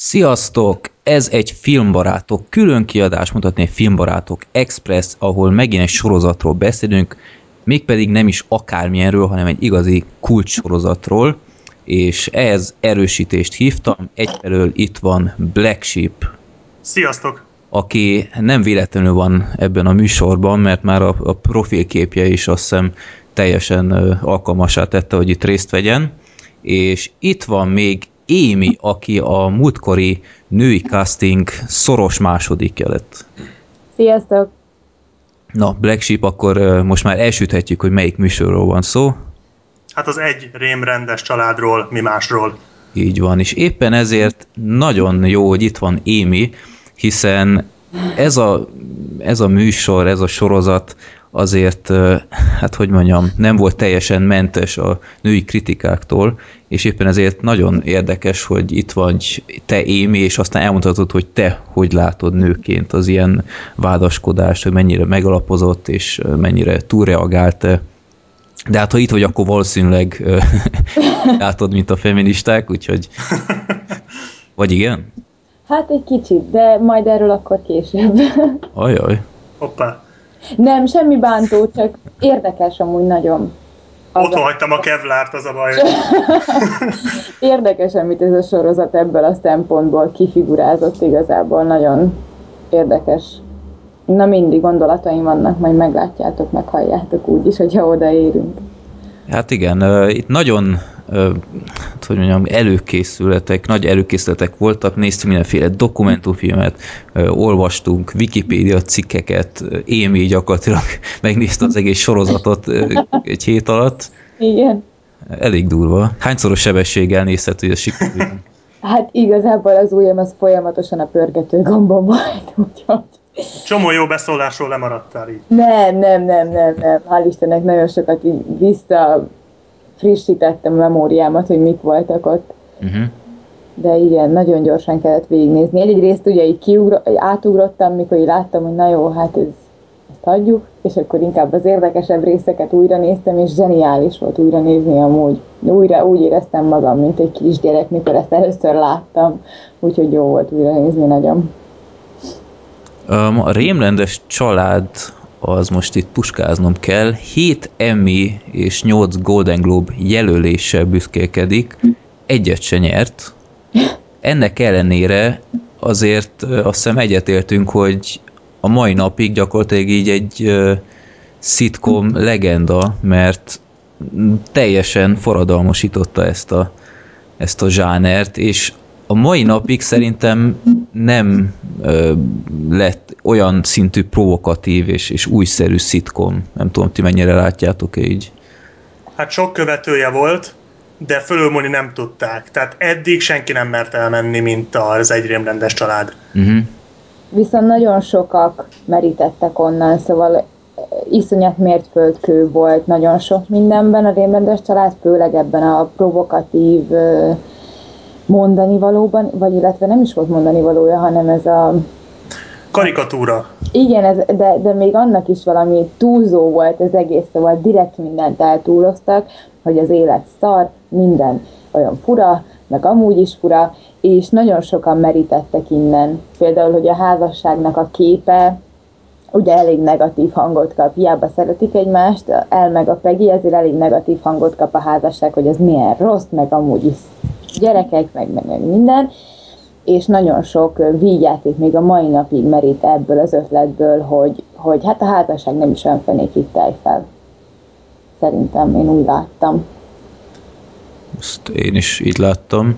Sziasztok! Ez egy filmbarátok külön kiadás, mutatni egy filmbarátok express, ahol megint egy sorozatról beszélünk, mégpedig nem is akármilyenről, hanem egy igazi kulcssorozatról, és ehhez erősítést hívtam. Egyfelől itt van Black Sheep. Sziasztok! Aki nem véletlenül van ebben a műsorban, mert már a, a profilképje is azt hiszem teljesen alkalmasá tette, hogy itt részt vegyen. És itt van még Émi, aki a múltkori női casting szoros másodikja lett. Sziasztok! Na, Black Sheep, akkor most már elsüthetjük, hogy melyik műsorról van szó. Hát az egy rémrendes családról, mi másról. Így van, és éppen ezért nagyon jó, hogy itt van Émi, hiszen ez a, ez a műsor, ez a sorozat azért, hát hogy mondjam, nem volt teljesen mentes a női kritikáktól, és éppen ezért nagyon érdekes, hogy itt vagy te, Émi, és aztán elmondhatod, hogy te hogy látod nőként az ilyen vádaskodást, hogy mennyire megalapozott, és mennyire túlreagált de hát ha itt vagy, akkor valószínűleg látod, mint a feministák, úgyhogy... Vagy igen? Hát egy kicsit, de majd erről akkor később. Ajaj. Hoppá. Nem, semmi bántó, csak érdekes amúgy nagyon. Ott hagytam a kevlárt, az a baj. érdekes, amit ez a sorozat ebből a szempontból kifigurázott igazából, nagyon érdekes. Na mindig gondolataim vannak, majd meglátjátok, meghalljátok úgy is, hogyha odaérünk. Hát igen, itt nagyon hát hogy mondjam, előkészületek, nagy előkészületek voltak, néztünk mindenféle dokumentumfilmet, olvastunk Wikipédia cikkeket, Émi gyakorlatilag megnézte az egész sorozatot egy hét alatt. Igen. Elég durva. Hányszoros sebességgel nézhet, hogy ez sikerült? Hát igazából az ujjam az folyamatosan a pörgető gombon volt, úgyhogy... Csomó jó beszólásról lemaradtál így. Nem, nem, nem, nem, nem. Hál' Istennek nagyon sokat így vissza frissítettem a memóriámat, hogy mik voltak ott. Uh-huh. De igen, nagyon gyorsan kellett végignézni. Egy, egy részt ugye így kiugro- átugrottam, mikor így láttam, hogy na jó, hát ez, ezt hagyjuk, és akkor inkább az érdekesebb részeket újra néztem, és zseniális volt újra nézni amúgy. Újra úgy éreztem magam, mint egy kisgyerek, mikor ezt először láttam, úgyhogy jó volt újra nézni nagyon. A rémlendes család az most itt puskáznom kell, 7 Emmy és 8 Golden Globe jelöléssel büszkélkedik, egyet se nyert. Ennek ellenére azért azt hiszem egyetértünk, hogy a mai napig gyakorlatilag így egy sitcom legenda, mert teljesen forradalmasította ezt a, ezt a zsánert, és a mai napig szerintem nem ö, lett olyan szintű provokatív és, és újszerű szitkom. Nem tudom, ti mennyire látjátok-e így. Hát sok követője volt, de fölülmúlni nem tudták. Tehát eddig senki nem mert elmenni, mint az egy rémrendes család. Uh-huh. Viszont nagyon sokak merítettek onnan, szóval iszonyat mértföldkő volt nagyon sok mindenben a rémrendes család, főleg ebben a provokatív mondani valóban, vagy illetve nem is volt mondani valója, hanem ez a... Karikatúra. Igen, ez, de, de még annak is valami túlzó volt az egész, szóval direkt mindent eltúloztak, hogy az élet szar, minden olyan fura, meg amúgy is fura, és nagyon sokan merítettek innen. Például, hogy a házasságnak a képe ugye elég negatív hangot kap, hiába szeretik egymást, el meg a Peggy, ezért elég negatív hangot kap a házasság, hogy ez milyen rossz, meg amúgy is gyerekek, meg, meg, meg minden, és nagyon sok vígjáték még a mai napig merít ebből az ötletből, hogy, hogy hát a házasság nem is olyan fenékig fel. Szerintem én úgy láttam. Ezt én is így láttam,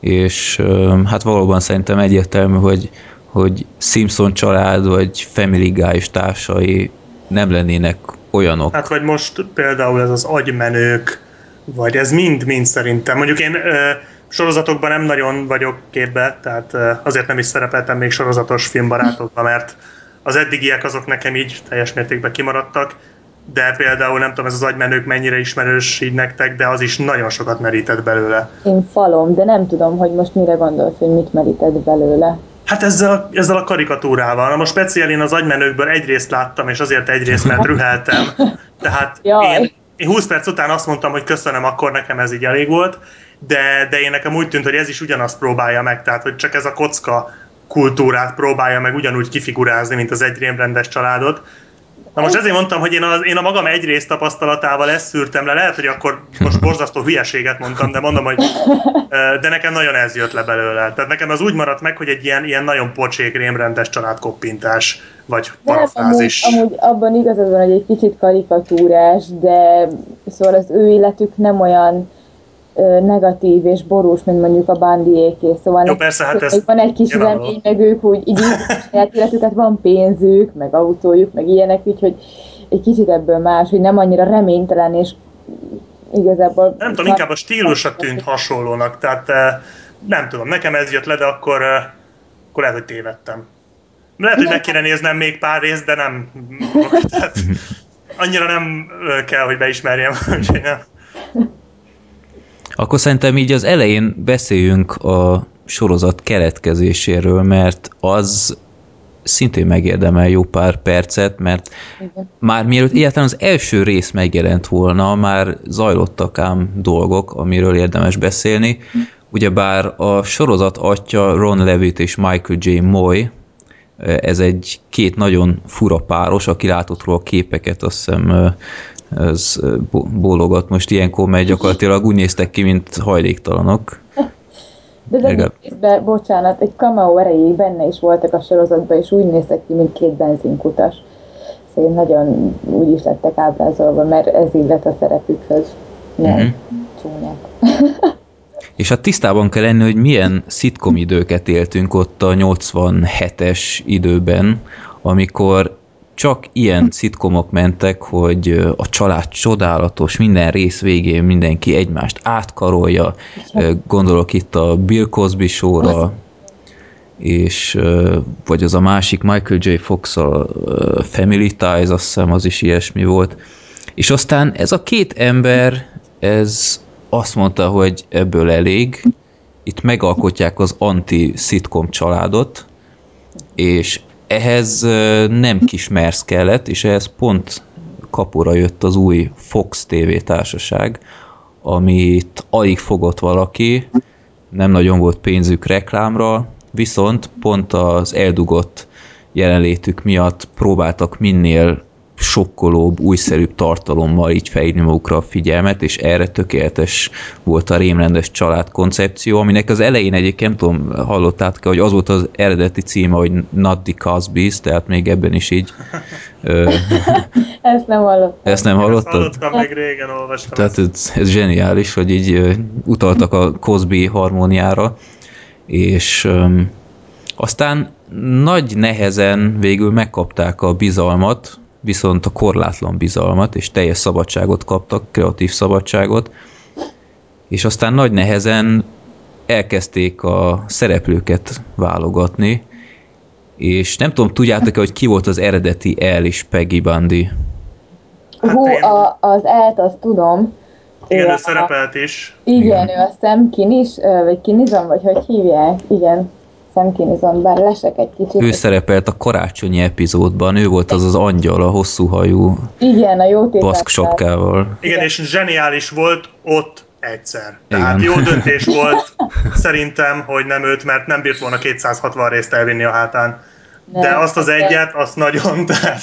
és hát valóban szerintem egyértelmű, hogy, hogy Simpson család vagy Family Guy és társai nem lennének olyanok. Hát vagy most például ez az agymenők, vagy ez mind-mind szerintem. Mondjuk én ö, sorozatokban nem nagyon vagyok képbe, tehát ö, azért nem is szerepeltem még sorozatos filmbarátokban, mert az eddigiek azok nekem így teljes mértékben kimaradtak, de például nem tudom, ez az agymenők mennyire ismerős így nektek, de az is nagyon sokat merített belőle. Én falom, de nem tudom, hogy most mire gondolsz, hogy mit merített belőle. Hát ezzel a, ezzel a karikatúrával. Na most speciál én az agymenőkből egy részt láttam, és azért egy részt, mert rüheltem. Tehát én, én 20 perc után azt mondtam, hogy köszönöm, akkor nekem ez így elég volt, de, de én nekem úgy tűnt, hogy ez is ugyanazt próbálja meg, tehát hogy csak ez a kocka kultúrát próbálja meg ugyanúgy kifigurázni, mint az egy rémrendes családot. Na most ezért mondtam, hogy én a, én a magam egyrészt tapasztalatával ezt szűrtem le, lehet, hogy akkor most borzasztó hülyeséget mondtam, de mondom, hogy de nekem nagyon ez jött le belőle. Tehát nekem az úgy maradt meg, hogy egy ilyen, ilyen nagyon pocsék, rémrendes családkoppintás, vagy parafrázis. Amúgy, amúgy abban igazad van, hogy egy kicsit karikatúrás, de szóval az ő életük nem olyan negatív és borús, mint mondjuk a bandiéké. Szóval Jó, persze, hát ez van egy kis remény, meg ők úgy így saját életüket, van pénzük, meg autójuk, meg ilyenek, úgyhogy egy kicsit ebből más, hogy nem annyira reménytelen, és igazából... Nem tudom, inkább a stílusa tűnt hasonlónak, tehát nem tudom, nekem ez jött le, de akkor, akkor lehet, hogy tévedtem. Lehet, hogy meg kéne néznem még pár részt, de nem. Tehát annyira nem kell, hogy beismerjem, úgyhogy nem. Akkor szerintem így az elején beszéljünk a sorozat keletkezéséről, mert az szintén megérdemel jó pár percet, mert Igen. már mielőtt egyáltalán az első rész megjelent volna, már zajlottak ám dolgok, amiről érdemes beszélni. Ugyebár a sorozat atya Ron Levitt és Michael J. Moy, ez egy két nagyon fura páros, aki látott róla képeket, azt hiszem ez bólogat most ilyenkor, mert gyakorlatilag úgy néztek ki, mint hajléktalanok. De az egészben, bocsánat, egy cameo erejéig benne is voltak a sorozatban, és úgy néztek ki, mint két benzinkutas. Szóval nagyon úgy is lettek ábrázolva, mert ez illet a szerepükhöz. Nem, mm-hmm. csúnyák. és hát tisztában kell lenni, hogy milyen szitkom időket éltünk ott a 87-es időben, amikor csak ilyen szitkomok mentek, hogy a család csodálatos, minden rész végén mindenki egymást átkarolja, gondolok itt a Bill Cosby show és vagy az a másik Michael J. Fox a Family Ties, azt hiszem az is ilyesmi volt. És aztán ez a két ember, ez azt mondta, hogy ebből elég, itt megalkotják az anti-szitkom családot, és ehhez nem kis mersz kellett, és ehhez pont kapura jött az új Fox TV társaság, amit alig fogott valaki, nem nagyon volt pénzük reklámra, viszont pont az eldugott jelenlétük miatt próbáltak minél sokkolóbb, újszerűbb tartalommal így fejlni magukra a figyelmet, és erre tökéletes volt a rémrendes család koncepció, aminek az elején egyébként, nem tudom, hallottátok hogy az volt az eredeti címe, hogy Not the Cosbys, tehát még ebben is így. Ezt nem hallottam. Ezt nem hallottad? Ezt hallottam, meg régen olvastam. Tehát ez, ez zseniális, hogy így utaltak a Cosby harmóniára, és um, aztán nagy nehezen végül megkapták a bizalmat, viszont a korlátlan bizalmat és teljes szabadságot kaptak, kreatív szabadságot, és aztán nagy nehezen elkezdték a szereplőket válogatni, és nem tudom, tudjátok-e, hogy ki volt az eredeti El és Peggy Bundy? Hú, a, az El-t azt tudom. Igen, ő, ő szerepelt is. Igen, igen, ő a Sam Kinis, vagy Kinizon, vagy hogy hívják? Igen. Sam Kinison, bár lesek egy kicsit. Ő szerepelt a karácsonyi epizódban, ő volt az az angyal, a hosszú hajú Igen, a jó baszksapkával. Igen, és zseniális volt ott egyszer. Tehát Igen. jó döntés volt szerintem, hogy nem őt, mert nem bírt volna 260 részt elvinni a hátán. Nem, de azt az egyet, azt nagyon, tehát...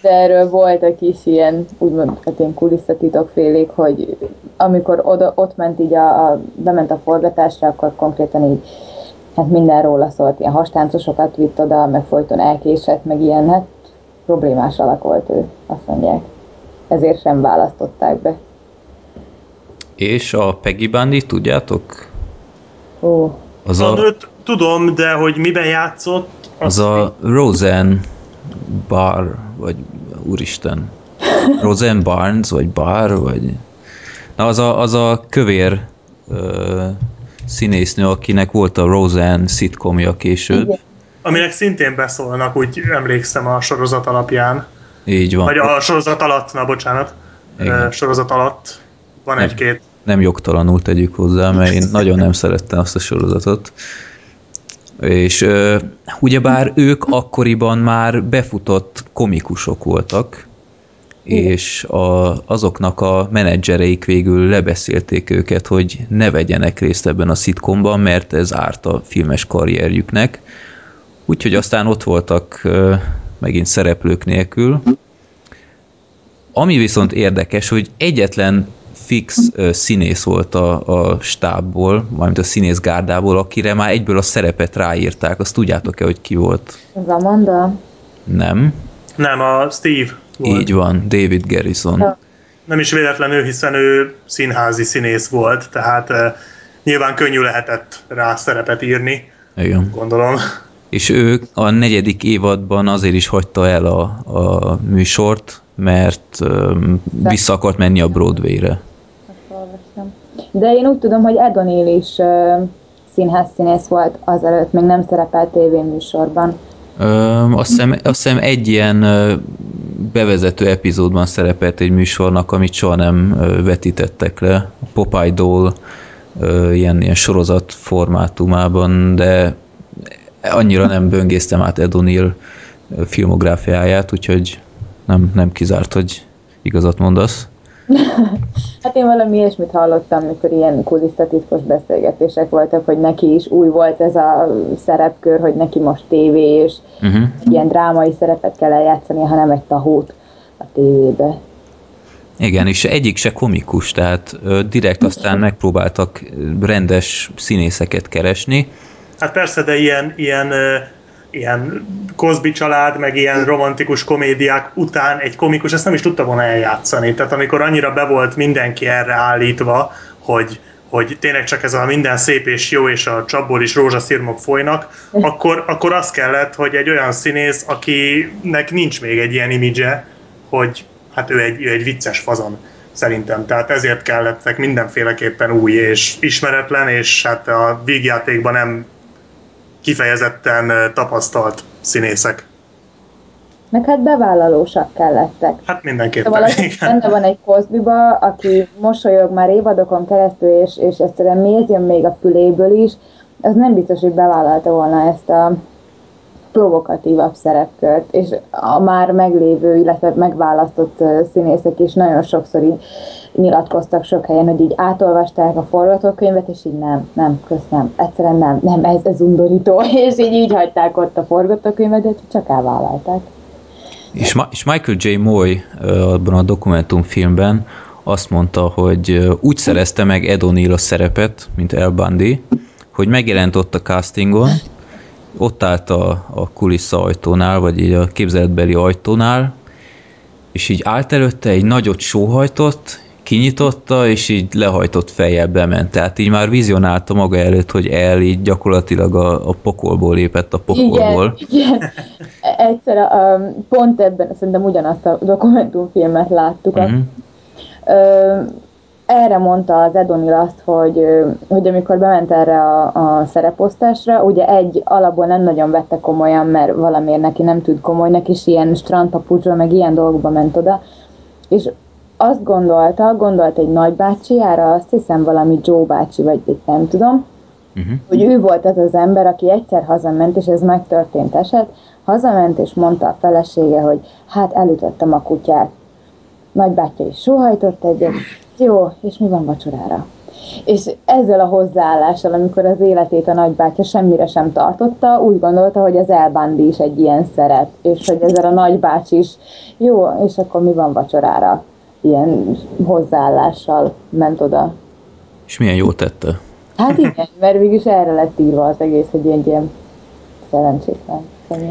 De erről voltak is ilyen, úgymond, hát ilyen kulisszatitok félék, hogy amikor oda, ott ment így a, a, bement a forgatásra, akkor konkrétan így hát minden róla szólt, ilyen hastáncosokat vitt oda, meg folyton elkésett, meg ilyen, hát problémás alak volt ő, azt mondják. Ezért sem választották be. És a Peggy Bundy, tudjátok? Ó. Az a... Tudom, de hogy miben játszott? Az a Roseanne Bar, vagy úristen, Roseanne Barnes, vagy Bar, vagy... Na, az a, az a kövér uh, színésznő, akinek volt a Roseanne szitkomja később. Igen. Aminek szintén beszólnak, úgy emlékszem a sorozat alapján. Így van. Vagy a sorozat alatt, na bocsánat. Igen. sorozat alatt van egy-két. Nem jogtalanul tegyük hozzá, mert én nagyon nem szerettem azt a sorozatot. És ugyebár ők akkoriban már befutott komikusok voltak, és a, azoknak a menedzsereik végül lebeszélték őket, hogy ne vegyenek részt ebben a szitkomban, mert ez árt a filmes karrierjüknek. Úgyhogy aztán ott voltak megint szereplők nélkül. Ami viszont érdekes, hogy egyetlen fix színész volt a, a stábból, mármint a színész gárdából, akire már egyből a szerepet ráírták. Azt tudjátok-e, hogy ki volt? Az Amanda? Nem. Nem, a Steve volt. Így van, David Garrison. Nem is véletlenül, hiszen ő színházi színész volt, tehát uh, nyilván könnyű lehetett rá szerepet írni. Igen. Gondolom. És ő a negyedik évadban azért is hagyta el a, a műsort, mert um, vissza akart menni a Broadway-re. De én úgy tudom, hogy Edonil is uh, színház volt azelőtt, még nem szerepelt tévéműsorban. Azt, hiszem, azt hiszem egy ilyen bevezető epizódban szerepelt egy műsornak, amit soha nem vetítettek le. Popeye Doll ilyen, ilyen sorozat formátumában, de annyira nem böngésztem át Edonil filmográfiáját, úgyhogy nem, nem kizárt, hogy igazat mondasz. hát én valami ilyesmit hallottam, mikor ilyen kulisszatitkos beszélgetések voltak, hogy neki is új volt ez a szerepkör, hogy neki most tévé, és uh-huh. ilyen drámai szerepet kell eljátszani, hanem egy tahót a tévébe. Igen, és egyik se komikus, tehát direkt aztán megpróbáltak rendes színészeket keresni. Hát persze, de ilyen, ilyen ilyen Cosby család, meg ilyen romantikus komédiák után egy komikus ezt nem is tudta volna eljátszani. Tehát amikor annyira be volt mindenki erre állítva, hogy, hogy tényleg csak ez a minden szép és jó, és a csapból is rózsaszírmok folynak, akkor, akkor az kellett, hogy egy olyan színész, akinek nincs még egy ilyen imidzse, hogy hát ő egy, ő egy vicces fazon szerintem. Tehát ezért kellettek mindenféleképpen új és ismeretlen, és hát a vígjátékban nem kifejezetten tapasztalt színészek. Meg hát bevállalósak kellettek. Hát mindenképpen, szóval benne van egy Cosbyba, aki mosolyog már évadokon keresztül, és, és egyszerűen méz jön még a füléből is, az nem biztos, hogy bevállalta volna ezt a provokatívabb szerepkört, és a már meglévő, illetve megválasztott színészek is nagyon sokszor így nyilatkoztak sok helyen, hogy így átolvasták a forgatókönyvet, és így nem, nem, köszönöm, egyszerűen nem, nem, ez, ez undorító, és így, így hagyták ott a forgatókönyvet, de csak elvállalták. És, Ma- és Michael J. Moy abban a dokumentumfilmben azt mondta, hogy úgy szerezte meg Ed O'Neill a szerepet, mint El Bundy, hogy megjelent ott a castingon, ott állt a, a kulissza ajtónál, vagy így a képzeletbeli ajtónál, és így állt előtte, egy nagyot sóhajtott, kinyitotta, és így lehajtott fejjel bement. Tehát így már vizionálta maga előtt, hogy el így gyakorlatilag a, a pokolból lépett a pokolból. Igen, igen. Egyszer um, pont ebben szerintem ugyanazt a dokumentumfilmet láttuk. Uh-huh. Uh, erre mondta az Edonil azt, hogy, hogy amikor bement erre a, a szereposztásra, ugye egy alapból nem nagyon vette komolyan, mert valamiért neki nem tud komolynak, és ilyen strandpapucsra, meg ilyen dolgokba ment oda, és azt gondolta, gondolt egy nagybácsiára, azt hiszem valami Joe bácsi, vagy itt nem tudom, uh-huh. hogy ő volt az az ember, aki egyszer hazament, és ez megtörtént eset, hazament, és mondta a felesége, hogy hát elütöttem a kutyát. Nagybátyja is sóhajtott egyet, jó, és mi van vacsorára? És ezzel a hozzáállással, amikor az életét a nagybátyja semmire sem tartotta, úgy gondolta, hogy az elbándi is egy ilyen szeret, és hogy ezzel a nagybácsi is, jó, és akkor mi van vacsorára? ilyen hozzáállással ment oda. És milyen jó tette? Hát igen, mert végülis erre lett írva az egész, hogy ilyen, ilyen szerencsétlen.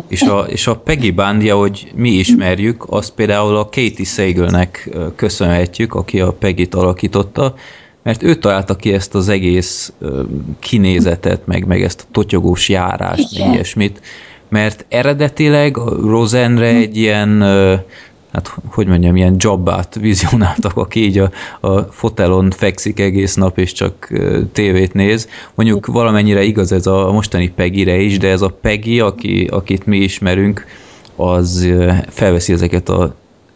És a, és a Peggy Bandia, hogy mi ismerjük, azt például a Katie Seigelnek köszönhetjük, aki a Peggy-t alakította, mert ő találta ki ezt az egész kinézetet, meg, meg ezt a totyogós járást, meg ilyesmit, mert eredetileg Rosenre egy ilyen hát hogy mondjam, ilyen jobbát vizionáltak, aki így a, a fotelon fekszik egész nap, és csak tévét néz. Mondjuk valamennyire igaz ez a mostani Pegire is, de ez a Peggy, aki, akit mi ismerünk, az felveszi ezeket a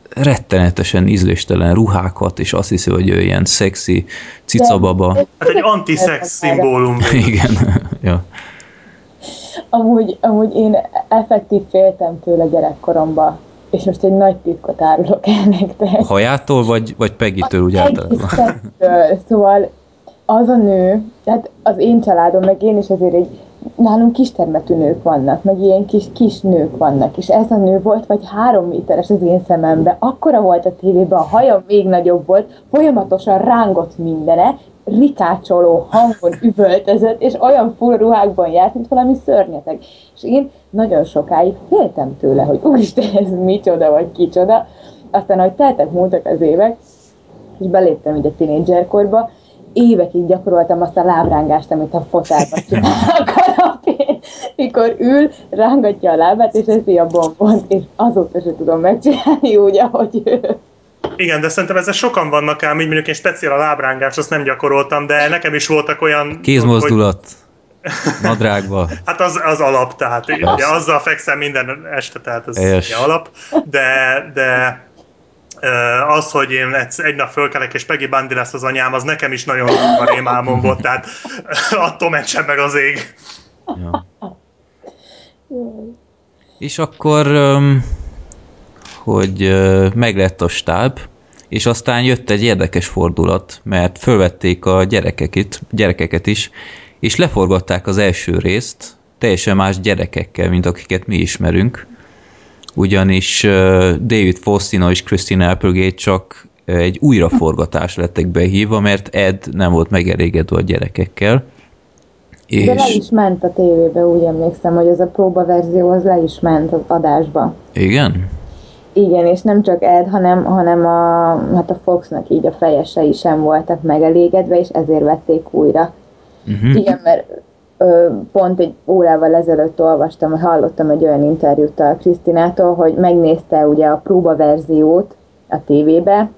rettenetesen ízléstelen ruhákat, és azt hiszi, hogy ő ilyen szexi cicababa. Hát egy antiszex szimbólum. Igen, ja. Amúgy, amúgy én effektív féltem tőle gyerekkoromban és most egy nagy titkot árulok el nektek. A hajától, vagy, vagy Peggy-től úgy általában? Szóval az a nő, tehát az én családom, meg én is azért egy, nálunk kistermetű nők vannak, meg ilyen kis, kis nők vannak, és ez a nő volt, vagy három méteres az én szemembe, akkora volt a tévében, a haja még nagyobb volt, folyamatosan rángott mindene, rikácsoló hangon üvöltözött, és olyan full ruhákban járt, mint valami szörnyeteg. És én nagyon sokáig féltem tőle, hogy úristen, ez micsoda vagy kicsoda. Aztán, ahogy teltek, múltak az évek, és beléptem így a tinédzserkorba, évekig gyakoroltam azt a lábrángást, amit a fotelban csinál a kanapén, mikor ül, rángatja a lábát, és eszi a bombont, és azóta se tudom megcsinálni úgy, ahogy ő. Igen, de szerintem ezzel sokan vannak ám, így mondjuk én speciál a lábrángást, azt nem gyakoroltam, de nekem is voltak olyan... Kézmozdulat. Hogy... Nadrágba. hát az, az alap, tehát ugye, azzal fekszem minden este, tehát ez ugye alap, de, de az, hogy én egy nap fölkelek, és Peggy Bundy lesz az anyám, az nekem is nagyon a rémálmom volt, tehát attól mentsen meg az ég. Ja. És akkor, hogy meg lett a stáb, és aztán jött egy érdekes fordulat, mert fölvették a gyerekeket, gyerekeket is, és leforgatták az első részt, teljesen más gyerekekkel, mint akiket mi ismerünk, ugyanis David Faustino és Christina Applegate csak egy újraforgatás lettek behívva, mert Ed nem volt megelégedve a gyerekekkel. És... De le is ment a tévébe, úgy emlékszem, hogy ez a próbaverzió az le is ment az adásba. Igen? Igen, és nem csak Ed, hanem, hanem a, hát a Foxnak így a fejesei sem voltak megelégedve, és ezért vették újra. Uh-huh. Igen, mert pont egy órával ezelőtt olvastam, hogy hallottam egy olyan interjút a Krisztinától, hogy megnézte ugye a próbaverziót a tévébe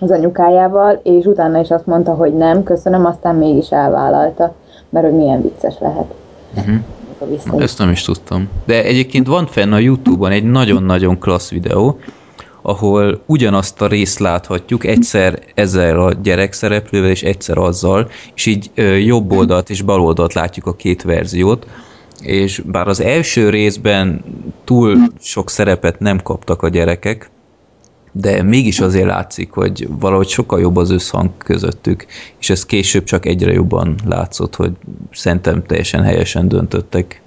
az anyukájával, és utána is azt mondta, hogy nem, köszönöm, aztán mégis elvállalta, mert hogy milyen vicces lehet. Uh-huh. Ezt nem is tudtam. De egyébként van fenn a Youtube-on egy nagyon-nagyon klassz videó, ahol ugyanazt a részt láthatjuk egyszer ezzel a gyerek szereplővel, és egyszer azzal, és így jobb oldalt és bal oldalt látjuk a két verziót, és bár az első részben túl sok szerepet nem kaptak a gyerekek, de mégis azért látszik, hogy valahogy sokkal jobb az összhang közöttük, és ez később csak egyre jobban látszott, hogy szerintem teljesen helyesen döntöttek.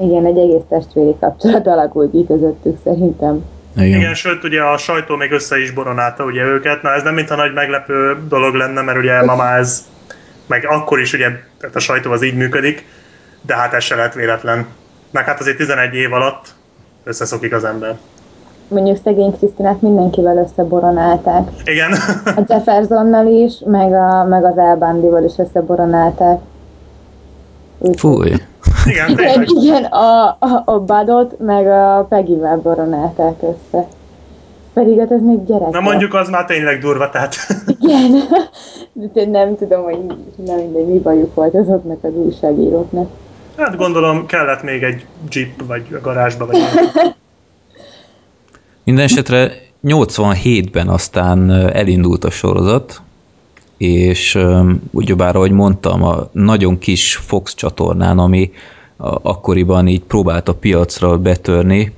Igen, egy egész testvéri kapcsolat alakult ki közöttük szerintem. Igen. Igen, sőt, ugye a sajtó még össze is boronálta ugye őket. Na ez nem mintha nagy meglepő dolog lenne, mert ugye mama ez, meg akkor is ugye, tehát a sajtó az így működik, de hát ez se lett véletlen. Meg hát azért 11 év alatt összeszokik az ember. Mondjuk szegény Krisztinát mindenkivel összeboronálták. Igen. A Jeffersonnal is, meg, a, meg az Elbandival is összeboronálták. Úgy, Fúj. Igen, igen, igen a, a, a Badot meg a Peggy-vel boronálták össze. Pedig hát ez még gyerek. Na mondjuk az már tényleg durva, tehát. Igen. De nem tudom, hogy nem mindegy, mi bajuk volt azoknak az újságíróknak. Hát gondolom kellett még egy jeep, vagy a garázsba, vagy Minden esetre 87-ben aztán elindult a sorozat, és ugyebár, ahogy mondtam, a nagyon kis Fox csatornán, ami akkoriban így próbált a piacra betörni,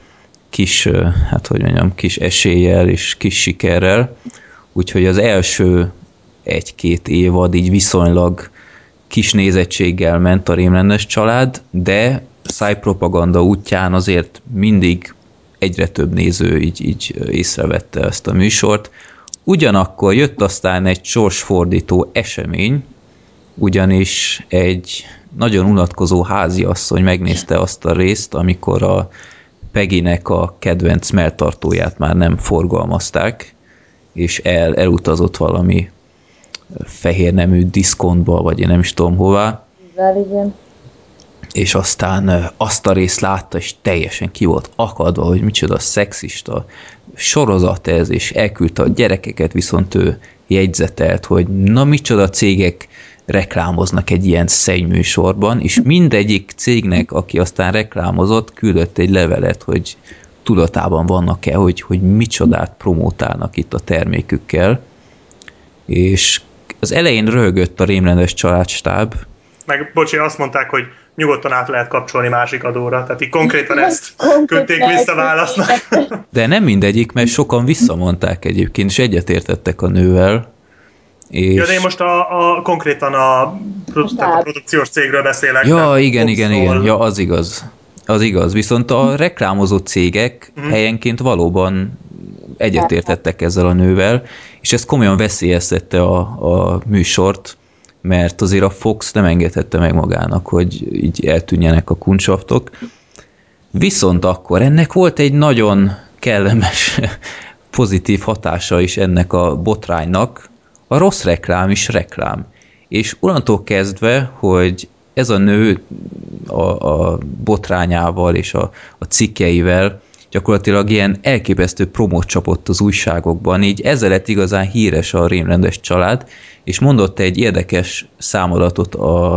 kis, hát hogy mondjam, kis eséllyel és kis sikerrel, úgyhogy az első egy-két évad így viszonylag kis nézettséggel ment a Rémlendes család, de szájpropaganda útján azért mindig egyre több néző így, így észrevette ezt a műsort, Ugyanakkor jött aztán egy sorsfordító esemény, ugyanis egy nagyon unatkozó háziasszony megnézte azt a részt, amikor a Peginek a kedvenc melltartóját már nem forgalmazták, és el, elutazott valami fehér nemű diszkontba, vagy én nem is tudom hová. igen és aztán azt a részt látta, és teljesen ki volt akadva, hogy micsoda szexista sorozat ez, és elküldte a gyerekeket, viszont ő jegyzetelt, hogy na micsoda cégek reklámoznak egy ilyen szennyműsorban, és mindegyik cégnek, aki aztán reklámozott, küldött egy levelet, hogy tudatában vannak-e, hogy, hogy micsodát promótálnak itt a termékükkel, és az elején röhögött a rémlendes családstáb. Meg, bocsi, azt mondták, hogy nyugodtan át lehet kapcsolni másik adóra. Tehát így konkrétan ezt küldték vissza válasznak. De nem mindegyik, mert sokan visszamondták egyébként, és egyetértettek a nővel. És... Ja, de én most a, a konkrétan a, a produkciós cégről beszélek. Ja, igen, igen, igen. Ja, az igaz. Az igaz. Viszont a reklámozó cégek Mhm. helyenként valóban egyetértettek ezzel a nővel, és ez komolyan veszélyeztette a, a műsort, mert azért a Fox nem engedhette meg magának, hogy így eltűnjenek a kuncsaftok. Viszont akkor ennek volt egy nagyon kellemes, pozitív hatása is ennek a botránynak. A rossz reklám is reklám. És onnantól kezdve, hogy ez a nő a, a botrányával és a, a cikkeivel gyakorlatilag ilyen elképesztő promót csapott az újságokban, így ezzel lett igazán híres a rémrendes család, és mondott egy érdekes számadatot a,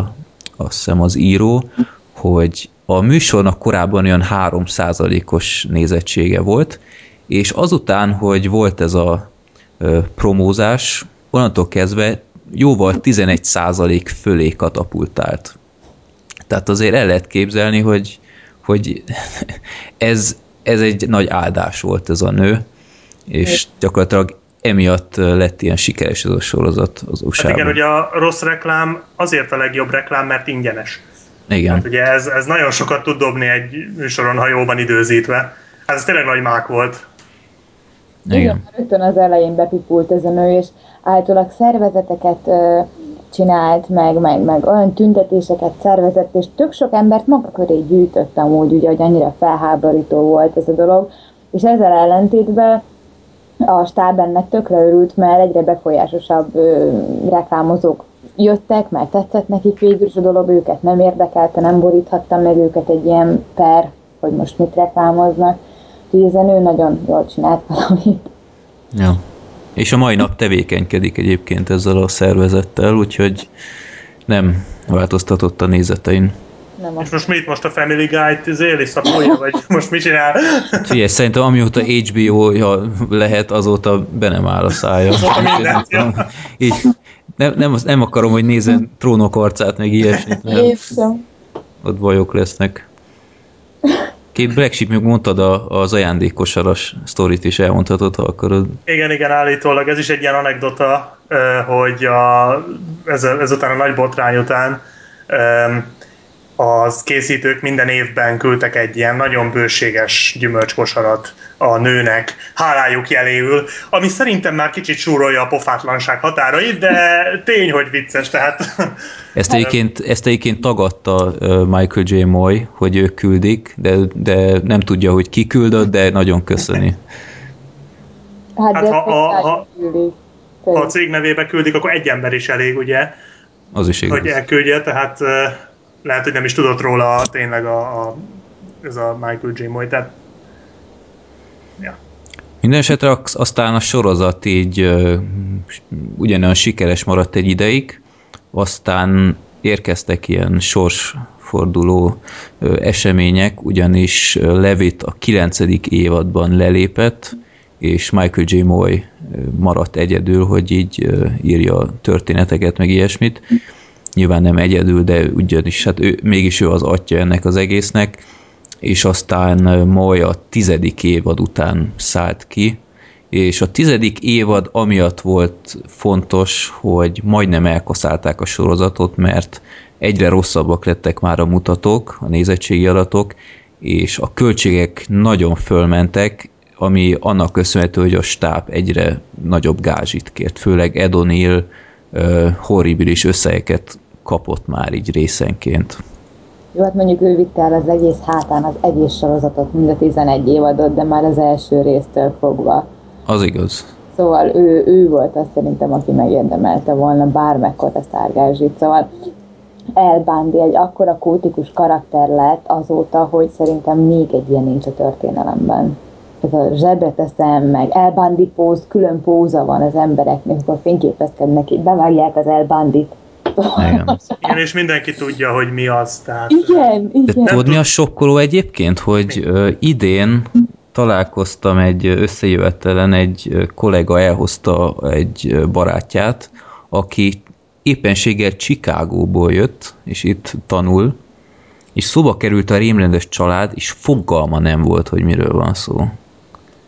azt hiszem az író, hogy a műsornak korábban olyan 3%-os nézettsége volt, és azután, hogy volt ez a promózás, onnantól kezdve jóval 11% fölé katapultált. Tehát azért el lehet képzelni, hogy, hogy ez, ez egy nagy áldás volt ez a nő, és gyakorlatilag emiatt lett ilyen sikeres ez a sorozat az Hát USA-ban. igen, ugye a rossz reklám azért a legjobb reklám, mert ingyenes. igen. Hát ugye ez, ez nagyon sokat tud dobni egy műsoron, ha jól van időzítve. Hát ez tényleg nagy mák volt. Igen, igen. rögtön az elején bepipult ez a nő, és általában szervezeteket ö, csinált, meg, meg, meg olyan tüntetéseket szervezett, és tök sok embert maga köré gyűjtött amúgy, ugye, hogy annyira felháborító volt ez a dolog, és ezzel ellentétben a stáb ennek tökre örült, mert egyre befolyásosabb ö, reklámozók jöttek, mert tetszett nekik végül is a dolog, őket nem érdekelte, nem boríthatta meg őket egy ilyen per, hogy most mit reklámoznak. Úgyhogy ez a nő nagyon jól csinált valamit. Ja. És a mai nap tevékenykedik egyébként ezzel a szervezettel, úgyhogy nem változtatott a nézetein. Nem És most mit? Most a Family Guy-t zéli szapolja, vagy most mit csinál? Figyelj, szerintem amióta HBO-ja lehet, azóta be nem áll a szája. mindent. Így, nem, nem, nem akarom, hogy nézzen trónok arcát, meg ilyesmit, mert Én sem. ott bajok lesznek. Két Black Sheep, még mondtad a, az ajándékosaras sztorit is elmondhatod, ha akarod. Igen, igen, állítólag ez is egy ilyen anekdota, hogy a, ez, ezután a nagy botrány után az készítők minden évben küldtek egy ilyen nagyon bőséges gyümölcskosarat a nőnek hálájuk jeléül, ami szerintem már kicsit súrolja a pofátlanság határait, de tény, hogy vicces, tehát Ezt egyébként, ezt egyébként tagadta Michael J. Moy, hogy ők küldik, de, de nem tudja, hogy ki küldött, de nagyon köszöni. Hát, Hát ha- ha- ha- ha a cég nevébe küldik, akkor egy ember is elég, ugye, Az is igaz. hogy elküldje, tehát lehet, hogy nem is tudott róla tényleg a, a, ez a Michael J. Moy, tehát ja. Minden esetre az- aztán a sorozat így ö, ugyanolyan sikeres maradt egy ideig, aztán érkeztek ilyen sorsforduló események, ugyanis ö, Levitt a kilencedik évadban lelépett, és Michael J. Moy maradt egyedül, hogy így ö, írja történeteket, meg ilyesmit. Nyilván nem egyedül, de ugyanis hát ő, mégis ő az atya ennek az egésznek, és aztán ö, Moy a tizedik évad után szállt ki, és a tizedik évad amiatt volt fontos, hogy majdnem elkaszálták a sorozatot, mert egyre rosszabbak lettek már a mutatók, a nézettségi adatok, és a költségek nagyon fölmentek, ami annak köszönhető, hogy a stáb egyre nagyobb gázsit kért, főleg Ed O'Neill uh, horribilis összegeket kapott már így részenként. Jó, hát mondjuk ő vitte el az egész hátán az egész sorozatot, mind a 11 évadot, de már az első résztől fogva. Az igaz. Szóval ő, ő volt azt szerintem, aki megérdemelte volna bármekkora szárgázsit. Szóval El Bundy egy akkora kultikus karakter lett azóta, hogy szerintem még egy ilyen nincs a történelemben. Ez a zsebre teszem, meg El Bundy póz, külön póza van az embereknek, amikor fényképezkednek, bevágják az El Bundyt. Igen. Igen, és mindenki tudja, hogy mi az, tehát Igen, De igen. tudod, mi a sokkoló egyébként, hogy ö, idén találkoztam egy összejövetelen, egy kollega elhozta egy barátját, aki éppenséggel Chicagóból jött, és itt tanul, és szóba került a rémrendes család, és fogalma nem volt, hogy miről van szó.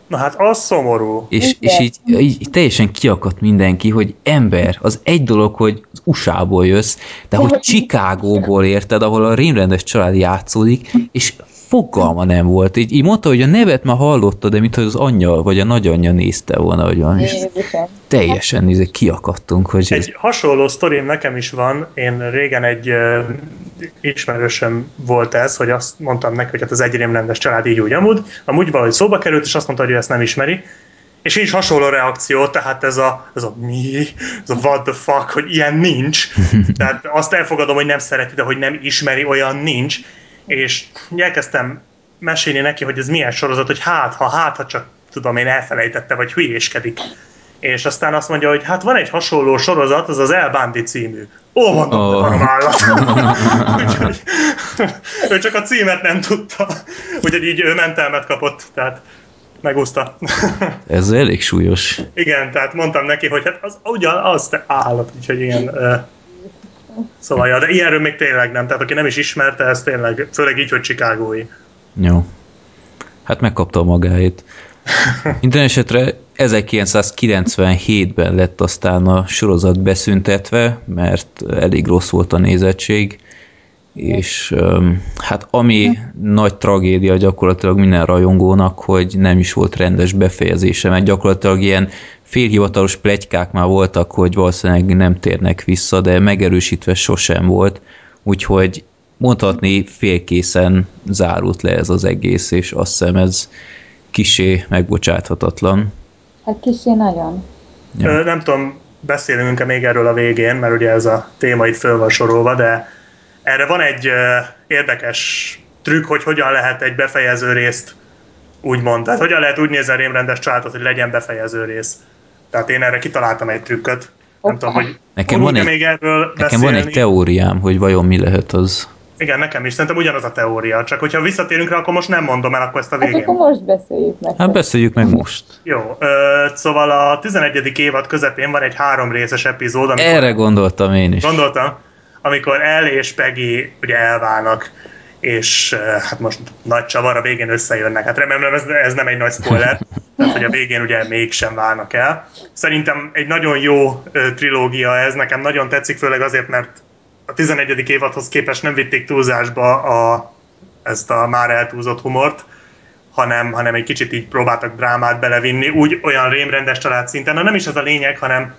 Na hát az szomorú. És, és így, így teljesen kiakadt mindenki, hogy ember, az egy dolog, hogy az USA-ból jössz, de hogy Chicagóból érted, ahol a rémrendes család játszódik, és fogalma nem volt. Így, így mondta, hogy a nevet már hallotta, de mintha az anyja vagy a nagyanyja nézte volna, hogy van. És teljesen nézze, kiakadtunk. Hogy egy ez... hasonló sztorim nekem is van. Én régen egy uh, ismerősöm volt ez, hogy azt mondtam neki, hogy hát az egy rémrendes család így úgy amúgy. Amúgy valahogy szóba került, és azt mondta, hogy ő ezt nem ismeri. És is hasonló reakció, tehát ez a, ez a mi, ez a what the fuck, hogy ilyen nincs. Tehát azt elfogadom, hogy nem szereti, de hogy nem ismeri, olyan nincs és elkezdtem mesélni neki, hogy ez milyen sorozat, hogy hát, ha hát, ha csak tudom én elfelejtette, vagy hülyéskedik. És aztán azt mondja, hogy hát van egy hasonló sorozat, az az El Bandi című. Ó, mondom, oh. van vállat. Úgyhogy ő csak a címet nem tudta. Úgyhogy így ő mentelmet kapott, tehát megúszta. Ez elég súlyos. Igen, tehát mondtam neki, hogy hát az ugyan az te állat, úgyhogy ilyen Szóval, ja, de ilyenről még tényleg nem. Tehát aki nem is ismerte, ez tényleg, főleg így, hogy Chicagói. Jó. Hát megkapta magáét. Minden esetre 1997-ben lett aztán a sorozat beszüntetve, mert elég rossz volt a nézettség, és hát ami nagy tragédia gyakorlatilag minden rajongónak, hogy nem is volt rendes befejezése, mert gyakorlatilag ilyen félhivatalos plegykák már voltak, hogy valószínűleg nem térnek vissza, de megerősítve sosem volt, úgyhogy mondhatni félkészen zárult le ez az egész, és azt hiszem ez kisé megbocsáthatatlan. Hát kisé nagyon. Ja. Nem tudom, beszélünk-e még erről a végén, mert ugye ez a téma itt föl van sorolva, de erre van egy érdekes trükk, hogy hogyan lehet egy befejező részt úgymond. Tehát hogyan lehet úgy nézni a rémrendes családot, hogy legyen befejező rész. Tehát én erre kitaláltam egy trükköt. Nem tudom, hogy nekem van egy, még erről nekem van egy teóriám, hogy vajon mi lehet az. Igen, nekem is. Szerintem ugyanaz a teória. Csak hogyha visszatérünk rá, akkor most nem mondom el, akkor ezt a végén. Hát akkor most beszéljük meg. Hát beszéljük meg most. Jó. Ö, szóval a 11. évad közepén van egy három részes epizód. Amikor, Erre gondoltam én is. Gondoltam. Amikor El és Peggy ugye elválnak és hát most nagy csavar, a végén összejönnek. Hát remélem ez, ez nem egy nagy spoiler, tehát hogy a végén ugye mégsem válnak el. Szerintem egy nagyon jó trilógia ez, nekem nagyon tetszik, főleg azért, mert a 11. évadhoz képest nem vitték túlzásba a, ezt a már eltúlzott humort, hanem, hanem egy kicsit így próbáltak drámát belevinni, úgy olyan rémrendes család szinten. Na nem is ez a lényeg, hanem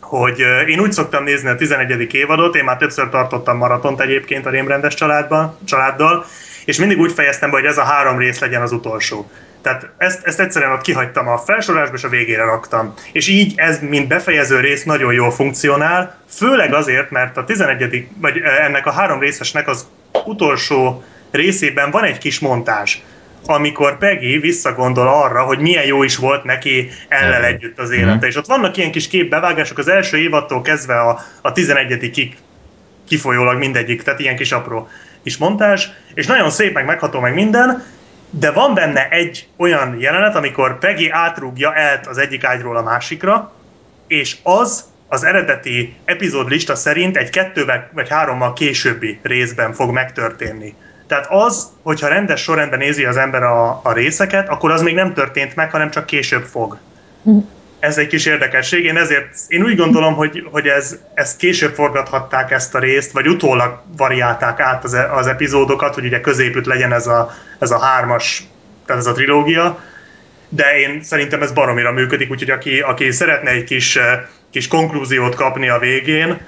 hogy én úgy szoktam nézni a 11. évadot, én már többször tartottam maratont egyébként a rémrendes családban, családdal, és mindig úgy fejeztem be, hogy ez a három rész legyen az utolsó. Tehát ezt, ezt egyszerűen ott kihagytam a felsorolásba, és a végére raktam. És így ez, mint befejező rész nagyon jól funkcionál, főleg azért, mert a 11. vagy ennek a három részesnek az utolsó részében van egy kis montázs amikor Peggy visszagondol arra, hogy milyen jó is volt neki ellel együtt az élete. Mm. És ott vannak ilyen kis képbevágások az első évattól kezdve a, a 11 kik, kifolyólag mindegyik, tehát ilyen kis apró kis montázs, és nagyon szép, meg megható, meg minden, de van benne egy olyan jelenet, amikor Peggy átrúgja el az egyik ágyról a másikra, és az az eredeti epizódlista szerint egy kettővel vagy hárommal későbbi részben fog megtörténni. Tehát az, hogyha rendes sorrendben nézi az ember a, a részeket, akkor az még nem történt meg, hanem csak később fog. Ez egy kis érdekesség. Én ezért én úgy gondolom, hogy, hogy ez, ezt később forgathatták ezt a részt, vagy utólag variálták át az, az epizódokat, hogy ugye középütt legyen ez a, ez a hármas, tehát ez a trilógia. De én szerintem ez baromira működik, úgyhogy aki, aki szeretne egy kis, kis konklúziót kapni a végén,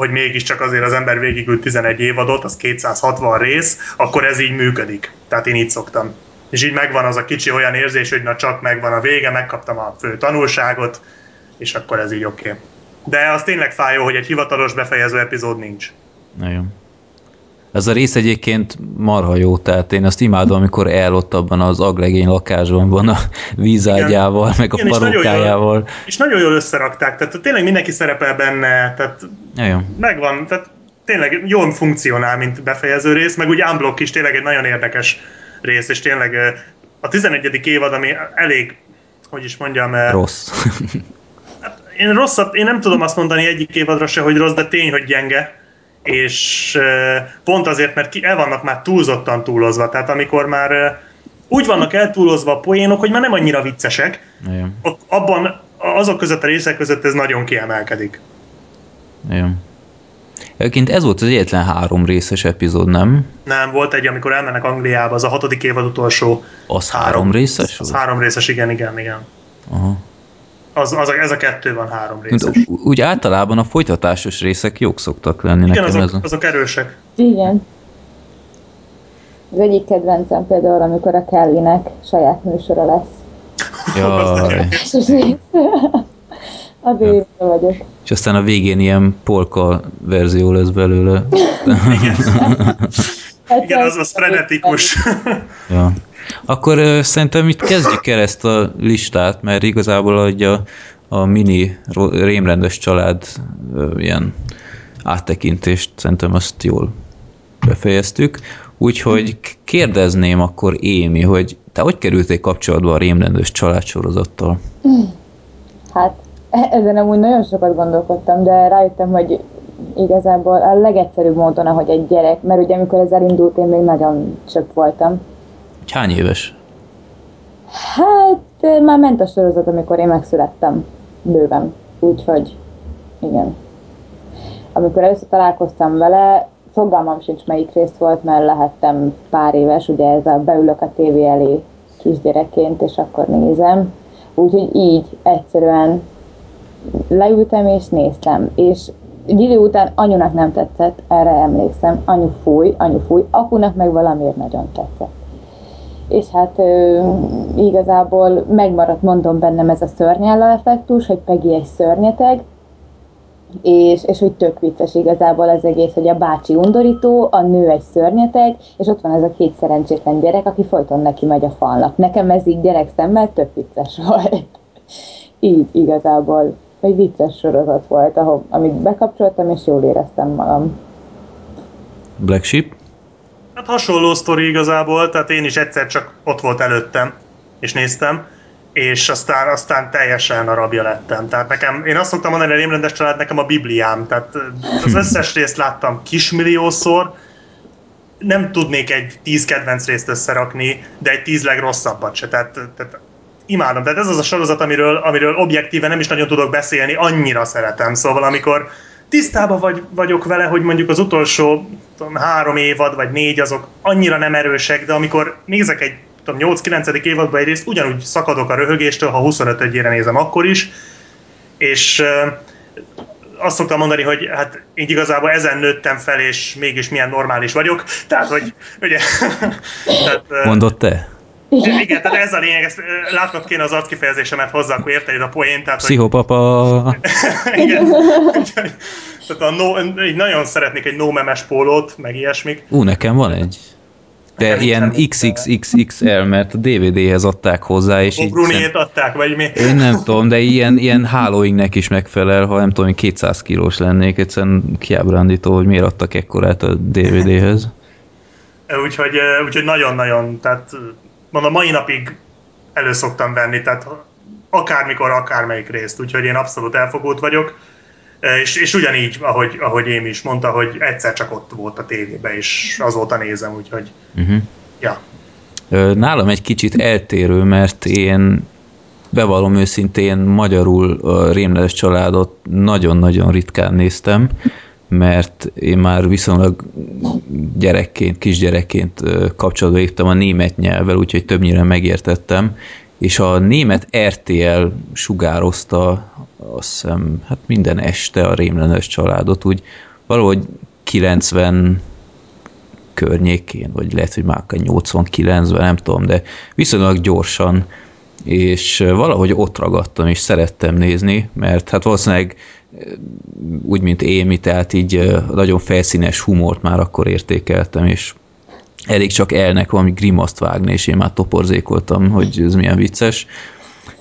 hogy mégiscsak azért az ember végigült 11 évadot, az 260 rész, akkor ez így működik. Tehát én így szoktam. És így megvan az a kicsi olyan érzés, hogy na csak megvan a vége, megkaptam a fő tanulságot, és akkor ez így oké. Okay. De az tényleg fájó, hogy egy hivatalos befejező epizód nincs. Nagyon. Ez a rész egyébként marha jó, tehát én azt imádom, amikor el ott abban az aglegény lakásban van a vízágyával, Igen. meg a Igen, parókájával. És nagyon, jól, és nagyon jól összerakták, tehát tényleg mindenki szerepel benne, tehát Igen. megvan, tehát tényleg jól funkcionál, mint befejező rész, meg úgy Unblock is tényleg egy nagyon érdekes rész, és tényleg a 11. évad, ami elég, hogy is mondjam... Rossz. Hát én rosszat, én nem tudom azt mondani egyik évadra se, hogy rossz, de tény, hogy gyenge és pont azért, mert el vannak már túlzottan túlozva, tehát amikor már úgy vannak eltúlozva a poénok, hogy már nem annyira viccesek, Igen. abban azok között a részek között ez nagyon kiemelkedik. Igen. Egyébként ez volt az egyetlen három részes epizód, nem? Nem, volt egy, amikor elmennek Angliába, az a hatodik évad utolsó. Az három, három részes? Az három részes, igen, igen, igen. Aha. Az, az, ez a kettő van három részes. Úgy, úgy általában a folytatásos részek jók szoktak lenni igen, nekem. azok, ez a... azok erősek. Igen. Az egyik kedvencem például, amikor a Kellynek saját műsora lesz. Jaj. Azért ja. vagyok. És aztán a végén ilyen polka verzió lesz belőle. Igen, az, az frenetikus. ja. Akkor szerintem itt kezdjük el ezt a listát, mert igazából hogy a, a mini rémrendes család ilyen áttekintést szerintem azt jól befejeztük. Úgyhogy kérdezném akkor Émi, hogy te hogy kerültél kapcsolatba a rémrendes családsorozattal? Hát ezen amúgy nagyon sokat gondolkodtam, de rájöttem, hogy igazából a legegyszerűbb módon, ahogy egy gyerek, mert ugye amikor ez elindult, én még nagyon csöpp voltam. Hány éves? Hát már ment a sorozat, amikor én megszülettem bőven, úgyhogy igen. Amikor először találkoztam vele, fogalmam sincs melyik rész volt, mert lehettem pár éves, ugye ez a beülök a tévé elé kisgyerekként, és akkor nézem. Úgyhogy így egyszerűen leültem és néztem, és egy idő után anyunak nem tetszett, erre emlékszem, anyu fúj, anyu fúj, apunak meg valamiért nagyon tetszett. És hát ö, igazából megmaradt, mondom bennem ez a szörnyálla effektus, hogy Peggy egy szörnyeteg, és, és hogy tök vicces igazából az egész, hogy a bácsi undorító, a nő egy szörnyeteg, és ott van ez a két szerencsétlen gyerek, aki folyton neki megy a falnak. Nekem ez így gyerek szemmel tök vicces volt. így igazából egy vicces sorozat volt, ahol, amit bekapcsoltam, és jól éreztem magam. Black Sheep? Hát hasonló sztori igazából, tehát én is egyszer csak ott volt előttem, és néztem, és aztán, aztán teljesen a rabja lettem. Tehát nekem, én azt szoktam mondani, hogy a rémrendes család nekem a bibliám, tehát az összes részt láttam kismilliószor, nem tudnék egy tíz kedvenc részt összerakni, de egy tíz legrosszabbat se. Tehát, tehát imádom. Tehát ez az a sorozat, amiről, amiről objektíven nem is nagyon tudok beszélni, annyira szeretem. Szóval amikor tisztában vagy, vagyok vele, hogy mondjuk az utolsó tudom, három évad vagy négy azok annyira nem erősek, de amikor nézek egy 8-9. évadban egyrészt ugyanúgy szakadok a röhögéstől, ha 25 ére nézem akkor is, és azt szoktam mondani, hogy hát én igazából ezen nőttem fel, és mégis milyen normális vagyok. Tehát, hogy ugye... tehát, Mondott te? Igen. Igen, tehát ez a lényeg, ezt látnod kéne az arckifejezésemet hozzá, akkor érted a poént. Tehát, Pszichopapa! Igen. tehát a no, nagyon szeretnék egy no memes pólót, meg ilyesmik. Ú, nekem van egy. De nekem ilyen XXXXL, mert a DVD-hez adták hozzá, és így... Bruniét adták, vagy mi? Én nem tudom, de ilyen, ilyen hálóinknek is megfelel, ha nem tudom, 200 kilós lennék, egyszerűen kiábrándító, hogy miért adtak ekkorát a DVD-hez. Úgyhogy, úgyhogy nagyon-nagyon, tehát mondom, mai napig elő szoktam venni, tehát akármikor, akármelyik részt, úgyhogy én abszolút elfogult vagyok. És, és ugyanígy, ahogy, ahogy én is mondta, hogy egyszer csak ott volt a tévében, és azóta nézem, úgyhogy uh-huh. ja. Nálam egy kicsit eltérő, mert én bevallom őszintén magyarul a Rémledes családot nagyon-nagyon ritkán néztem, mert én már viszonylag gyerekként, kisgyerekként kapcsolatba léptem a német nyelvvel, úgyhogy többnyire megértettem, és a német RTL sugározta azt hiszem, hát minden este a rémlenes családot, úgy valahogy 90 környékén, vagy lehet, hogy már 89-ben, nem tudom, de viszonylag gyorsan, és valahogy ott ragadtam, és szerettem nézni, mert hát valószínűleg úgy, mint Émi, tehát így nagyon felszínes humort már akkor értékeltem, és elég csak elnek valami grimaszt vágni, és én már toporzékoltam, hogy ez milyen vicces.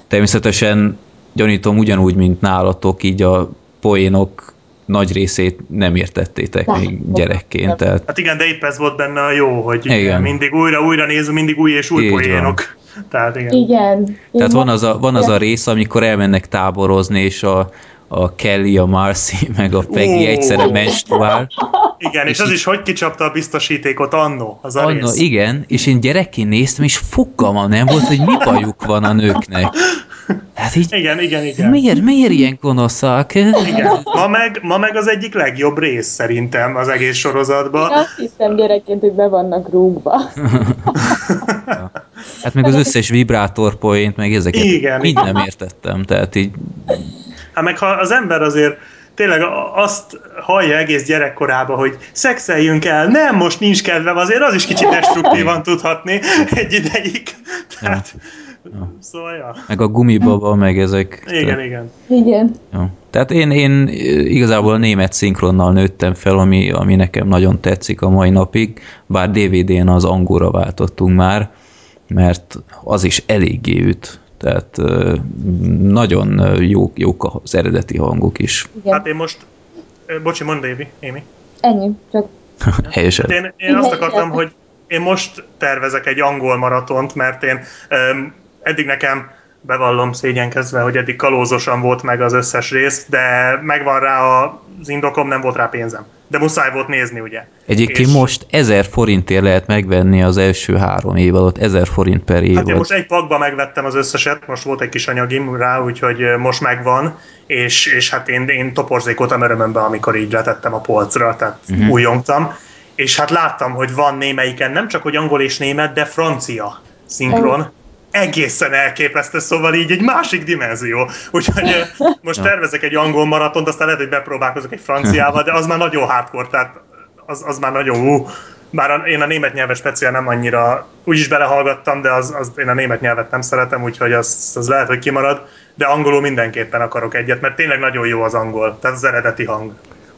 Természetesen gyanítom ugyanúgy, mint nálatok, így a poénok nagy részét nem értettétek még gyerekként. Tehát... Hát igen, de épp ez volt benne a jó, hogy igen. mindig újra-újra nézünk, mindig új és új Így poénok. Van. Tehát igen. igen. Tehát van az, a, van az a rész, amikor elmennek táborozni, és a, a Kelly, a Marcy, meg a Peggy oh. egyszerre menstruál, Igen, és, és az is, hogy kicsapta a biztosítékot annó, az a Anno, rész. igen, és én gyerekként néztem, és fogalmam nem volt, hogy mi bajuk van a nőknek. Hát így, Igen, igen, igen. miért, miért ilyen gonoszak? igen. Ma, meg, ma meg az egyik legjobb rész szerintem az egész sorozatban. Én azt hiszem gyerekként, hogy be vannak rúgva. Hát meg az összes vibrátorpoint, meg ezeket Igen, mind igen. nem értettem, tehát így Hát meg ha az ember azért tényleg azt hallja egész gyerekkorában, hogy szexeljünk el, nem, most nincs kedvem, azért az is kicsit destruktívan tudhatni egy ideig. Tehát, szóval, ja. meg a gumibaba, meg ezek. Igen, igen. Igen. Jó. Tehát én, én igazából a német szinkronnal nőttem fel, ami, ami nekem nagyon tetszik a mai napig, bár DVD-n az angolra váltottunk már, mert az is eléggé üt. Tehát nagyon jók, jók az eredeti hangok is. Igen. Hát én most, bocsi, mondd, Évi, Émi. Ennyi. Csak Helyesen. Hát Én, én azt akartam, hogy én most tervezek egy angol maratont, mert én eddig nekem bevallom szégyenkezve, hogy eddig kalózosan volt meg az összes rész, de megvan rá az indokom, nem volt rá pénzem. De muszáj volt nézni, ugye? Egyébként És- most 1000 forintért lehet megvenni az első három év alatt, 1000 forint per év. Hát én most egy pakba megvettem az összeset, most volt egy kis anyagim rá, úgyhogy most megvan, és, és hát én, én toporzékoltam örömömbe, amikor így letettem a polcra, tehát uh-huh. újongtam, és hát láttam, hogy van némelyiken nem csak hogy angol és német, de francia szinkron. Egészen elképesztő, szóval így egy másik dimenzió. Úgyhogy most tervezek egy angol maratont, aztán lehet, hogy bepróbálkozok egy franciával, de az már nagyon hardcore, tehát az, az már nagyon ú. Bár a, én a német nyelvet speciál nem annyira, úgyis belehallgattam, de az, az, én a német nyelvet nem szeretem, úgyhogy az, az lehet, hogy kimarad, de angolul mindenképpen akarok egyet, mert tényleg nagyon jó az angol, tehát az eredeti hang.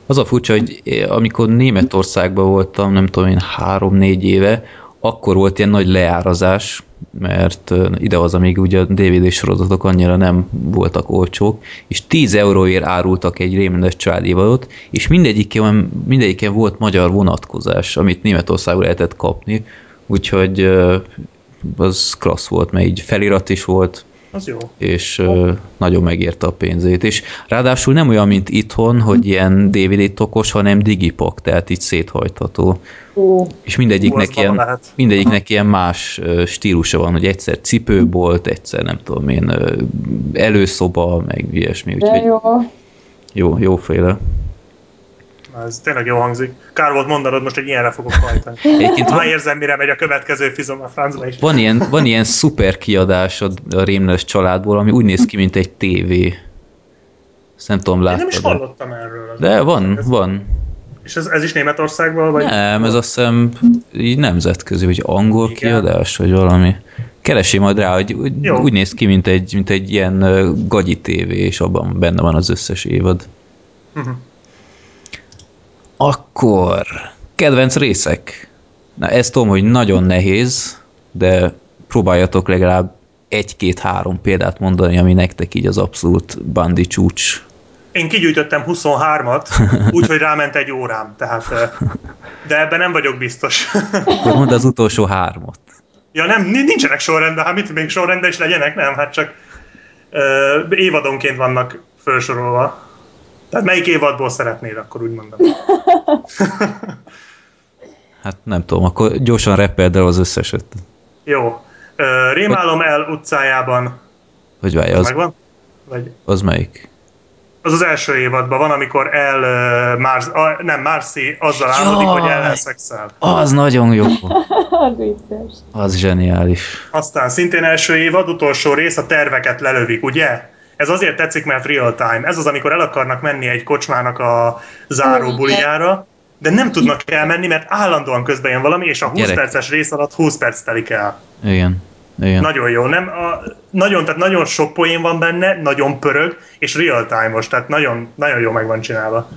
Az a furcsa, hogy eh, amikor Németországban voltam, nem tudom én, három-négy éve, akkor volt ilyen nagy leárazás, mert eh, idehaza még ugye a DVD sorozatok annyira nem voltak olcsók, és 10 euróért árultak egy rémendes családévadot, és mindegyiken, mindegyiken volt magyar vonatkozás, amit Németországban lehetett kapni, úgyhogy az klassz volt, mert így felirat is volt, Az jó. és ö, nagyon megérte a pénzét. És ráadásul nem olyan, mint itthon, hogy ilyen DVD tokos, hanem digipak, tehát így széthajtható. Ú, És mindegyiknek, az ilyen, lehet. mindegyiknek ilyen más stílusa van, hogy egyszer cipőbolt, egyszer nem tudom én, előszoba, meg ilyesmi, úgyhogy jó. jó, jóféle. Ez tényleg jó hangzik. Kár volt mondanod, most egy ilyenre fogok hajtani. Egyébként van, érzem, mire megy a következő fizom a francba is. van, ilyen, van ilyen szuper kiadás a, Rémles családból, ami úgy néz ki, mint egy tévé. Ezt nem tudom, Én láttad nem is hallottam erről. De van, van. És ez, ez is Németországban? Vagy? Nem, ez azt hiszem így nemzetközi, vagy angol Igen. kiadás, vagy valami. Keresi majd rá, hogy úgy, Jó. úgy néz ki, mint egy, mint egy ilyen gagyi tévé, és abban benne van az összes évad. Mhm. Akkor, kedvenc részek. Na, ezt tudom, hogy nagyon nehéz, de próbáljatok legalább egy-két-három példát mondani, ami nektek így az abszolút bandi csúcs. Én kigyűjtöttem 23-at, úgyhogy ráment egy órám, tehát, de ebben nem vagyok biztos. Akkor mondd az utolsó hármat. ja nem, ni- nincsenek sorrendben, hát mit még sorrendben is legyenek, nem, hát csak ö, évadonként vannak felsorolva. Tehát melyik évadból szeretnéd, akkor úgy mondom. Hát nem tudom, akkor gyorsan reppeld el az összeset. Jó. Ö, Rémálom el utcájában. Hogy várj, Az megvan? Vagy az melyik? az az első évadban van, amikor el ö, Mars, nem, Marcy azzal álmodik, hogy Jaj! ellenszexel. Az nagyon jó. Az zseniális. Aztán szintén első évad, utolsó rész, a terveket lelövik, ugye? Ez azért tetszik, mert real time. Ez az, amikor el akarnak menni egy kocsmának a záró Igen. bulijára, de nem tudnak elmenni, mert állandóan közben jön valami, és a 20 Gyerek. perces rész alatt 20 perc telik el. Igen. Igen. Nagyon jó, nem? A, nagyon, tehát nagyon sok poén van benne, nagyon pörög, és real time-os, tehát nagyon, nagyon jó meg van csinálva.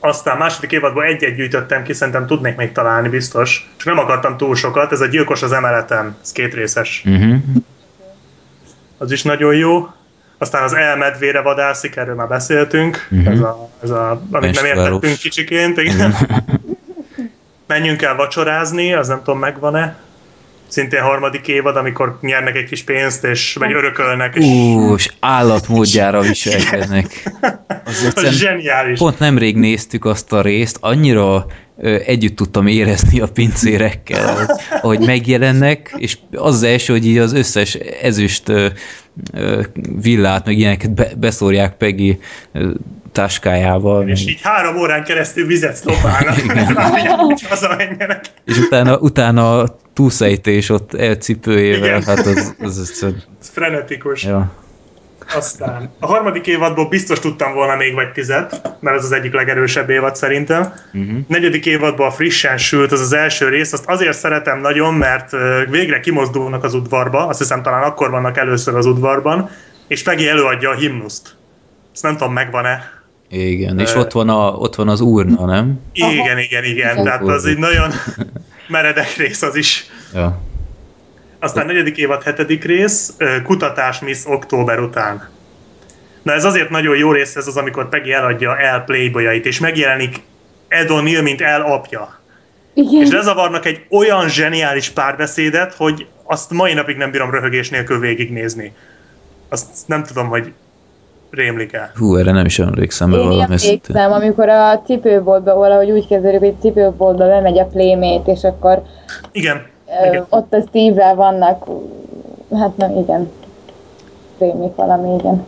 Aztán második évadban egy-egy gyűjtöttem ki, szerintem tudnék még találni biztos. Csak nem akartam túl sokat, ez a Gyilkos az emeleten, ez két részes. Uh-huh. Az is nagyon jó. Aztán az elmedvére vadászik, erről már beszéltünk. Mhm. Ez, a, ez a, amit nem értettünk kicsiként. Igen. Menjünk el vacsorázni, az nem tudom megvan-e. Szintén harmadik évad, amikor nyernek egy kis pénzt, és vagy örökölnek. És... Ú, és állatmódjára viselkednek. Az Az zseniális. Pont nemrég néztük azt a részt, annyira ö, együtt tudtam érezni a pincérekkel, ahogy megjelennek, és az az első, hogy így az összes ezüst ö, ö, villát, meg ilyeneket be, beszórják Peggy táskájával. És így három órán keresztül vizet szlopálnak, hogy hazamenjenek. És utána, utána a túlszejtés ott elcipőjével, Igen. hát az, az, az, az Ez frenetikus. ja. Aztán a harmadik évadból biztos tudtam volna még vagy tizet, mert ez az egyik legerősebb évad szerintem. Uh-huh. Negyedik évadban a frissen sült, az az első rész, azt azért szeretem nagyon, mert végre kimozdulnak az udvarba, azt hiszem talán akkor vannak először az udvarban, és Peggy előadja a himnuszt. Ezt nem tudom, megvan-e. Igen, és ott van, a, ott van az urna, nem? Igen, igen, igen, tehát az egy nagyon meredek rész az is. Ja. Aztán negyedik évad, hetedik rész, kutatás Miss Október után. Na ez azért nagyon jó rész ez az, amikor Peggy eladja el playboyait, és megjelenik Ed O'Neill, mint el apja. Igen. És lezavarnak egy olyan zseniális párbeszédet, hogy azt mai napig nem bírom röhögés nélkül végignézni. Azt nem tudom, hogy rémlik el. Hú, erre nem is emlékszem, Én őszintén. emlékszem, amikor a cipőboltba valahogy úgy kezdődik, hogy cipőboltba bemegy a playmate, és akkor Igen, ö, igen. ott a Steve-vel vannak, hát nem, igen. Rémlik valami, igen.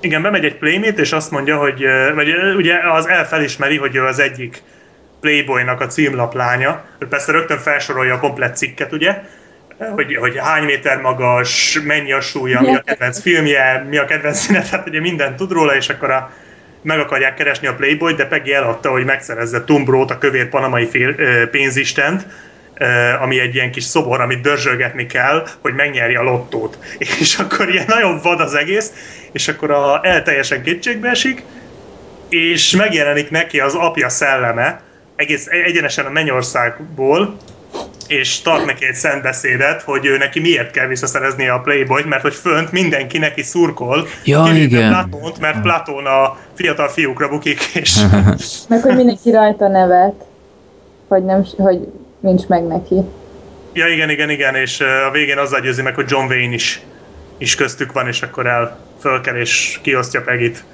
Igen, bemegy egy playmate, és azt mondja, hogy vagy ugye az el felismeri, hogy ő az egyik Playboynak a címlaplánya. Ő persze rögtön felsorolja a komplet cikket, ugye? Hogy, hogy hány méter magas, mennyi a súlya, mi a kedvenc filmje, mi a kedvenc színe, tehát ugye mindent tud róla, és akkor a, meg akarják keresni a Playboy, de Peggy eladta, hogy megszerezze Tumbrót, a kövér panamai fél, pénzistent, ami egy ilyen kis szobor, amit dörzsölgetni kell, hogy megnyerje a lottót. És akkor ilyen nagyon vad az egész, és akkor a, el teljesen kétségbe esik, és megjelenik neki az apja szelleme, egész egyenesen a mennyországból, és tart neki egy szent beszédet, hogy ő neki miért kell visszaszerezni a Playboyt, mert hogy fönt mindenki neki szurkol, Ja, igen. Platont, mert Platón a fiatal fiúkra bukik, és Meg hogy mindenki rajta nevet, hogy, nem, hogy nincs meg neki. ja igen, igen, igen, és a végén azzal győzi meg, hogy John Wayne is, is köztük van, és akkor el fölkel és kiosztja Pegit.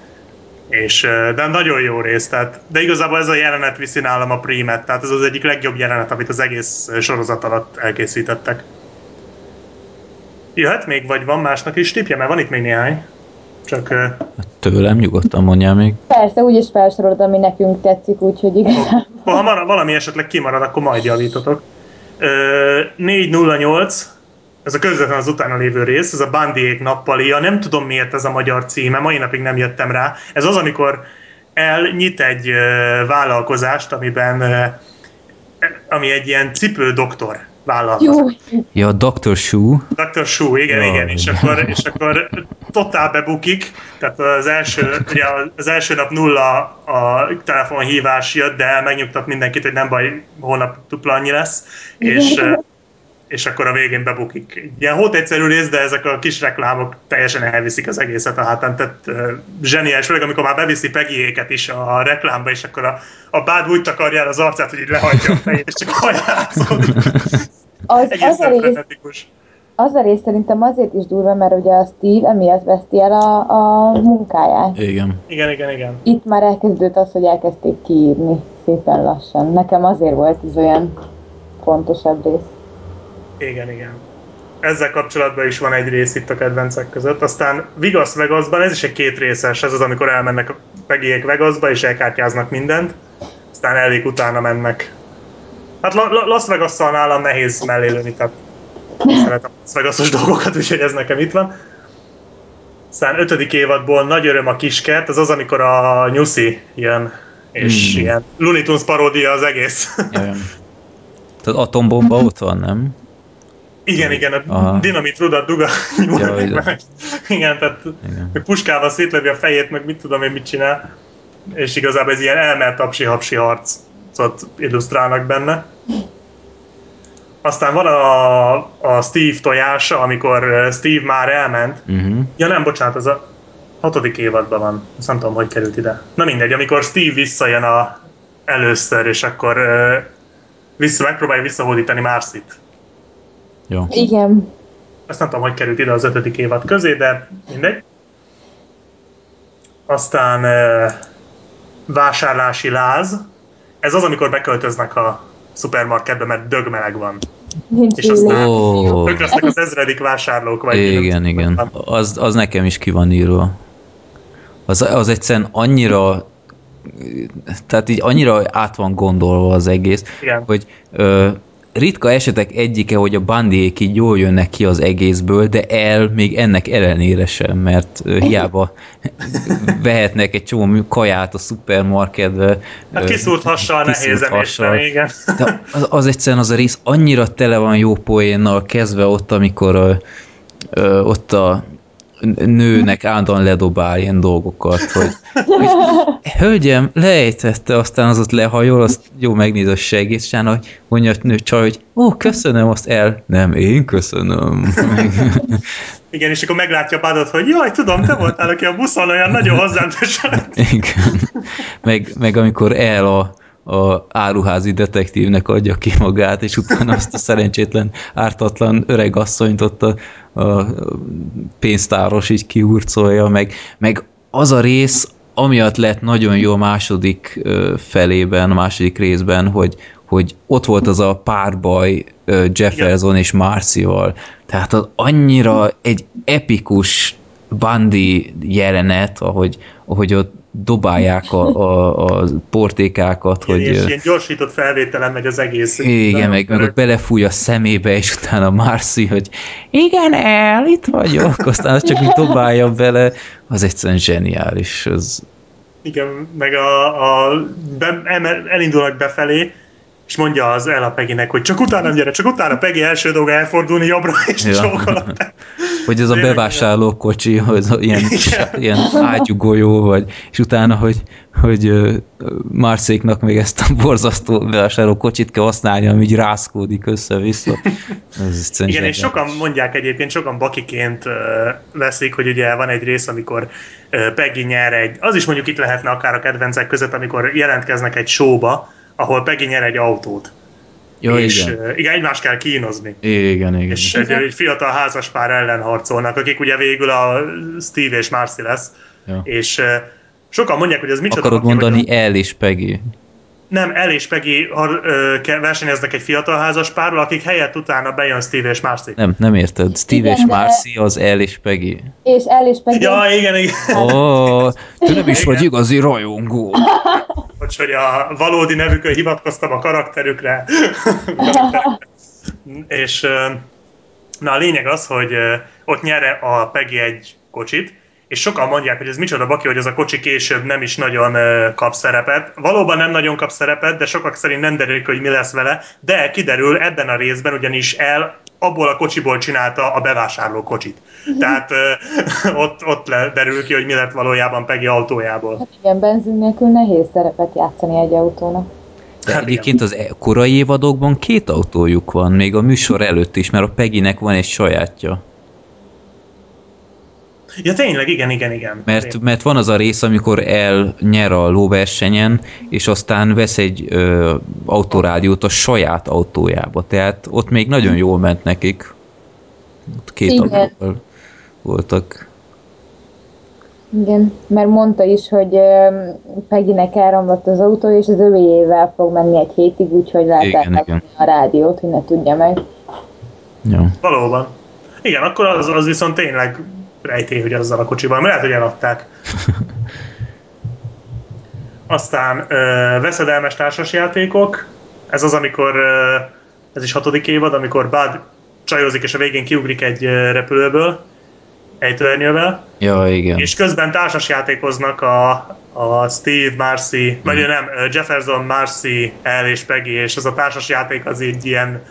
És, de nagyon jó rész, tehát, de igazából ez a jelenet viszi nálam a prímet, tehát ez az egyik legjobb jelenet, amit az egész sorozat alatt elkészítettek. Jöhet még, vagy van másnak is tipje, mert van itt még néhány. Csak ö, Tőlem nyugodtan mondjál még. Persze, úgyis felsorolod, ami nekünk tetszik, úgyhogy igazából. ha valami esetleg kimarad, akkor majd javítotok. Ö, 408, ez a közvetlen az utána lévő rész, ez a Bandiék nappalia, nem tudom miért ez a magyar címe, mai napig nem jöttem rá. Ez az, amikor elnyit egy ö, vállalkozást, amiben ö, ami egy ilyen cipődoktor vállalkozás. Jó, Ja, Dr. Shoe. Dr. Shu, igen, Jaj. igen, és akkor, és akkor totál bebukik, tehát az első, ugye az első nap nulla a telefonhívás jött, de megnyugtat mindenkit, hogy nem baj, holnap dupla annyi lesz, és, és akkor a végén bebukik. Ilyen hót egyszerű rész, de ezek a kis reklámok teljesen elviszik az egészet a hátán, tehát uh, zseniális, főleg amikor már beviszi Peggyéket is a reklámba, és akkor a, a bád úgy takarja el az arcát, hogy így lehagyja a fejét, és csak hajlázkodik. az, az, a rész, az a rész szerintem azért is durva, mert ugye a Steve emiatt veszti el a, a munkáját. Igen. Igen, igen, igen. Itt már elkezdődött az, hogy elkezdték kiírni szépen lassan. Nekem azért volt ez olyan fontosabb rész. Igen, igen. Ezzel kapcsolatban is van egy rész itt a kedvencek között. Aztán Vegas Vegasban, ez is egy két részes, ez az, amikor elmennek a Peggyék Vegasba, és elkártyáznak mindent. Aztán elég utána mennek. Hát La- La- Las vegas nálam nehéz mellé lőni, tehát szeretem a Las Vegas-os dolgokat, úgyhogy ez nekem itt van. Aztán ötödik évadból Nagy öröm a kiskert, az az, amikor a Nyuszi jön, és Hmm. ilyen Looney Tunes paródia az egész. Tehát atombomba ott van, nem? Igen, igen, a Aha. dinamit rudat dug a Ja, meg. Igen, tehát Igen. hogy puskával szétlövi a fejét, meg mit tudom én mit csinál. És igazából ez ilyen elmert tapsi-hapsi harcot illusztrálnak benne. Aztán van a, a Steve tojása, amikor Steve már elment. Uh-huh. Ja nem, bocsánat, az a hatodik évadban van. Azt nem tudom, hogy került ide. Na mindegy, amikor Steve visszajön a először, és akkor uh, vissza, megpróbálja visszahódítani Marcy-t. Jó. Igen. Azt nem tudom, hogy került ide az ötödik évad közé, de mindegy. Aztán uh, vásárlási láz. Ez az, amikor beköltöznek a szupermarketbe, mert dögmeleg van. Nincs És aztán- Ó, Ők lesznek az ezredik vásárlók, vagy igen, nem igen. Az, az nekem is ki van írva. Az, az egyszerűen annyira tehát így annyira át van gondolva az egész, Igen. hogy ö, ritka esetek egyike, hogy a bandiék így jól jönnek ki az egészből, de el még ennek ellenére sem, mert hiába vehetnek egy csomó kaját a szupermarketbe. A ö, kiszúrt hassal nehéz emészteni, igen. De az, az egyszerűen az a rész annyira tele van jó poénnal, kezdve ott, amikor ott a nőnek állandóan ledobál ilyen dolgokat, hogy, hogy hölgyem, lejtette, aztán az ott lehajol, azt jó megnéz a segít, utána, hogy mondja a nő csaj, hogy ó, köszönöm, azt el, nem, én köszönöm. Igen, és akkor meglátja Badot, hogy jaj, tudom, te voltál, aki a buszon olyan nagyon hozzám. Igen. Meg, meg amikor el a, a áruházi detektívnek adja ki magát, és utána azt a szerencsétlen, ártatlan öreg asszonyt ott a, a pénztáros így kiurcolja, meg, meg az a rész, amiatt lett nagyon jó a második felében, a második részben, hogy, hogy ott volt az a párbaj Jefferson és Marcival. Tehát az annyira egy epikus bandi jelenet, ahogy, ahogy ott dobálják a, a, a portékákat, hogy... és ilyen gyorsított felvételen megy az egész. igen, meg, meg ott belefúj a szemébe, és utána Marci, hogy igen, el, itt vagyok, aztán azt csak úgy dobálja bele, az egyszerűen zseniális. Az, Igen, meg a, a be, elindulnak befelé, és mondja az el a Peginek, hogy csak utána gyere, csak utána Pegi első dolga elfordulni jobbra, és Ja. ja. hogy ez a Tényleg, bevásárlókocsi, hogy ilyen, ilyen ágyugójó, vagy, és utána, hogy, hogy ö, Marcéknak még ezt a borzasztó bevásárlókocsit kell használni, ami így rászkódik össze-vissza. Ez Igen, és sokan mondják egyébként, sokan bakiként veszik, hogy ugye van egy rész, amikor Peggy nyer egy, az is mondjuk itt lehetne akár a kedvencek között, amikor jelentkeznek egy showba, ahol Peggy nyer egy autót. Ja, és igen. igen, egymást kell kínozni. Igen, igen. És egy, egy fiatal házaspár ellen harcolnak, akik ugye végül a Steve és Marcy lesz. Ja. És sokan mondják, hogy ez micsoda Akarod hogy mondani a- El és Peggy? Nem, El és Peggy har, ö, ke- versenyeznek egy fiatal házaspárral, akik helyett utána bejön Steve és Marcy. Nem, nem érted. Steve Igen, és de- Marcy az El és Peggy. És el is meg Ja, igen, igen. Ó, oh, te nem is Igen. vagy igazi rajongó. Hogy, hogy a valódi nevükön hivatkoztam a karakterükre. és na a lényeg az, hogy ott nyere a Peggy egy kocsit, és sokan mondják, hogy ez micsoda baki, hogy ez a kocsi később nem is nagyon kap szerepet. Valóban nem nagyon kap szerepet, de sokak szerint nem derül ki, hogy mi lesz vele, de kiderül ebben a részben ugyanis el abból a kocsiból csinálta a bevásárló kocsit. Tehát ö, ott, ott derül ki, hogy mi lett valójában Peggy autójából. Hát igen, benzin nélkül nehéz szerepet játszani egy autónak. De Hát egyébként az e- korai évadokban két autójuk van, még a műsor előtt is, mert a Peggynek van egy sajátja. Ja, tényleg, igen, igen, igen. Mert, mert van az a rész, amikor el nyer a lóversenyen, és aztán vesz egy ö, autorádiót a saját autójába. Tehát ott még nagyon jól ment nekik. Ott két autóval voltak. Igen, mert mondta is, hogy ö, Peggynek elromlott az autó, és az övéjével fog menni egy hétig, úgyhogy igen. a rádiót, hogy ne tudja meg. Ja. Valóban. Igen, akkor az, az viszont tényleg rejtély, hogy azzal a kocsival, mert lehet, hogy eladták. Aztán ö, veszedelmes társasjátékok. Ez az, amikor, ö, ez is hatodik évad, amikor Bud csajozik, és a végén kiugrik egy repülőből, egy törnyővel, ja, igen. és közben társasjátékoznak a, a Steve, Marcy, vagy nem, Jefferson, Marcy, El és Peggy, és az a társasjáték az egy ilyen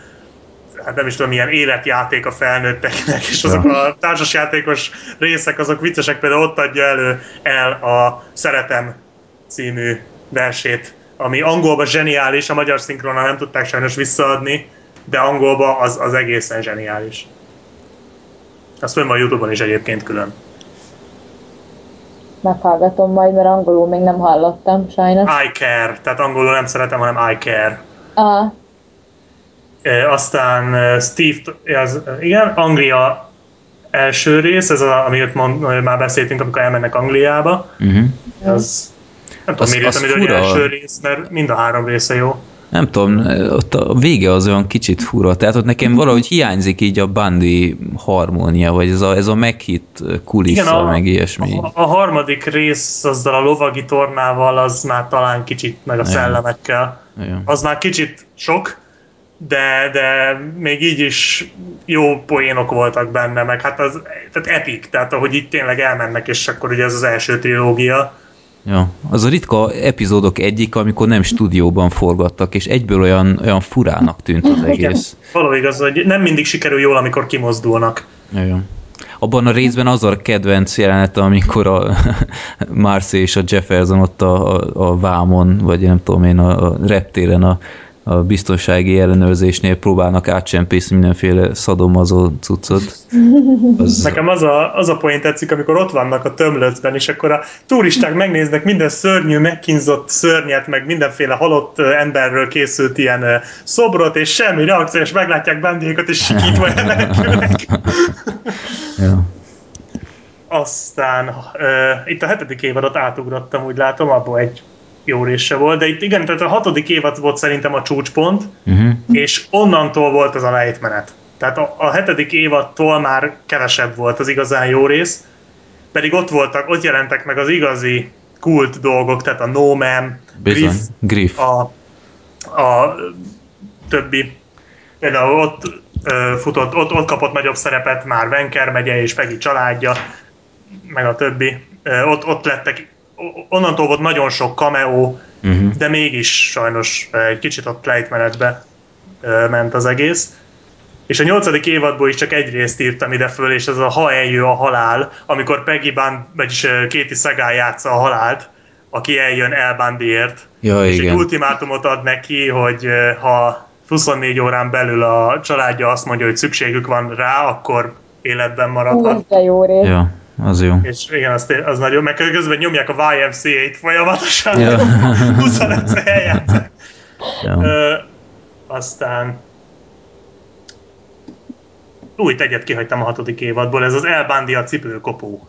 hát nem is tudom, ilyen életjáték a felnőtteknek, és azok a társasjátékos részek, azok viccesek, például ott adja elő el a Szeretem című versét, ami angolban zseniális, a magyar szinkronnal nem tudták sajnos visszaadni, de angolban az, az egészen zseniális. Az fönn van a Youtube-on is egyébként külön. Meghallgatom majd, mert angolul még nem hallottam, sajnos. I care, tehát angolul nem szeretem, hanem I care. Ah, E, aztán Steve, az, igen, Anglia első rész, ez az, amit mond, már beszéltünk, amikor elmennek Angliába. Uh-huh. Az, nem tudom, miért írtam, hogy első rész, mert mind a három része jó. Nem tudom, ott a vége az olyan kicsit fura, tehát ott nekem valahogy hiányzik így a bandi harmónia, vagy ez a, ez a meghitt kulissza, Igen, a, meg ilyesmi. A, a harmadik rész azzal a lovagi tornával, az már talán kicsit, meg a szellemekkel. Igen. Az már kicsit sok, de, de még így is jó poénok voltak benne, meg hát az tehát epic, tehát ahogy itt tényleg elmennek, és akkor ugye ez az első trilógia. Ja, az a ritka epizódok egyik, amikor nem stúdióban forgattak, és egyből olyan, olyan furának tűnt az egész. Igen, való igaz, hogy nem mindig sikerül jól, amikor kimozdulnak. Ja, Abban a részben az a kedvenc jelenet, amikor a Marcy és a Jefferson ott a, a, a vámon, vagy nem tudom én, a, a reptéren a a biztonsági ellenőrzésnél próbálnak átcsempészni mindenféle szadomazó cuccot. Az... Nekem az a, az a poén tetszik, amikor ott vannak a tömlöcben, és akkor a turisták megnéznek minden szörnyű, megkínzott szörnyet, meg mindenféle halott emberről készült ilyen szobrot, és semmi reakció, és meglátják bendéket, és sikítva elmenekülnek. ja. Aztán uh, itt a hetedik évadot átugrottam, úgy látom, abból egy jó része volt, de itt igen, tehát a hatodik évad volt szerintem a csúcspont, uh-huh. és onnantól volt az a lejtmenet. Tehát a, a hetedik évattól már kevesebb volt az igazán jó rész, pedig ott voltak, ott jelentek meg az igazi kult dolgok, tehát a No Man, Griff, Griff. A, a többi. Például ott ö, futott, ott, ott kapott nagyobb szerepet már Venker megye és Peggy családja, meg a többi. Ö, ott, ott lettek onnantól volt nagyon sok cameo, uh-huh. de mégis sajnos egy kicsit a lejtmenetbe ment az egész. És a nyolcadik évadból is csak egy részt írtam ide föl, és ez a Ha eljő a halál, amikor Peggy Band, vagyis Kéti Szegál játsza a halált, aki eljön El Bandiért. Ja, és igen. egy ultimátumot ad neki, hogy ha 24 órán belül a családja azt mondja, hogy szükségük van rá, akkor életben maradhat. Hú, de jó rész. Ja az jó. És igen, az, az nagyon, meg közben nyomják a YMCA-t folyamatosan, ja. 25 eljátszák. Ja. Ö, aztán új egyet kihagytam a hatodik évadból, ez az El Bandi a cipőkopó.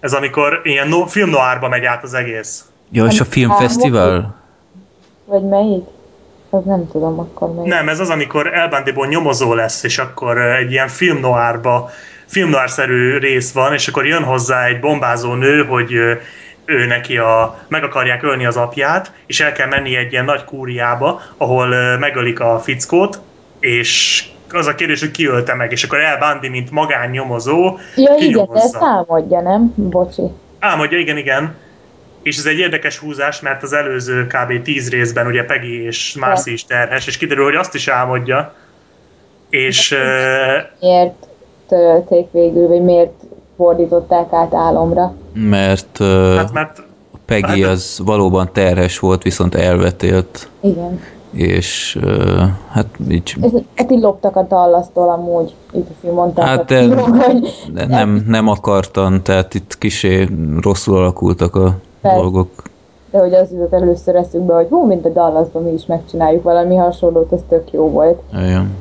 Ez amikor ilyen no, film noárba megy át az egész. Jó, és a filmfesztivál? Vagy melyik? Az nem tudom akkor melyik. Nem, ez az, amikor El nyomozó lesz, és akkor egy ilyen film noárba filmnoárszerű rész van, és akkor jön hozzá egy bombázó nő, hogy ő neki a, meg akarják ölni az apját, és el kell menni egy ilyen nagy kúriába, ahol megölik a fickót, és az a kérdés, hogy ki ölte meg, és akkor El Bandi, mint magánnyomozó, Ja, igen, de ezt álmodja, nem? Bocsi. Álmodja, igen, igen. És ez egy érdekes húzás, mert az előző kb. 10 részben ugye Peggy és Marcy is terhes, és kiderül, hogy azt is álmodja. És... Miért? Törölték végül, vagy miért fordították át álomra? Mert, uh, hát, mert Peggy hát, az valóban terhes volt, viszont elvetélt. Igen. És uh, hát így... És, hát így loptak a dallasztól amúgy, így mondták. Hát de, film, hogy... de nem, nem akartan, tehát itt kisé rosszul alakultak a Persze. dolgok. De hogy az jutott először eszükbe, hogy hú, mint a Dallasban mi is megcsináljuk valami hasonlót, ez tök jó volt. Igen.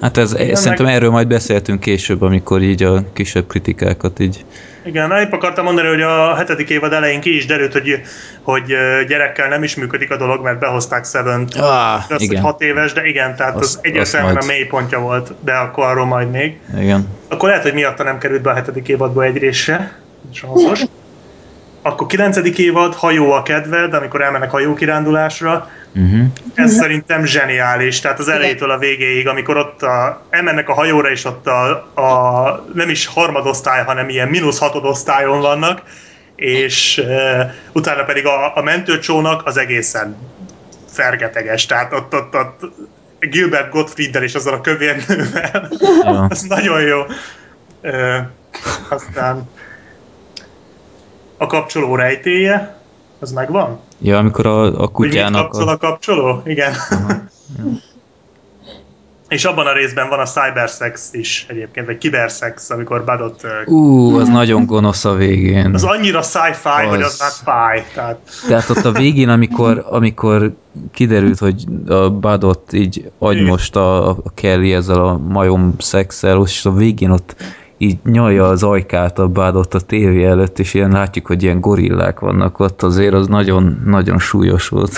Hát ez, Igen, szerintem meg... erről majd beszéltünk később, amikor így a kisebb kritikákat így... Igen, épp akartam mondani, hogy a hetedik évad elején ki is derült, hogy, hogy gyerekkel nem is működik a dolog, mert behozták Seven-t. Ah, az igen. hat éves, de igen, tehát azt, az egyértelműen majd... a mélypontja volt, de akkor arról majd még. Igen. Akkor lehet, hogy miatta nem került be a hetedik évadba egy része. Akkor kilencedik évad, hajó a kedved, amikor elmennek hajókirándulásra, Uh-huh. Ez szerintem zseniális, tehát az elejétől a végéig, amikor ott a, elmennek a hajóra, és ott a, a nem is harmadosztály, hanem ilyen mínusz hatodosztályon vannak, és uh, utána pedig a, a mentőcsónak az egészen fergeteges, tehát ott, ott, ott Gilbert Gottfrieddel és azzal a kövérnővel, ja. az nagyon jó. Uh, aztán a kapcsoló rejtéje, az megvan? Ja, amikor a, a kutyának... Hogy a... a kapcsoló? Igen. És abban a részben van a cybersex is egyébként, vagy kibersex, amikor Badot... Ú, az nagyon gonosz a végén. Az annyira sci-fi, az... hogy az már fáj. Tehát... tehát ott a végén, amikor, amikor kiderült, hogy a Badot így agymost a, a Kelly ezzel a majom szexel, és a végén ott így nyalja az ajkát a bádott a tévé előtt, és ilyen látjuk, hogy ilyen gorillák vannak ott, azért az nagyon, nagyon súlyos volt.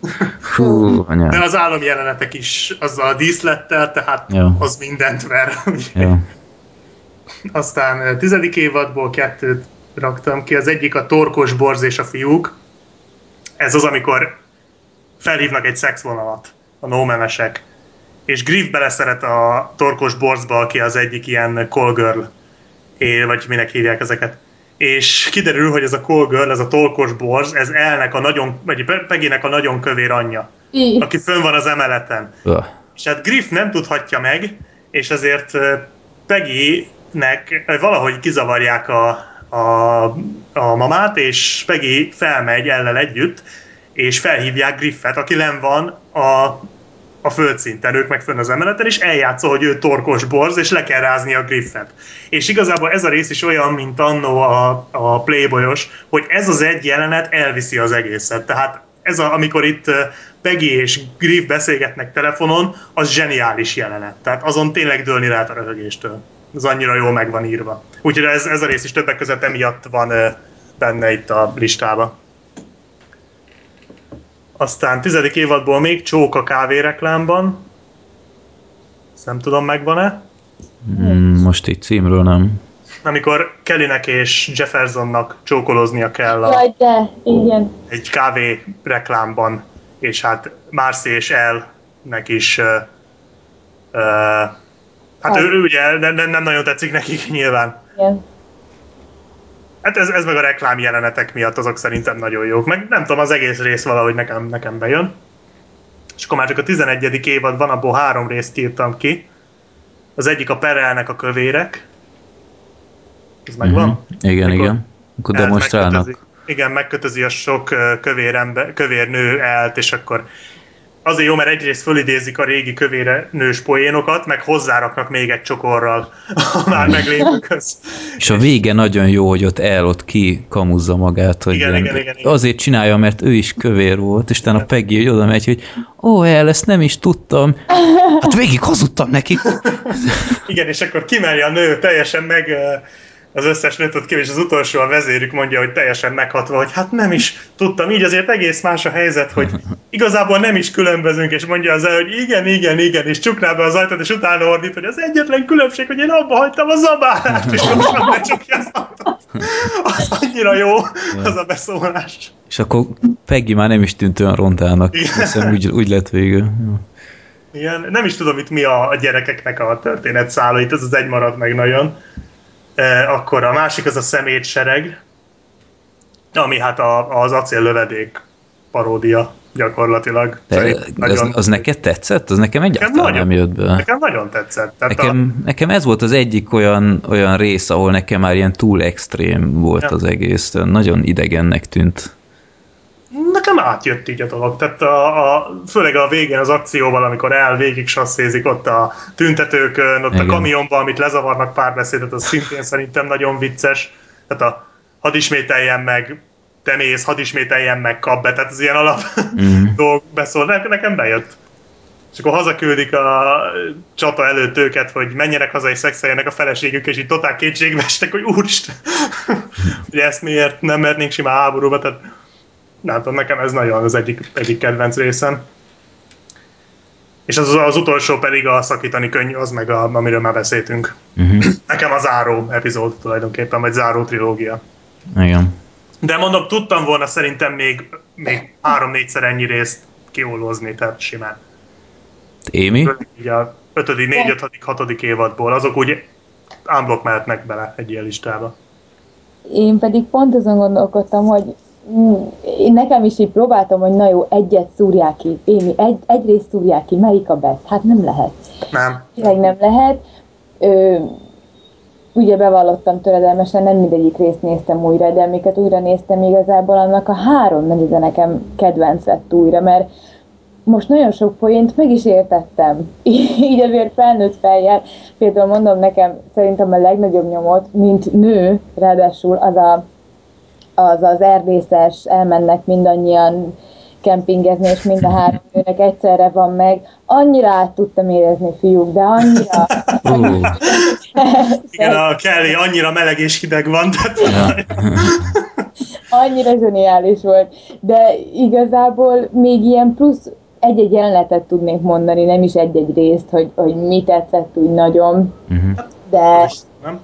Fú, anyám. De az álom jelenetek is azzal a díszlettel, tehát ja. az mindent ver. Ja. Aztán tizedik évadból kettőt raktam ki, az egyik a torkos borz és a fiúk. Ez az, amikor felhívnak egy szexvonalat a nómemesek és Griff beleszeret a torkos borzba, aki az egyik ilyen call girl, vagy minek hívják ezeket. És kiderül, hogy ez a call girl, ez a torkos borz, ez elnek a nagyon, vagy Peggynek a nagyon kövér anyja, I. aki fönn van az emeleten. Uh. És hát Griff nem tudhatja meg, és ezért Peggy-nek valahogy kizavarják a, a, a mamát, és Peggy felmegy ellen együtt, és felhívják Griffet, aki len van a a földszinten, ők meg fönn az emeleten, és eljátszol, hogy ő torkos borz, és le kell rázni a griffet. És igazából ez a rész is olyan, mint annó a, a Playboyos, hogy ez az egy jelenet elviszi az egészet. Tehát ez a, amikor itt Peggy és Griff beszélgetnek telefonon, az zseniális jelenet. Tehát azon tényleg dőlni lehet a röhögéstől. Ez annyira jól meg van írva. Úgyhogy ez, ez a rész is többek között emiatt van benne itt a listában. Aztán tizedik évadból még csók a kávéreklámban. Ezt nem tudom, megvan-e? Mm, most így címről nem. Amikor Kellynek és Jeffersonnak csókolóznia kell a, Jaj, de, igen. egy kávé reklámban, és hát Marcy és El-nek is uh, uh, hát ő, ő ugye nem, nem nagyon tetszik nekik nyilván. Igen. Hát ez, ez meg a reklám jelenetek miatt azok szerintem nagyon jók. Meg nem tudom, az egész rész valahogy nekem, nekem bejön. És akkor már csak a 11. évad van, abból három részt írtam ki. Az egyik a perelnek a kövérek. Ez megvan? Mm-hmm. Igen, Mikor igen. Akkor demonstrálnak. Megkötözi, igen, megkötözi a sok kövér, ember, kövér nő elt, és akkor azért jó, mert egyrészt fölidézik a régi kövére nős poénokat, meg hozzáraknak még egy csokorral a már meglévőkhöz. És a vége nagyon jó, hogy ott el, ott ki kamuzza magát, hogy igen, igen, igen, igen. azért csinálja, mert ő is kövér volt, és utána Peggy hogy oda megy, hogy ó, el, ezt nem is tudtam. Hát végig hazudtam neki. igen, és akkor kimelje a nő teljesen meg az összes nőt ott és az utolsó a vezérük mondja, hogy teljesen meghatva, hogy hát nem is tudtam, így azért egész más a helyzet, hogy igazából nem is különbözünk, és mondja az el, hogy igen, igen, igen, és csukná be az ajtót, és utána ordít, hogy az egyetlen különbség, hogy én abba hagytam a zabálát, és most nem becsukja az ajtót. Az annyira jó, az a beszólás. És akkor Peggy már nem is tűnt olyan rontának, hiszen úgy, úgy lett végül. Igen, nem is tudom itt mi a, a gyerekeknek a történet szála, itt ez az egy marad meg nagyon. E, akkor a másik az a szemétsereg, ami hát a, az acéllövedék paródia gyakorlatilag. De az, az neked tetszett? Az nekem egyáltalán nekem nagyon, nem jött be. Nekem nagyon tetszett. Tehát nekem, a... nekem ez volt az egyik olyan, olyan rész, ahol nekem már ilyen túl extrém volt ja. az egész. Nagyon idegennek tűnt nekem átjött így a dolog. Tehát a, a, főleg a végén az akcióval, amikor el végig sasszézik ott a tüntetőkön, ott Igen. a kamionban, amit lezavarnak párbeszédet, az szintén szerintem nagyon vicces. Tehát a hadd ismételjen meg, te mész, hadd ismételjen meg, kap be, tehát az ilyen alap mm. dolg beszól. Ne, nekem bejött. És akkor hazaküldik a csata előtt őket, hogy menjenek haza és szexeljenek a feleségük, és így totál kétségbe estek, hogy úristen, hogy ezt miért nem mernénk simán háborúba, tehát nem tudom, nekem ez nagyon az egyik, egyik kedvenc részem. És az, az utolsó pedig a szakítani könnyű, az meg, a, amiről már beszéltünk. Uh-huh. Nekem a záró epizód tulajdonképpen, vagy záró trilógia. Igen. De mondom, tudtam volna szerintem még, még három-négyszer ennyi részt kiolózni, tehát simán. Émi? Így a ötödik, négy, ötödik, hatodik évadból, azok úgy unblock mehetnek bele egy ilyen listába. Én pedig pont azon gondolkodtam, hogy én nekem is így próbáltam, hogy na jó, egyet szúrják ki, Émi, egy, egy részt szúrják ki, melyik a best? Hát nem lehet. Nem. Tényleg nem lehet. Ö, ugye bevallottam töredelmesen, nem mindegyik részt néztem újra, de amiket újra néztem igazából, annak a három negyede nekem kedvenc lett újra, mert most nagyon sok poént meg is értettem. Így azért felnőtt fejjel. Például mondom nekem, szerintem a legnagyobb nyomot, mint nő, ráadásul az a, az, az erdészes, elmennek mindannyian kempingezni, és mind a három nőnek egyszerre van meg. Annyira át tudtam érezni, fiúk, de annyira. Uh. Igen, a Kelly annyira meleg és hideg van, tehát annyira zseniális volt. De igazából még ilyen plusz egy-egy jelenetet tudnék mondani, nem is egy-egy részt, hogy, hogy mi tetszett úgy nagyon, Uh-huh. de, nem?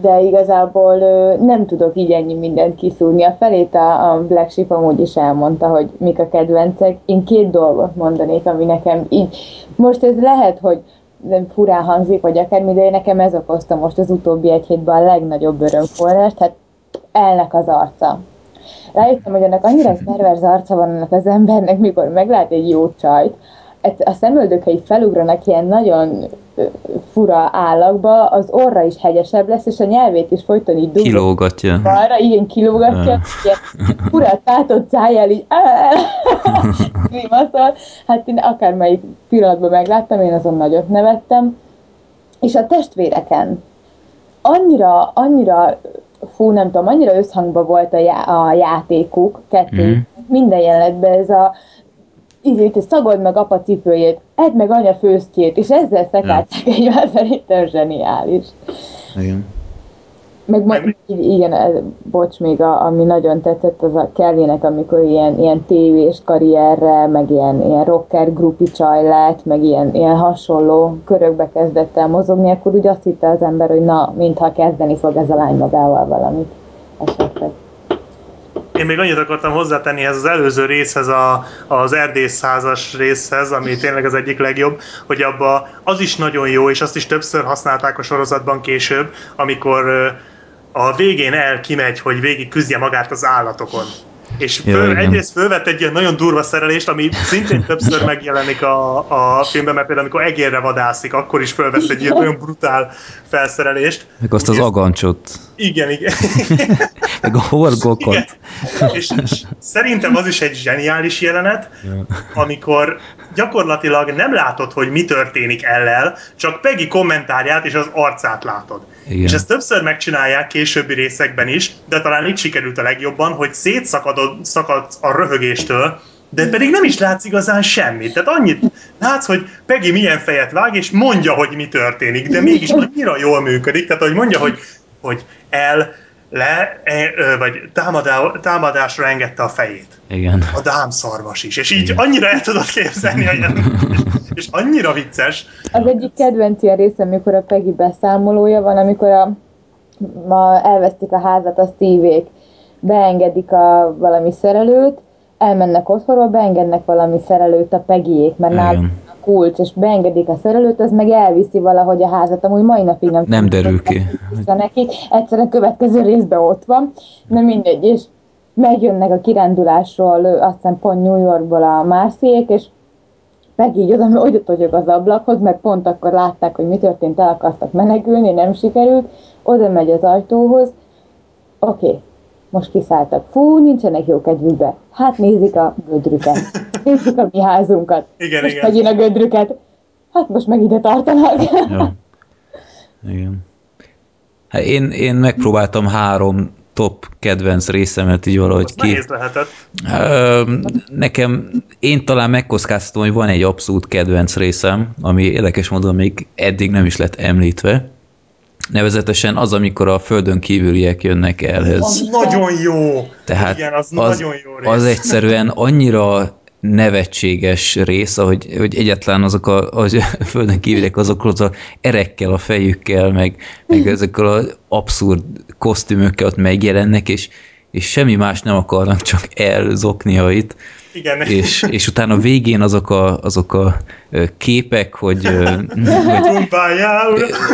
De igazából nem tudok így ennyi mindent kiszúrni. A felét a, a Black Sheep amúgy is elmondta, hogy mik a kedvencek. Én két dolgot mondanék, ami nekem így... Most ez lehet, hogy nem furán hangzik, vagy akármi, de nekem ez okozta most az utóbbi egy hétben a legnagyobb örömforrást, hát elnek az arca. Rájöttem, hogy annak annyira perverz arca van annak az embernek, mikor meglát egy jó csajt, a szemöldökei felugranak ilyen nagyon fura állagba, az orra is hegyesebb lesz, és a nyelvét is folyton így dugja Kilógatja. balra, igen, kilógatja, Ja. ilyen fura tátott szájjal így grimaszol. Hát én akármelyik pillanatban megláttam, én azon nagyot nevettem. És a testvéreken annyira, annyira, fú, nem tudom, annyira összhangban volt a, já- a játékuk, kettő, Mhm. minden jelenetben ez a így te szagod meg apa cipőjét, edd meg anya főztjét, és ezzel szekálták egymást, szerintem zseniális. Igen. Meg, meg igen, ez, bocs, még a, ami nagyon tetszett, az a Kellynek, amikor ilyen, ilyen tévés karrierre, meg ilyen, ilyen rocker grupi csaj lett, meg ilyen, ilyen hasonló körökbe kezdett el mozogni, akkor úgy azt hitte az ember, hogy na, mintha kezdeni fog ez a lány magával valamit. Én még annyit akartam hozzátenni ez az előző részhez, a, az erdészházas részhez, ami tényleg az egyik legjobb, hogy abba az is nagyon jó, és azt is többször használták a sorozatban később, amikor a végén el kimegy, hogy végig küzdje magát az állatokon. És Ja, föl, igen. egyrészt fölvett egy ilyen nagyon durva szerelést, ami szintén többször megjelenik a, a filmben, mert például amikor egérre vadászik, akkor is fölvett egy ilyen nagyon brutál felszerelést. Meg azt az És- agancsot. Igen, igen. Meg a horgokat. Igen. És, és szerintem az is egy zseniális jelenet, amikor gyakorlatilag nem látod, hogy mi történik ellel, csak Peggy kommentárját és az arcát látod. Igen. És ezt többször megcsinálják későbbi részekben is, de talán itt sikerült a legjobban, hogy szétszakadod szakadsz a röhögéstől, de pedig nem is látsz igazán semmit. Tehát annyit látsz, hogy Peggy milyen fejet vág, és mondja, hogy mi történik, de mégis annyira jól működik, tehát hogy mondja, hogy, hogy el, le, e, ö, vagy támadá, támadásra engedte a fejét. Igen. A dámszarvas is. És így annyira el tudod képzelni a jelentet, és, és annyira vicces. Az egyik kedvenc ilyen része, amikor a Peggy beszámolója van, amikor a, ma elvesztik a házat a Steve-ék, beengedik a valami szerelőt, elmennek otthonról, beengednek valami szerelőt a Peggyék, mert náluk a kulcs, és beengedik a szerelőt, az meg elviszi valahogy a házat, amúgy mai napig nem Nem derül ki. vissza neki, egyszer a következő részben ott van, de mindegy, és megjönnek a kirándulásról, azt hiszem pont New Yorkból a Márciék, és meg így oda, oda togyog az ablakhoz, mert pont akkor látták, hogy mi történt, el akartak menekülni, nem sikerült, oda megy az ajtóhoz, oké, okay, most kiszálltak. Fú, nincsenek jó kedvükbe. Hát nézik a gödrüket. Nézik a mi házunkat. Igen, most igen. megint a gödrüket. Hát most meg ide tartanak. Ja. Igen. Hát én, én megpróbáltam három top kedvenc részemet így valahogy Az ki. nehéz lehetett. Ö, Nekem, én talán megkockáztatom, hogy van egy abszolút kedvenc részem, ami érdekes módon még eddig nem is lett említve. Nevezetesen az, amikor a földön kívüliek jönnek elhez. Az nagyon jó. Tehát Igen, az, az, nagyon jó rész. az egyszerűen annyira nevetséges rész, ahogy, hogy egyetlen azok a, a földön kívüliek azok az a erekkel a fejükkel, meg, meg ezekkel az abszurd kosztümökkel ott megjelennek, és, és semmi más nem akarnak, csak elzokni a itt. Igen, És, és utána végén azok a, azok a képek, hogy,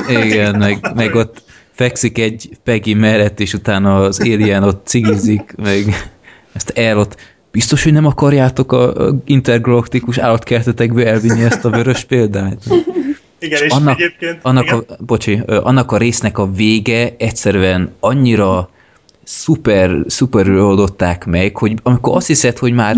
hogy igen, meg, meg ott fekszik egy Peggy mellett, és utána az Alien ott cigizik, meg ezt el ott biztos, hogy nem akarjátok a intergalaktikus állatkertetekbe elvinni ezt a vörös példányt? Igen, és annak, egyébként... annak, igen. a, bocsi, annak a résznek a vége egyszerűen annyira szuper, szuperül oldották meg, hogy amikor azt hiszed, hogy már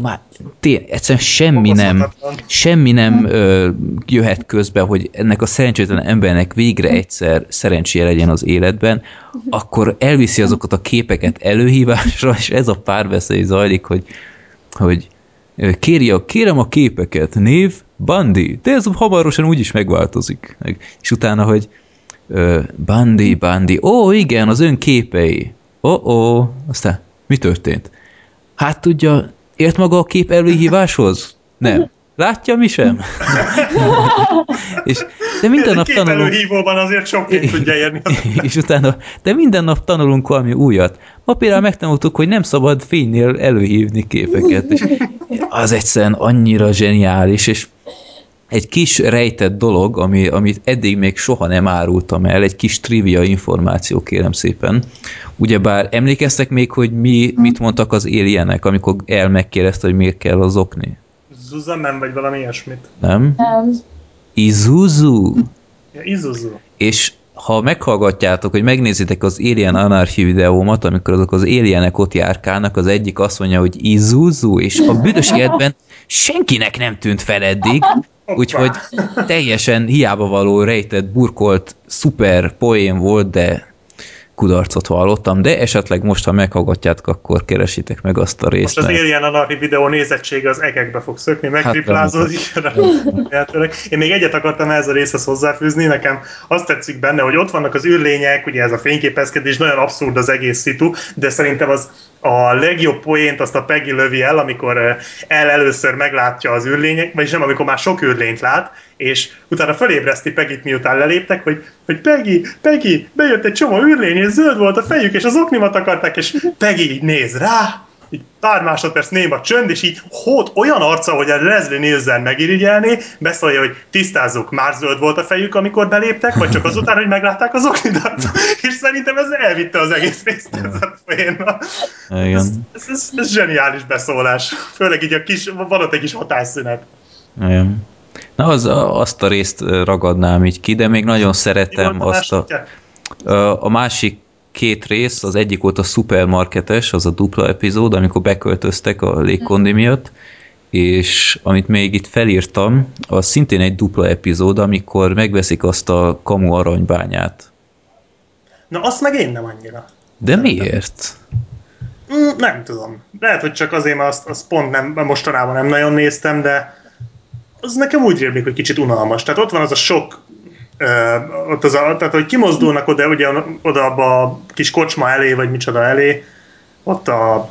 már tény, egyszerűen semmi nem, semmi nem ö, jöhet közbe, hogy ennek a szerencsétlen embernek végre egyszer szerencséje legyen az életben, akkor elviszi azokat a képeket előhívásra, és ez a párbeszéd zajlik, hogy, hogy kéri a, kérem a képeket, név, Bandi, de ez hamarosan úgyis megváltozik. Meg- És utána, hogy ö, Bandi, Bandi, ó, igen, az ön képei. Ó, ó, aztán mi történt? Hát tudja, ért maga a kép előhíváshoz? Nem. Látja, mi sem? és de minden nap tanulunk, Képelőhívóban azért sok pénzt tudja érni. és utána, de minden nap tanulunk valami újat. Ma például megtanultuk, hogy nem szabad fénynél előhívni képeket, és az egyszerűen annyira zseniális, és egy kis rejtett dolog, ami, amit eddig még soha nem árultam el, egy kis trivia információ, kérem szépen. Ugyebár emlékeztek még, hogy mi, mit mondtak az alienek, amikor el megkérdezte, hogy miért kell az okni? Zuzamen vagy valami ilyesmit. Nem? Nem. Izuzu. Ja, Izuzu. És ha meghallgatjátok, hogy megnézitek az Alien Anarchy videómat, amikor azok az alienek ott járkálnak, az egyik azt mondja, hogy Izuzu, és a büdös életben senkinek nem tűnt fel eddig, úgyhogy teljesen hiába való rejtett, burkolt, szuper poén volt, de kudarcot vallottam, de esetleg most, ha meghallgatjátok, akkor keresitek meg azt a részt. Most az Alien Anarchy videó nézettsége az egekbe fog szökni, megtriplázódik. remélhetőleg. Én még egyet akartam ehhez a részhez hozzáfűzni, nekem azt tetszik benne, hogy ott vannak az űrlények, ugye ez a fényképezkedés, nagyon abszurd az egész szitu, de szerintem az a legjobb poént azt a Peggy lövi el, amikor eh, el először meglátja az űrlények, vagyis nem, amikor már sok űrlényt lát, és utána felébreszti Peggyt, miután leléptek, hogy, hogy Peggy, Peggy, bejött egy csomó űrlény, és zöld volt a fejük, és az oknimat akarták, és Peggy így néz rá, így pár másodperc néma csönd, és így hót olyan arca, hogy a Leslie Nielsen megirigyelné, beszélje, hogy tisztázzuk, már zöld volt a fejük, amikor beléptek, vagy csak azután, hogy meglátták az oknidat. és szerintem ez elvitte az egész részt ez a poénna. Ez, ez, ez, ez, zseniális beszólás. Főleg így a kis, van ott egy kis hatásszünet. Igen. Na, az, azt a részt ragadnám így ki, de még nagyon szeretem azt a... A másik két rész, az egyik volt a szupermarketes, az a dupla epizód, amikor beköltöztek a légkondi miatt, és amit még itt felírtam, az szintén egy dupla epizód, amikor megveszik azt a kamu aranybányát. Na, azt meg én nem annyira. De miért? Mm, nem tudom. Lehet, hogy csak azért, mert azt, azt pont nem, mostanában nem nagyon néztem, de az nekem úgy rémlik, hogy kicsit unalmas. Tehát ott van az a sok ott az a, tehát, hogy kimozdulnak oda, ugye, oda abba a kis kocsma elé, vagy micsoda elé, ott a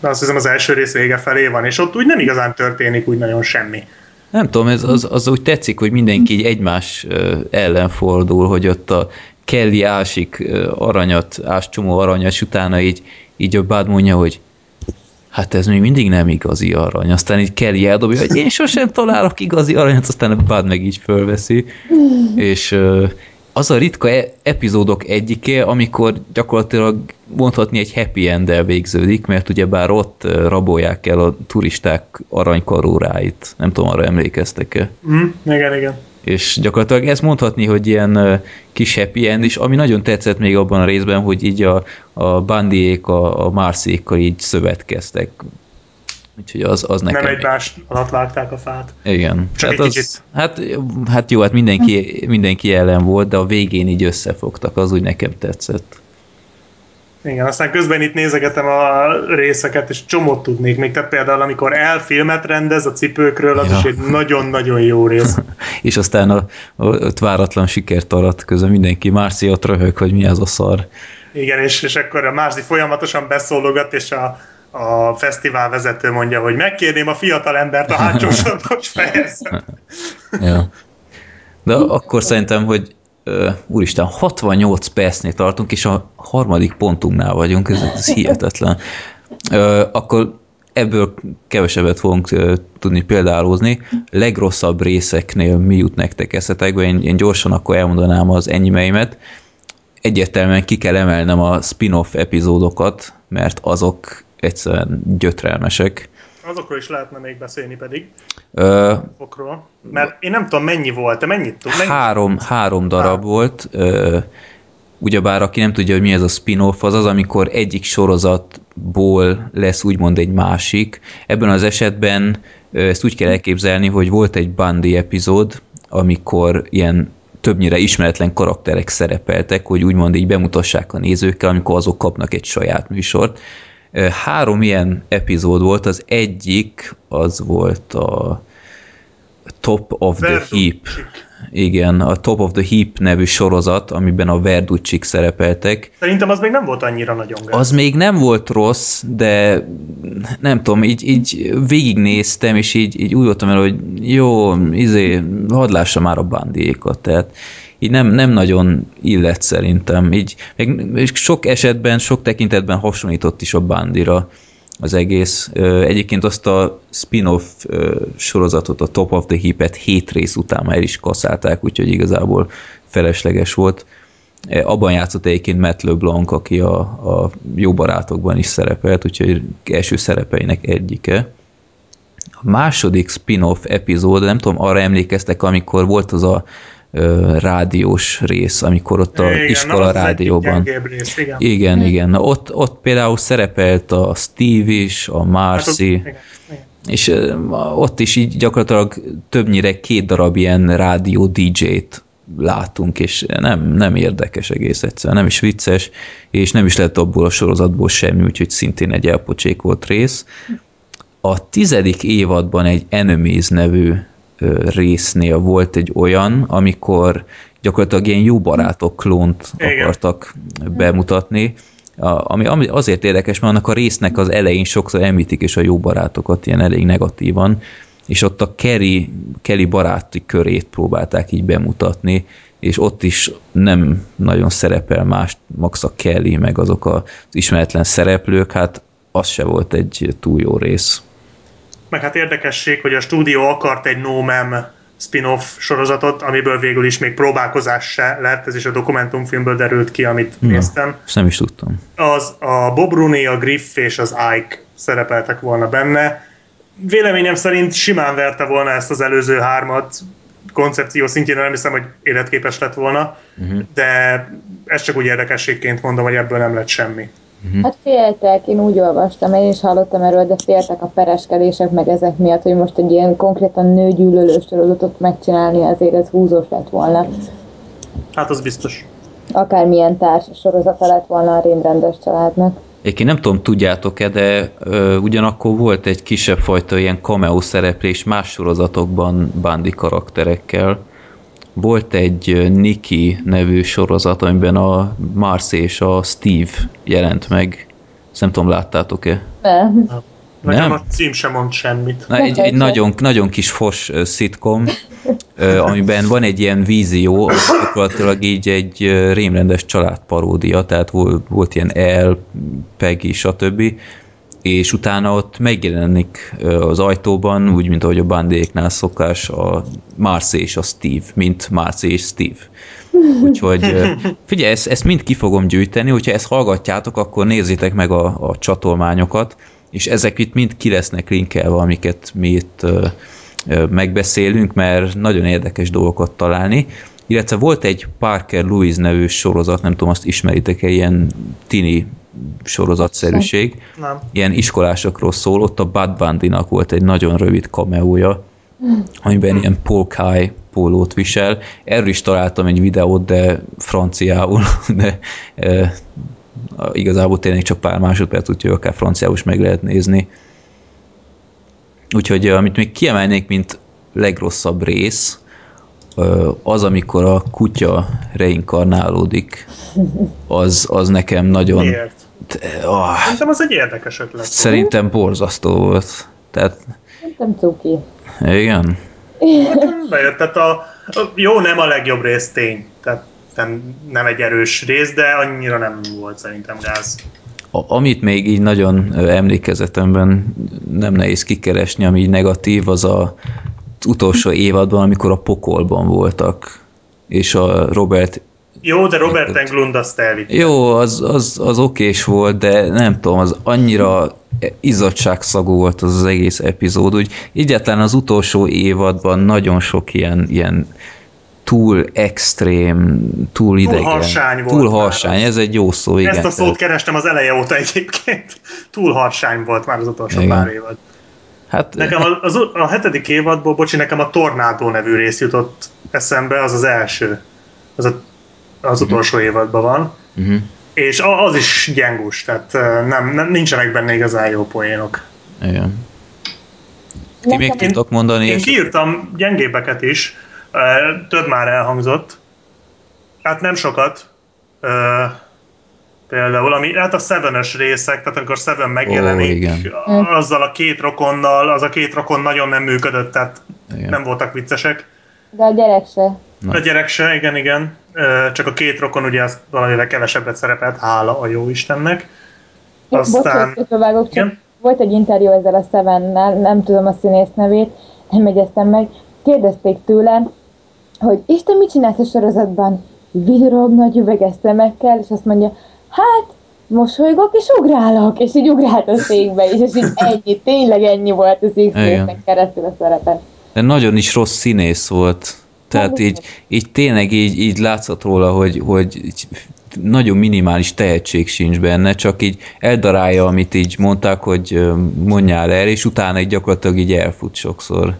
azt hiszem az első rész vége felé van, és ott úgy nem igazán történik úgy nagyon semmi. Nem tudom, ez, az, az úgy tetszik, hogy mindenki így egymás ellen fordul, hogy ott a Kelly ásik aranyat, ás csomó aranyat, és utána így, így a Bud mondja, hogy hát ez még mindig nem igazi arany. Aztán így Kelly eldobja, hogy én sosem találok igazi aranyat, aztán a Bud meg így fölveszi. És az a ritka e- epizódok egyike, amikor gyakorlatilag mondhatni egy happy end végződik, mert ugyebár ott ö, rabolják el a turisták aranykaróráit. Nem tudom, arra emlékeztek-e? Mm, igen, igen. És gyakorlatilag ez mondhatni, hogy ilyen kis happy end is, ami nagyon tetszett még abban a részben, hogy így a, a bandiék a, a Marszékkal így szövetkeztek. Úgyhogy az, az nekem... Nem egymás alatt vágták a fát. Igen. Csak hát, egy az, kicsit. hát, hát jó, hát mindenki, mindenki ellen volt, de a végén így összefogtak, az úgy nekem tetszett. Igen, aztán közben itt nézegetem a részeket, és csomót tudnék még. Tehát például, amikor elfilmet rendez a cipőkről, az Ja. is egy nagyon-nagyon jó rész. És aztán a, a, ott váratlan sikert arat közben mindenki Márci ott röhög, hogy mi az a szar. Igen, és, és akkor a Márzi folyamatosan beszólogat, és a, a fesztivál vezető mondja, hogy megkérném a fiatal embert a hátsó sorba, hogy fejezze. Ja. De akkor szerintem, hogy uh, úristen, 68 percnél tartunk, és a harmadik pontunknál vagyunk, ez, ez hihetetlen. Akkor ebből kevesebbet fogunk tudni példálozni. Legrosszabb részeknél mi jut nektek eszetekbe? Én, én gyorsan akkor elmondanám az ennyimeimet. Egyértelműen ki kell emelnem a spin-off epizódokat, mert azok egyszerűen gyötrelmesek. Azokról is lehetne még beszélni pedig, Uh, okról. Mert én nem tudom, mennyi volt, te mennyit tudsz? Mennyit? három, három darab volt. Ö, ugyebár aki nem tudja, hogy mi ez a spin-off, az az, amikor egyik sorozatból lesz úgymond egy másik. Ebben az esetben ezt úgy kell elképzelni, hogy volt egy Bundy epizód, amikor ilyen többnyire ismeretlen karakterek szerepeltek, hogy úgymond így bemutassák a nézőkkel, amikor azok kapnak egy saját műsort. Három ilyen epizód volt, az egyik az volt a Top of the Heap. Igen, a Top of the Heap nevű sorozat, amiben a Verducsik szerepeltek. Szerintem az még nem volt annyira nagyon gáz. Az még nem volt rossz, de nem tudom, így, így végignéztem, és így, így úgy voltam el, hogy jó, izé, hadd lássa már a bandiékat, tehát így nem, nem nagyon illet szerintem. Így, meg sok esetben, sok tekintetben hasonlított is a bandira az egész. Egyébként azt a spin-off sorozatot, a Top of the Heap-et hét rész után már el is kaszálták, úgyhogy igazából felesleges volt. Abban játszott egyébként Matt LeBlanc, aki a, a jó barátokban is szerepelt, úgyhogy első szerepeinek egyike. A második spin-off epizód, nem tudom, arra emlékeztek, amikor volt az a rádiós rész, amikor ott a igen, iskola rádióban. Rész, igen, igen. igen. Na, ott, ott például szerepelt a Steve is, a Marcy, hát ott, igen, igen. és ott is így gyakorlatilag többnyire két darab ilyen rádió DJ-t látunk, és nem, nem érdekes egész egyszerűen, nem is vicces, és nem is lett abból a sorozatból semmi, úgyhogy szintén egy elpocsékolt rész. A tizedik évadban egy Enemies nevű résznél volt egy olyan, amikor gyakorlatilag ilyen jó barátok klónt Igen. akartak bemutatni, ami, ami azért érdekes, mert annak a résznek az elején sokszor említik is a jó barátokat ilyen elég negatívan, és ott a Kelly, Kelly baráti körét próbálták így bemutatni, és ott is nem nagyon szerepel más, max a Kelly, meg azok az ismeretlen szereplők, hát az se volt egy túl jó rész. Meg hát érdekesség, hogy a stúdió akart egy No Mem spin-off sorozatot, amiből végül is még próbálkozás se lett, ez is a dokumentumfilmből derült ki, amit Na, néztem. Ezt nem is tudtam. Az a Bob Rooney, a Griff és az Ike szerepeltek volna benne. Véleményem szerint simán verte volna ezt az előző hármat, koncepció szintjén nem hiszem, hogy életképes lett volna, uh-huh. de ez csak úgy érdekességként mondom, hogy ebből nem lett semmi. Uh-huh. Hát féltek, én úgy olvastam, én is hallottam erről, de féltek a pereskedések meg ezek miatt, hogy most egy ilyen konkrétan nőgyűlölős sorozatot megcsinálni, azért ez húzós lett volna. Hát az biztos. Akármilyen társ sorozata lett volna a rémrendes családnak. Én nem tudom, tudjátok-e, de ö, ugyanakkor volt egy kisebb fajta ilyen cameo szereplés más sorozatokban bandi karakterekkel, volt egy Nikki nevű sorozat, amiben a Marcy és a Steve jelent meg. Ezt nem tudom, láttátok-e? Nem. nem? a cím sem mond semmit. Na, egy, egy nagyon, nagyon kis fos szitkom, amiben van egy ilyen vízió, gyakorlatilag így egy rémrendes családparódia, tehát volt, volt ilyen El, Peggy, stb és utána ott megjelenik az ajtóban, úgy, mint ahogy a bandéknál szokás, a Marcy és a Steve, mint Marcy és Steve. Úgyhogy figyelj, ezt, ezt mind ki fogom gyűjteni, hogyha ezt hallgatjátok, akkor nézzétek meg a, a csatolmányokat, és ezek itt mind ki lesznek linkelve, amiket mi itt megbeszélünk, mert nagyon érdekes dolgokat találni. Illetve volt egy Parker Lewis nevű sorozat, nem tudom, azt ismeritek-e, ilyen tini sorozatszerűség. Nem. Ilyen iskolásokról szól, ott a Bud Bundy-nak volt egy nagyon rövid kameója, amiben ilyen polkáj pólót visel. Erről is találtam egy videót, de franciául, de e, igazából tényleg csak pár másodperc, úgyhogy akár franciául is meg lehet nézni. Úgyhogy amit még kiemelnék, mint legrosszabb rész, az, amikor a kutya reinkarnálódik, az, az nekem nagyon... Miért? Oh, Szerintem az egy érdekes ötlet. Szerintem borzasztó volt. Tehát... Szerintem cuki. Igen. Bejött, tehát a, a, jó, nem a legjobb rész tény. Tehát nem, nem egy erős rész, de annyira nem volt szerintem gáz. A, amit még így nagyon emlékezetemben nem nehéz kikeresni, ami így negatív, az a utolsó évadban, amikor a pokolban voltak, és a Robert jó, de Robert Englund azt elvitte. Jó, az, az, az okés volt, de nem tudom, az annyira izzadságszagú volt az, az egész epizód, úgy egyáltalán az utolsó évadban nagyon sok ilyen, ilyen túl extrém, túl idegen. harsány volt Túl harsány, ez egy jó szó, igen. Ezt a szót kerestem az eleje óta egyébként. Túl harsány volt már az utolsó Igen. pár évad. Hát Nekem az, a hetedik évadból, bocsi, nekem a Tornádó nevű rész jutott eszembe, az az első. Az a, az utolsó évadban van. uh-huh. És a- az is gyengus, tehát nem, nem, nincsenek benne igazán jó poénok. igen. Ti még tudtok mondani? Én és- kiírtam gyengébeket is, több már elhangzott. Hát nem sokat. Például, ami, hát a Seven-ös részek, tehát amikor Seven megjelenik, Ó, igen. azzal a két rokonnal, az a két rokon nagyon nem működött, tehát Igen. nem voltak viccesek. De a gyerek se. Na. A gyerek se, igen, igen. Csak a két rokon ugye az valamivel kevesebbet szerepelt, hála a jó Istennek. Aztán... Bocsánat, csak volt egy interjú ezzel a Sevennel, nem tudom a színész nevét, nem jegyeztem meg. Kérdezték tőle, hogy Isten mit csinálsz a sorozatban? Vidorog nagy üveges szemekkel, és azt mondja, hát mosolygok és ugrálok, és így ugrált a székbe is, és így ennyi, tényleg ennyi volt az X keresztül a szerepe. De nagyon is rossz színész volt. Tehát így, így tényleg így, így látszott róla, hogy, hogy nagyon minimális tehetség sincs benne, csak így eldarálja, amit így mondták, hogy mondjál el, és utána így gyakorlatilag így elfut sokszor.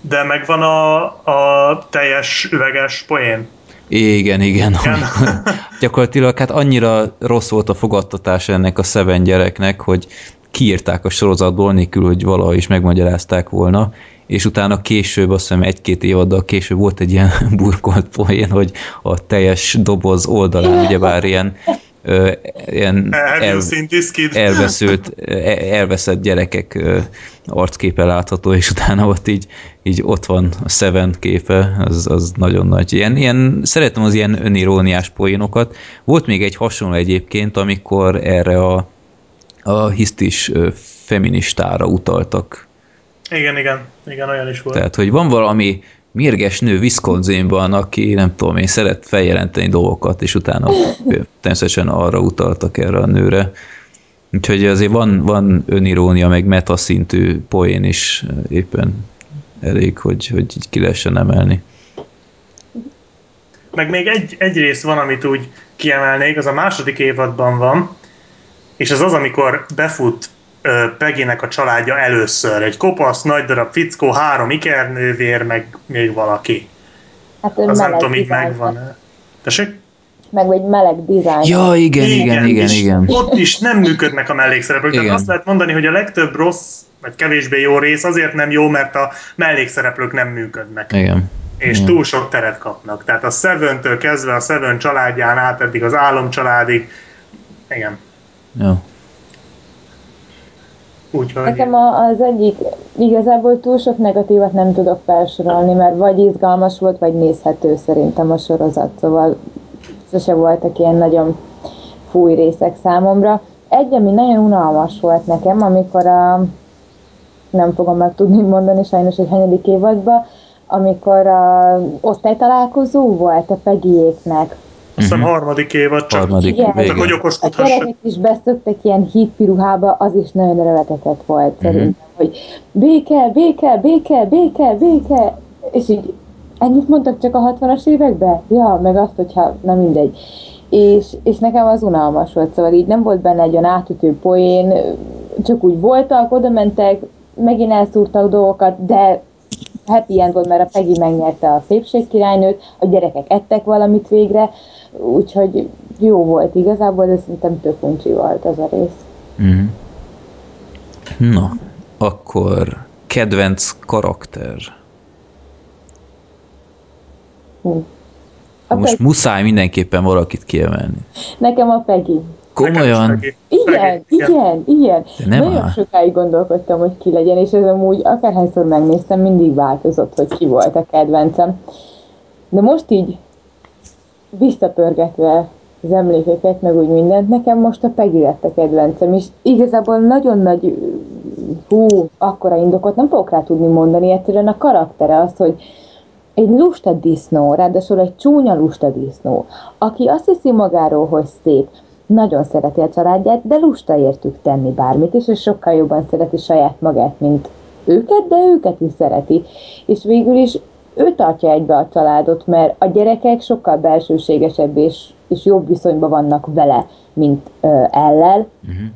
De megvan a, a teljes üveges poén. Igen, igen. Igen. Gyakorlatilag hát annyira rossz volt a fogadtatás ennek a Seven gyereknek, hogy kiírták a sorozatból, nélkül, hogy valaha is megmagyarázták volna, és utána később, azt hiszem egy-két évaddal később volt egy ilyen burkolt poén, hogy a teljes doboz oldalán ugyebár ilyen, ö, ilyen you el, elveszült, e- elveszett gyerekek arcképe látható, és utána ott így, így ott van a Seven képe, az, az nagyon nagy. Ilyen, ilyen, szeretem az ilyen öniróniás poénokat. Volt még egy hasonló egyébként, amikor erre a, a hisztis feministára utaltak. Igen, igen, igen, olyan is volt. Tehát, hogy van valami mérges nő Wisconsinban, aki nem tudom én, szeret feljelenteni dolgokat, és utána természetesen arra utaltak erre a nőre. Úgyhogy azért van, van önirónia, meg metaszintű poén is éppen elég, hogy, hogy így ki lehessen emelni. Meg még egy, egy rész van, amit úgy kiemelnék, az a második évadban van, és az az, amikor befut ö, Peginek a családja először. Egy kopasz, nagy darab fickó, három ikernővér, meg még valaki. Hát Az nem meleg tudom, így megvan Tessék? Meg egy meleg dizájn. Ja, igen, igen, igen, és igen. Ott is nem működnek a mellékszereplők. Tehát Igen. azt lehet mondani, hogy a legtöbb rossz, vagy kevésbé jó rész azért nem jó, mert a mellékszereplők nem működnek. Igen. és túl sok teret kapnak. Tehát a Seven-től kezdve a Seven családján át, eddig az Álom családig, igen. Ja. Úgyhogy Nekem az egyik, igazából túl sok negatívat nem tudok felsorolni, mert vagy izgalmas volt, vagy nézhető szerintem a sorozat, szóval sose voltak ilyen nagyon fúj részek számomra. Egy, ami nagyon unalmas volt nekem, amikor a, nem fogom meg tudni mondani sajnos egy hanyadik évadban, amikor a osztálytalálkozó volt a Pegiéknek, azt hiszem harmadik évad csak. Harmadik Igen. Csak hogy végén. A gyerekek is beszöktek ilyen hídpi ruhába, az is nagyon revetetett volt szerintem, hogy béke, béke, béke, béke, béke, és így ennyit mondtak csak a 60-as években? Ja, meg azt, hogyha, na mindegy. És, és nekem az unalmas volt, szóval így nem volt benne egy olyan átütő poén, csak úgy voltak, oda mentek, megint elszúrtak dolgokat, de happy end volt, mert a Peggy megnyerte a szépségkirálynőt, a gyerekek ettek valamit végre, úgyhogy jó volt igazából, de szerintem tök uncsi volt az a rész. Mhm. Na, akkor kedvenc karakter. Hm. Most muszáj mindenképpen valakit kiemelni. nekem a Peggy. Komolyan? Igen, igen, igen. De nem Nagyon áll. sokáig gondolkodtam, hogy ki legyen, és ez amúgy akárhányszor megnéztem, mindig változott, hogy ki volt a kedvencem. De most így visszapörgetve az emlékeket, meg úgy mindent, nekem most a Peggy lett a kedvencem, és igazából nagyon nagy, hú, akkora indokot nem fogok rá tudni mondani, egyszerűen a karaktere az, hogy egy lusta disznó, ráadásul egy csúnya lusta disznó, aki azt hiszi magáról, hogy szép, nagyon szereti a családját, de lusta értük tenni bármit is, és sokkal jobban szereti saját magát, mint őket, de őket is szereti. És végül is ő tartja egybe a családot, mert a gyerekek sokkal belsőségesebb és, és jobb viszonyban vannak vele, mint uh, ellel. Uh-huh.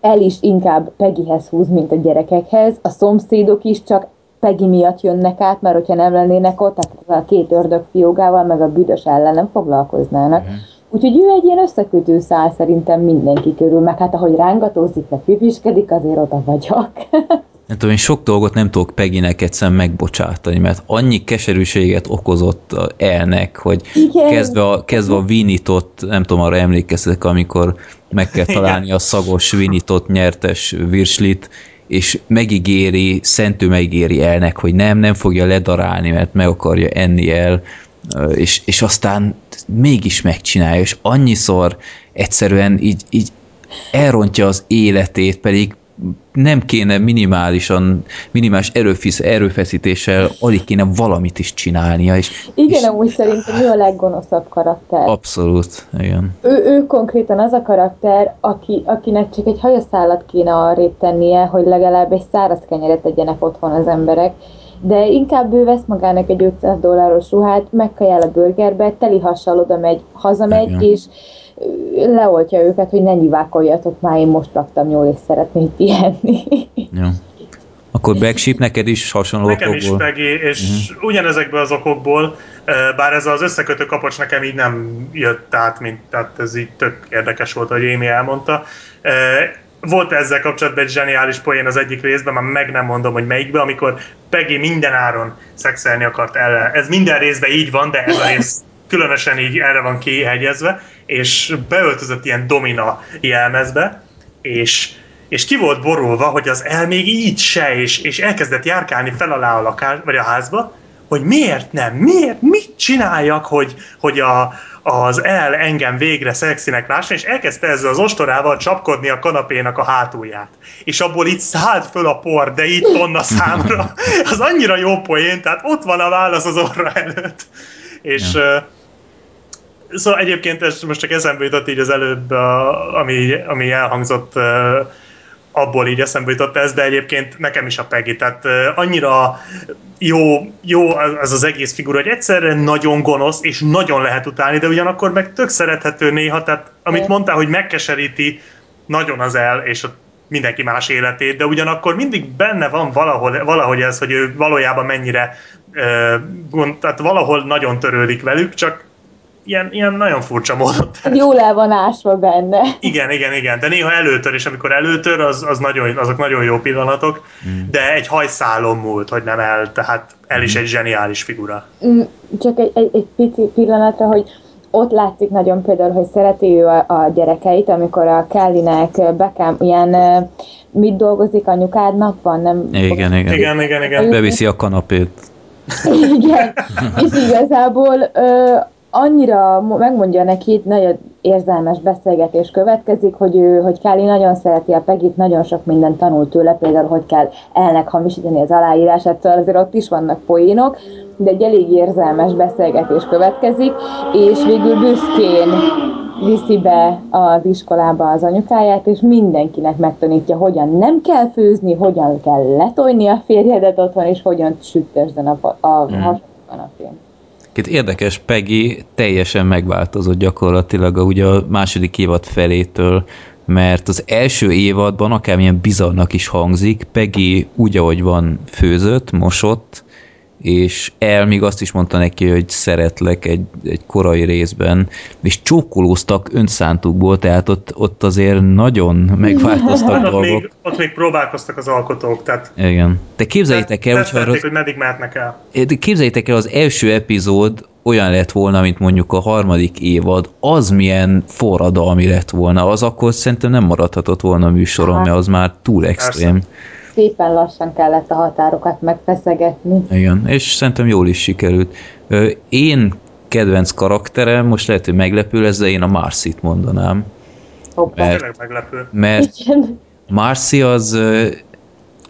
El is inkább Pegihez húz, mint a gyerekekhez. A szomszédok is csak Pegi miatt jönnek át, mert hogyha nem lennének ott, tehát a két ördög fiógával, meg a büdös ellen nem foglalkoznának. Uh-huh. Úgyhogy ő egy ilyen összekötő szál szerintem mindenki körül, meg hát ahogy rángatózik, meg pipiskedik, azért oda vagyok. nem tudom, én sok dolgot nem tudok Peginek egyszerűen megbocsátani, mert annyi keserűséget okozott elnek, hogy Igen. kezdve a, kezdve a vinitot, nem tudom, arra emlékeztek, amikor meg kell találni a szagos vinitot nyertes virslit, és megígéri, szentő megígéri elnek, hogy nem, nem fogja ledarálni, mert meg akarja enni el, és, és aztán mégis megcsinálja, és annyiszor egyszerűen így, így elrontja az életét, pedig nem kéne minimálisan, minimális erőfisz, erőfeszítéssel alig kéne valamit is csinálnia. És, igen, és... amúgy szerintem ő a leggonoszabb karakter. Abszolút, igen. Ő, ő konkrétan az a karakter, aki, akinek csak egy hajaszálat kéne arrébb tennie, hogy legalább egy száraz kenyeret tegyenek otthon az emberek, de inkább ő vesz magának egy 500 dolláros ruhát, megkajál a burgerbe, teli hassal oda megy, hazamegy, igen. és leoltja őket, hogy ne nyivákoljatok már, én most laktam jól, és szeretnék pihenni. Ja. Akkor Backship neked is hasonló Nekem okokból? is Peggy, és uh-huh. ugyanezekből az okokból, bár ez az összekötő kapocs nekem így nem jött át, mint, tehát ez így tök érdekes volt, hogy Amy elmondta. Volt ezzel kapcsolatban egy zseniális poén az egyik részben, már meg nem mondom, hogy melyikben, amikor Peggy minden áron szexelni akart ellen. Ez minden részben így van, de ez a rész különösen így erre van kihegyezve, és beöltözött ilyen domina jelmezbe, és, és ki volt borulva, hogy az el még így se, és, és elkezdett járkálni fel alá a lakás, vagy a házba, hogy miért nem, miért, mit csináljak, hogy, hogy a, az el engem végre szexinek lásson, és elkezdte ezzel az ostorával csapkodni a kanapénak a hátulját. És abból itt szállt föl a por, de itt tonna számra. Az annyira jó poén, tehát ott van a válasz az orra előtt. És ja. Szóval egyébként ez most csak eszembe jutott így az előbb, ami, ami elhangzott, abból így eszembe jutott ez, de egyébként nekem is a Peggy, tehát annyira jó, jó ez az egész figura, hogy egyszerre nagyon gonosz, és nagyon lehet utálni, de ugyanakkor meg tök szerethető néha, tehát amit mondtál, hogy megkeseríti nagyon az el, és a mindenki más életét, de ugyanakkor mindig benne van valahol, valahogy ez, hogy ő valójában mennyire, tehát valahol nagyon törődik velük, csak ilyen, ilyen nagyon furcsa módon. Jól el van ásva benne. Igen, igen, igen, de néha előtör, és amikor előtör, az, az nagyon, azok nagyon jó pillanatok, mm. de egy hajszálon múlt, hogy nem el, tehát el is mm. egy zseniális figura. Mm, csak egy, egy, egy pici pillanatra, hogy ott látszik nagyon például, hogy szereti ő a, a gyerekeit, amikor a Kellynek Beckham ilyen mit dolgozik anyukádnak van, nem? Igen, igen. Igen, igen, igen. Beviszi a kanapét. Igen, és igazából ö, annyira megmondja neki, nagyon érzelmes beszélgetés következik, hogy ő, hogy Káli nagyon szereti a Pegit, nagyon sok mindent tanult tőle, például, hogy kell elnek hamisítani az aláírását, szóval azért ott is vannak poénok, de egy elég érzelmes beszélgetés következik, és végül büszkén viszi be az iskolába az anyukáját, és mindenkinek megtanítja, hogyan nem kell főzni, hogyan kell letolni a férjedet otthon, és hogyan sütesden a, a, a mm. hasonló Két érdekes, Peggy teljesen megváltozott gyakorlatilag a, ugye a második évad felétől, mert az első évadban akármilyen bizarnak is hangzik, Peggy úgy, ahogy van, főzött, mosott, és el még azt is mondta neki, hogy szeretlek egy, egy korai részben, és csókolóztak önszántukból, tehát ott, ott azért nagyon megváltoztak hát dolgok. Ott még, ott még próbálkoztak az alkotók, tehát... Igen. De képzeljétek el, hogyha... Az, hogy meddig mehetnek el. De képzeljétek el, az első epizód olyan lett volna, mint mondjuk a harmadik évad, az milyen forradalmi lett volna, az akkor szerintem nem maradhatott volna műsoron, mert az már túl extrém. Persze szépen lassan kellett a határokat megfeszegetni. Igen, és szerintem jól is sikerült. Én kedvenc karakterem, most lehet, hogy meglepő lesz, de én a Marcy-t mondanám. Hoppá. Mert, meglepő. mert Marcy az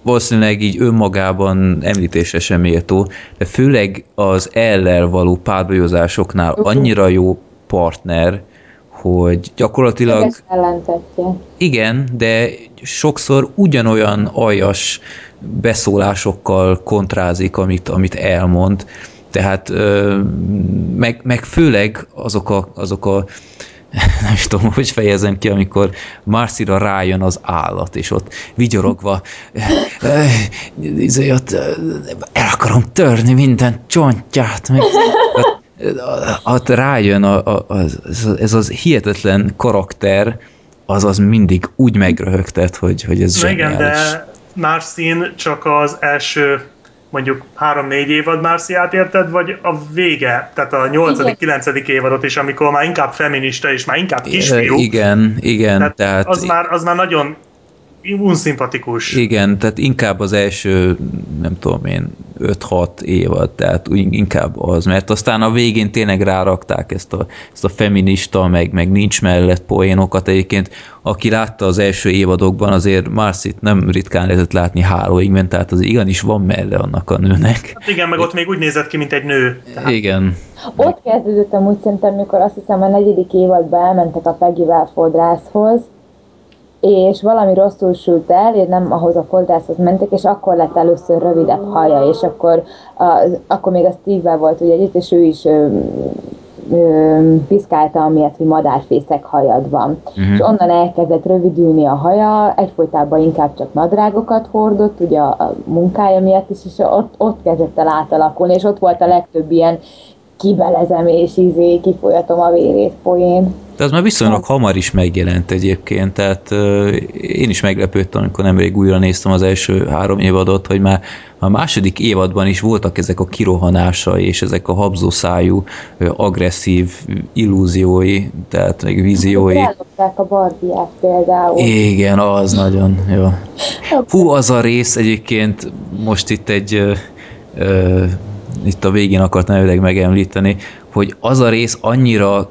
valószínűleg így önmagában említésre sem méltó, de főleg az ellel való párbajozásoknál annyira jó partner, hogy gyakorlatilag... Igen, de sokszor ugyanolyan aljas beszólásokkal kontrázik, amit, amit elmond, Tehát meg, meg főleg azok a, azok a nem is tudom, hogy fejezem ki, amikor Marcira rájön az állat, és ott vigyorogva izé, ott el akarom törni minden csontját, meg ott rájön a, a, a, ez az hihetetlen karakter, az az mindig úgy megröhögtett, hogy, hogy ez zseniális. Igen, de Marcin csak az első mondjuk három-négy évad Marciát érted, vagy a vége, tehát a nyolcadik, kilencedik évadot is, amikor már inkább feminista és már inkább kisfiú. Igen, igen. Tehát, tehát az, már, az már nagyon unszimpatikus. Igen, tehát inkább az első, nem tudom én, 5-6 évad, tehát inkább az, mert aztán a végén tényleg rárakták ezt a, ezt a feminista, meg, meg nincs mellett poénokat egyébként. Aki látta az első évadokban, azért Marcit nem ritkán lehetett látni hálóigben, tehát az igenis van melle annak a nőnek. Hát igen, meg ott még úgy nézett ki, mint egy nő. Tehát... Igen. Ott kezdődött amúgy szerintem, mikor azt hiszem a negyedik évadban elmentek a Peggy-vel fodrászhoz, és valami rosszul sült el, én nem ahhoz a fodrászhoz mentek, és akkor lett először rövidebb haja, és akkor, a, akkor még a Steve-vel volt ugye együtt, és ő is ö, ö, piszkálta, amiatt, hogy madárfészek hajad van. Uh-huh. És onnan elkezdett rövidülni a haja, egyfolytában inkább csak nadrágokat hordott, ugye a, a munkája miatt is, és ott, ott kezdett el átalakulni, és ott volt a legtöbb ilyen kibelezem és izé, kifolyatom a vérét poén. De az már viszonylag hamar is megjelent egyébként, tehát én is meglepődtem, amikor nemrég újra néztem az első három évadot, hogy már a második évadban is voltak ezek a kirohanásai és ezek a habzószájú, agresszív illúziói, tehát meg víziói. a barbiát például. Igen, az nagyon jó. Hú, az a rész egyébként most itt egy itt a végén akartam előleg megemlíteni, hogy az a rész annyira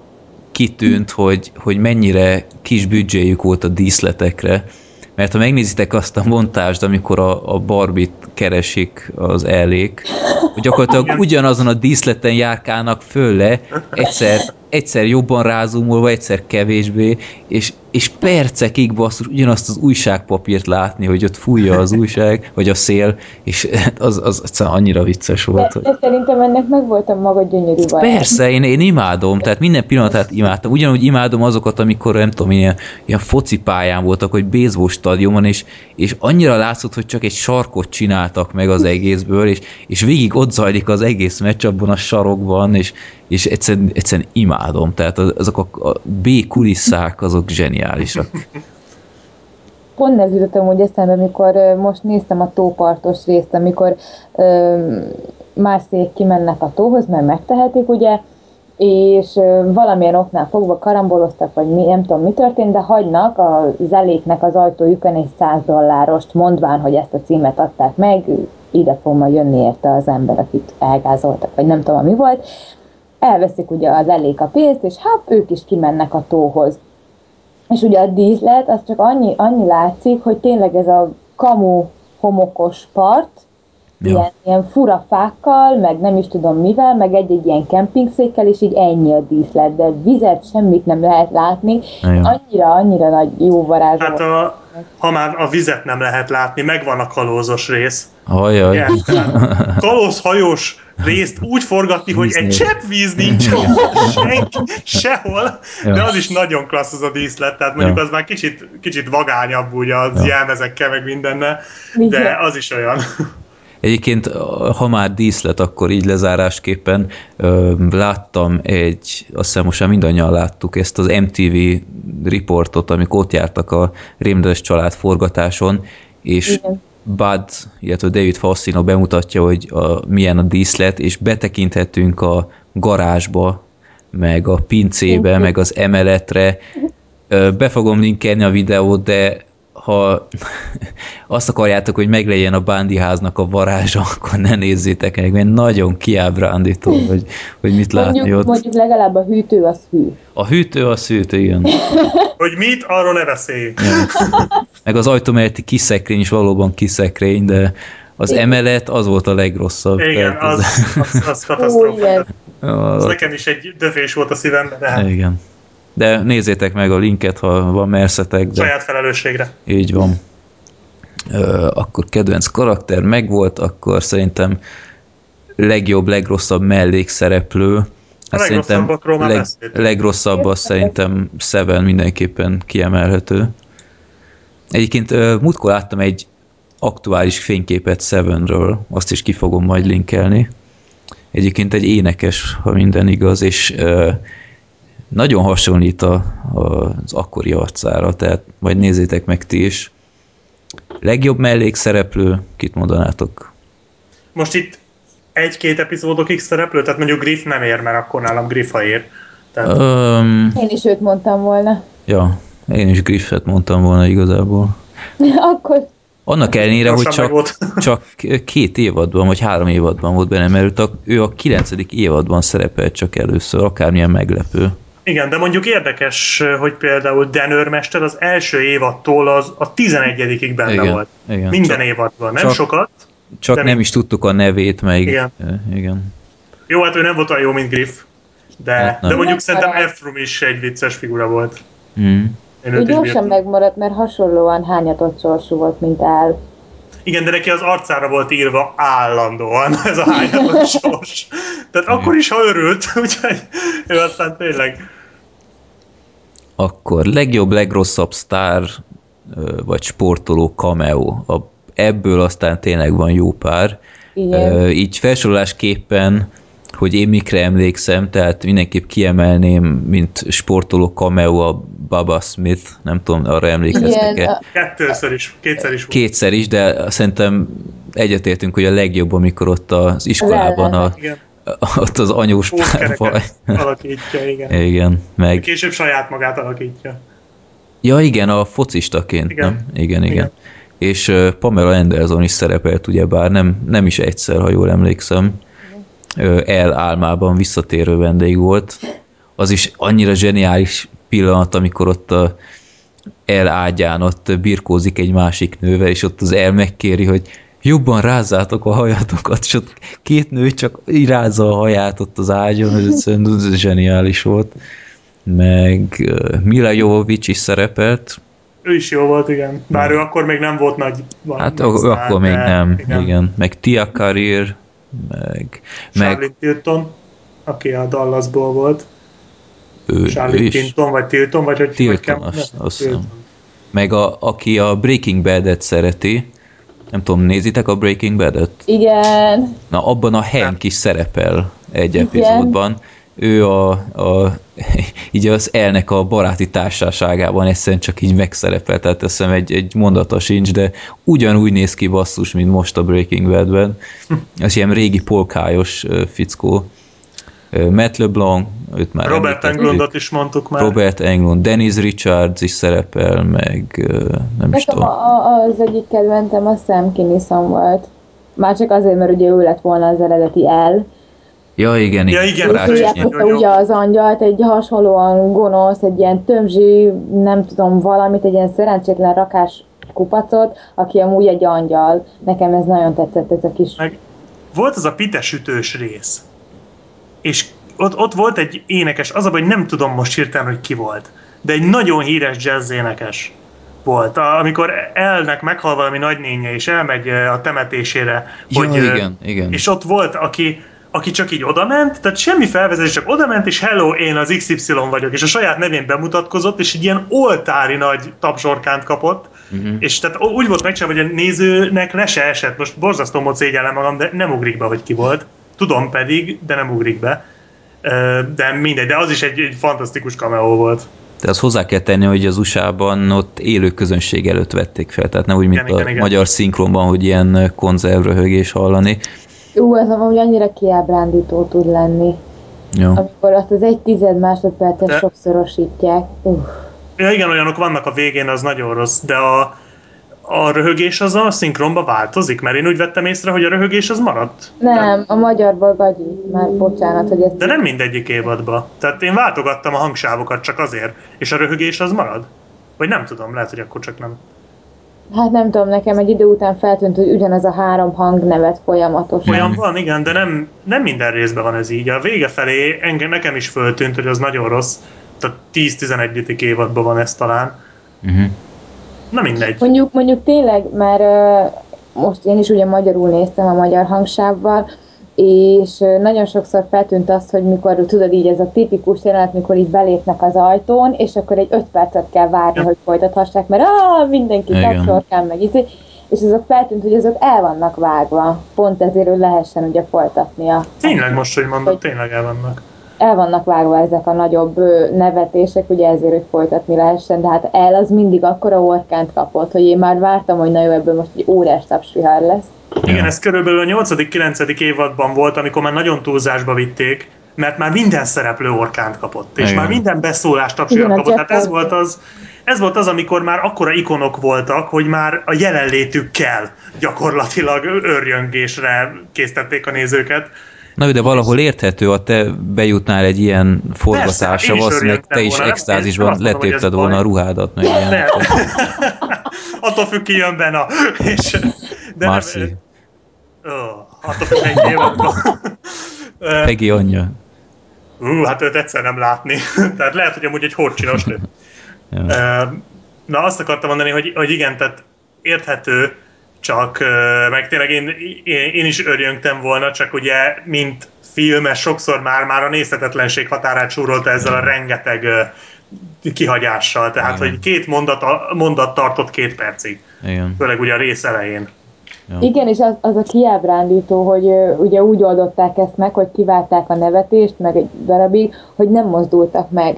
kitűnt, hogy, hogy mennyire kis büdzséjük volt a díszletekre, mert ha megnézitek azt a montást, amikor a, a Barbit keresik az elék, hogy gyakorlatilag ugyanazon a díszleten járkálnak fölle, egyszer, egyszer jobban rázumolva, egyszer kevésbé, és, és percekig basszus ugyanazt az újságpapírt látni, hogy ott fújja az újság, vagy a szél, és az, az egyszerűen annyira vicces volt. De, hogy... de szerintem ennek meg volt a maga gyönyörű baj. Persze, én, én imádom, tehát minden pillanatát imádtam. Ugyanúgy imádom azokat, amikor nem tudom, ilyen, ilyen focipályán voltak, hogy baseball stadionban, és, és annyira látszott, hogy csak egy sarkot csináltak meg az egészből, és, és végig ott zajlik az egész meccs abban a sarokban, és, és egyszerűen, egyszerűen imádom. Tehát azok a, a B kulisszák, azok zseniálisak. Pont ez jutottam úgy eszembe, amikor most néztem a tópartos részt, amikor más szék kimennek a tóhoz, mert megtehetik, ugye, és valamilyen oknál fogva karamboloztak, vagy mi, nem tudom mi történt, de hagynak a zeléknek az ajtójukon egy 100 dollárost, mondván, hogy ezt a címet adták meg, ide fog majd jönni érte az ember, akit elgázoltak, vagy nem tudom, mi volt. Elveszik ugye az elék a pénzt, és hát ők is kimennek a tóhoz. És ugye a díszlet, az csak annyi, annyi látszik, hogy tényleg ez a kamu homokos part, ja. ilyen, ilyen fura fákkal, meg nem is tudom mivel, meg egy-egy ilyen kempingszékkel, és így ennyi a díszlet, de vizet semmit nem lehet látni. Ja. Annyira, annyira nagy jó varázs. Hát a, ha már a vizet nem lehet látni, megvan a kalózos rész. Ajaj. Yeah, kalózhajós részt úgy forgatni, hogy egy csepp víz nincs senki, sehol, ja. de az is nagyon klassz az a díszlet, tehát mondjuk ja. az már kicsit, kicsit vagányabb ugye az ja. jelmezekkel meg mindenne, de az is olyan. Egyébként, ha már díszlet, akkor így lezárásképpen ö, láttam egy, azt hiszem most már mindannyian láttuk ezt az MTV riportot, amikor ott jártak a Rémdes család forgatáson, és Igen. Bud, illetve David Fassino bemutatja, hogy a, milyen a díszlet, és betekinthetünk a garázsba, meg a pincébe, meg az emeletre. Be fogom linkelni a videót, de ha azt akarjátok, hogy meglegyen a Bándi háznak a varázsa, akkor ne nézzétek meg, mert nagyon kiábrándító, hogy, hogy mit látni mondjuk, ott. Mondjuk legalább a hűtő az hű. A hűtő az hűtő, igen. hogy mit, arról ne beszéljünk. Meg az ajtó melletti kiszekrény is valóban kiszekrény, de az igen. emelet az volt a legrosszabb. Igen, az, az, az katasztrófa. Az nekem is egy döfés volt a szívemben. De... Hát- igen. De nézzétek meg a linket, ha van merszetek. De... Saját felelősségre. Így van. Ö, akkor kedvenc karakter megvolt, akkor szerintem legjobb, legrosszabb mellékszereplő. A Hát szerintem legrosszabbakról már leg, legrosszabb az szerintem Seven mindenképpen kiemelhető. Egyébként múltkor láttam egy aktuális fényképet Sevenről, azt is ki fogom majd linkelni. Egyébként egy énekes, ha minden igaz, és nagyon hasonlít a, a, az akkori arcára, tehát majd nézzétek meg ti is. Legjobb mellékszereplő, kit mondanátok? Most itt egy-két epizódokig szereplő, tehát mondjuk Griff nem ér, mert akkor nálam Griffa ér. Tehát Um, Én is őt mondtam volna. ja, én is Griffet mondtam volna igazából. Akkor Annak ellenére, hogy csak, csak két évadban, vagy három évadban volt benne, mert ő a kilencedik évadban szerepelt csak először, akármilyen meglepő. Igen, de mondjuk érdekes, hogy például Dan őrmester az első évadtól az a 11 benne Igen, volt. igen. Minden Csak- évadban. Nem csak- sokat. Csak nem mi- is tudtuk a nevét, meg... Igen. Igen. Jó, hát ő nem volt olyan jó, mint Griff. De, Hát nem. de mondjuk szerintem. Efrum is egy vicces figura volt. Mm. Ő gyorsan megmaradt, mert hasonlóan hányatott sorsú volt, mint el. Igen, de neki az arcára volt írva állandóan ez a hányatos sors. Tehát akkor is, ha örült, úgyhogy ő aztán tényleg Akkor legjobb, legrosszabb sztár vagy sportoló cameo. A, ebből aztán tényleg van jó pár. Igen. Így felsorolásképpen, hogy én mikre emlékszem, tehát mindenképp kiemelném, mint sportoló cameo a Baba Smith, nem tudom, arra a- kettőször is, kétszer is volt. Kétszer is, de szerintem egyetértünk, hogy a legjobb, amikor ott az iskolában a, ott az anyós pótkereket alakítja, igen. Igen, meg Később saját magát alakítja. Ja, igen, a focistaként, Igen. nem? Igen, igen. Igen. És Pamela Anderson is szerepelt, ugyebár nem, nem is egyszer, ha jól emlékszem. El álmában visszatérő vendég volt. Az is annyira zseniális pillanat, amikor ott a El ágyán ott birkózik egy másik nővel, és ott az El megkéri, hogy jobban rázzátok a hajatokat, és ott két nő csak így rázza a haját ott az ágyon, ez egyszerűen zseniális volt. Meg Mila Jovovich is szerepelt, Ő is jó volt, igen. Bár ő akkor még nem volt nagy. Hát nagy sztár, akkor még nem, igen. igen. Meg Tia Career, meg, meg Charlie Tilton, aki a Dallasból volt. ő, ő Charlie is, Tilton, vagy Tilton, vagy hogy Tilton, hogy kell azt- azt meg a, aki a Breaking Bad-et szereti, nem tudom, nézitek a Breaking Bad-et? igen. Na, abban a Hank is szerepel egy Igen. epizódban. Ő a, a így az elnek a baráti társaságában egyszerűen csak így megszerepel, tehát azt hiszem egy, egy mondata sincs, de ugyanúgy néz ki basszus, mint most a Breaking Bad-ben. Ez ilyen régi polkályos fickó. Matt LeBlanc, őt már Robert. Englundot is mondtuk már. Robert Englund, Dennis Richards is szerepel, meg nem is Nekem tudom. a, a, az egyik kedventem a Sam Kinison volt. Már csak azért, mert ugye ő lett volna az eredeti el. Ja, igen, Ja, igen. igen, ugye az angyalt, egy hasonlóan gonosz, egy ilyen tömzsi, nem tudom valamit, egy ilyen szerencsétlen rakás kupacot, aki amúgy egy angyal. Nekem ez nagyon tetszett, ez a kis... Meg volt az a pitesütős rész. És ott, ott volt egy énekes, az a baj, hogy nem tudom most hirtelen, hogy ki volt. De egy nagyon híres jazz énekes volt. Amikor elnek meghal valami nagynénye, és elmegy a temetésére. Ja, hogy, igen, igen. És ott volt, aki, aki csak így odament, tehát semmi felvezetés, csak odament, és hello, én az XY vagyok, és a saját nevén bemutatkozott, és egy ilyen oltári nagy tapsorkánt kapott, Mhm. és tehát úgy volt megcsinálva, hogy a nézőnek le se esett, most borzasztó mód szégyellem magam, de nem ugrik be, hogy ki volt. Tudom pedig, de nem ugrik be. De mindegy, de az is egy, egy fantasztikus cameo volt. De azt hozzá kell tenni, hogy az USA-ban ott élő közönség előtt vették fel, tehát nem úgy, mint Igen, a igen, igen. magyar szinkronban, hogy ilyen konzervröhögés hallani. Ú, ez amúgy annyira kiábrándító tud lenni. Jó. Amikor azt az egy tized másodpercet De- sokszorosítják. Uff. Ja, igen, olyanok vannak a végén, az nagyon rossz, de a, a röhögés az a szinkronba változik, mert én úgy vettem észre, hogy a röhögés az maradt. Nem, a magyarból gagyi. Már bocsánat, hogy ezt... De nem mindegyik évadba. Tehát én váltogattam a hangsávokat csak azért, és a röhögés az marad. Vagy nem tudom, lehet, hogy akkor csak nem. Hát nem tudom, nekem egy idő után feltűnt, hogy ugyanaz a három hang nevet folyamatosan. Olyan van, igen, de nem, nem minden részben van ez így. A vége felé engem, nekem is föltűnt, hogy az nagyon rossz. Tehát 10-11. évadban van ez talán. Uh-huh. Na mindegy. Mondjuk, mondjuk tényleg, mert uh, most én is ugye magyarul néztem a magyar hangsávval, és nagyon sokszor feltűnt az, hogy mikor tudod így ez a tipikus jelenet, mikor így belépnek az ajtón, és akkor egy öt percet kell várni, hogy folytathassák, mert ah, mindenki tapsorkál meg így, és azok feltűnt, hogy azok el vannak vágva, pont ezért, hogy lehessen ugye folytatnia. Tényleg most, hogy mondod, hogy tényleg el vannak. El vannak vágva ezek a nagyobb nevetések, ugye ezért, hogy folytatni lehessen, de hát el az mindig akkora orkánt kapott, hogy én már vártam, hogy na jó, ebből most egy órás tapsvihar lesz. Igen, ez körülbelül a 8.-9. évadban volt, amikor már nagyon túlzásba vitték, mert már minden szereplő orkánt kapott, és Igen. már minden beszólást tapsvihar kapott. Tehát ez volt az, ez volt az, amikor már akkora ikonok voltak, hogy már a jelenlétükkel gyakorlatilag örjöngésre késztették a nézőket. Na, de valahol érthető, ha te bejutnál egy ilyen forgatásra, valószínűleg te is volna, extázisban letépted volna a ruhádat, meg ilyen. Attól függ, ki jön benne. És, de Marci. Nem, oh, attól függ, egy Peggy anyja. Ú, hát őt egyszer nem látni. Tehát lehet, hogy amúgy egy horcsinos nő. Na, azt akartam mondani, hogy, hogy igen, tehát érthető, csak meg tényleg én, én, én is örjöngtem volna, csak ugye, mint filmes sokszor már, már a nézhetetlenség határát súrolta ezzel a rengeteg kihagyással. Tehát, Igen. hogy két mondat, mondat tartott két percig. Igen. Főleg ugye a rész elején. Ja. Igen, és az, az a kiábrándító, hogy uh, ugye úgy oldották ezt meg, hogy kiválták a nevetést, meg egy darabig, hogy nem mozdultak meg.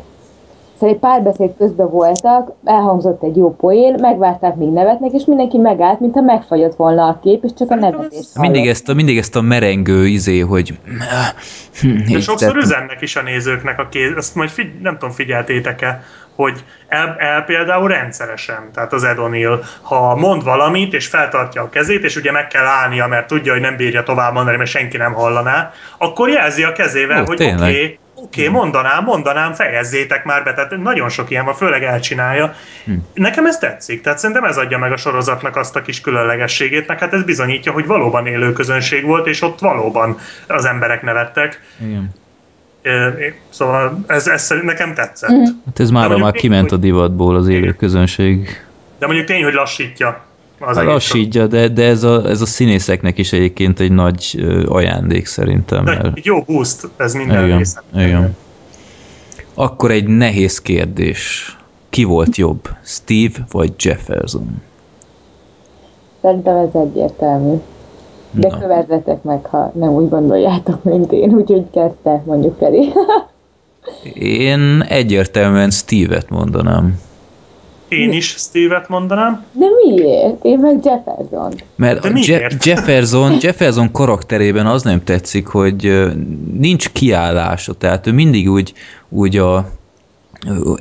Szóval egy párbeszéd közben voltak, elhangzott egy jó poén, megvárták, míg nevetnek, és mindenki megállt, mintha megfagyott volna a kép, és csak a nevetés mindig ezt, a, mindig ezt a merengő izé, hogy... De sokszor üzennek is a nézőknek a kéz, ezt majd figy- nem tudom, figyeltétek-e, hogy el, el például rendszeresen, tehát az Edonil, ha mond valamit, és feltartja a kezét, és ugye meg kell állnia, mert tudja, hogy nem bírja tovább mondani, mert senki nem hallaná, akkor jelzi a kezével, Ó, hogy oké, okay, Oké, okay, mondanám, mondanám, fejezzétek már be, tehát nagyon sok ilyen van, főleg elcsinálja. Hm. Nekem ez tetszik, tehát szerintem ez adja meg a sorozatnak azt a kis különlegességét, meg hát ez bizonyítja, hogy valóban élő közönség volt, és ott valóban az emberek nevettek. Igen. Szóval ez, ez nekem tetszett. Mm. Hát ez már már kiment hogy... a divatból az élő közönség. De mondjuk tény, hogy lassítja az lassítja, de, de ez, a, ez a színészeknek is egyébként egy nagy ajándék szerintem. De mert... jó boost ez minden igen, részen. Igen. Akkor egy nehéz kérdés. Ki volt jobb, Steve vagy Jefferson? Szerintem ez egyértelmű. De Na. kövessetek meg, ha nem úgy gondoljátok, mint én, úgyhogy kezdte, mondjuk Freddy. én egyértelműen Steve-et mondanám. Én is Steve-et mondanám. De miért? Én meg Jefferson. Mert De Je- Jefferson, Jefferson karakterében az nem tetszik, hogy nincs kiállása, tehát ő mindig úgy, úgy a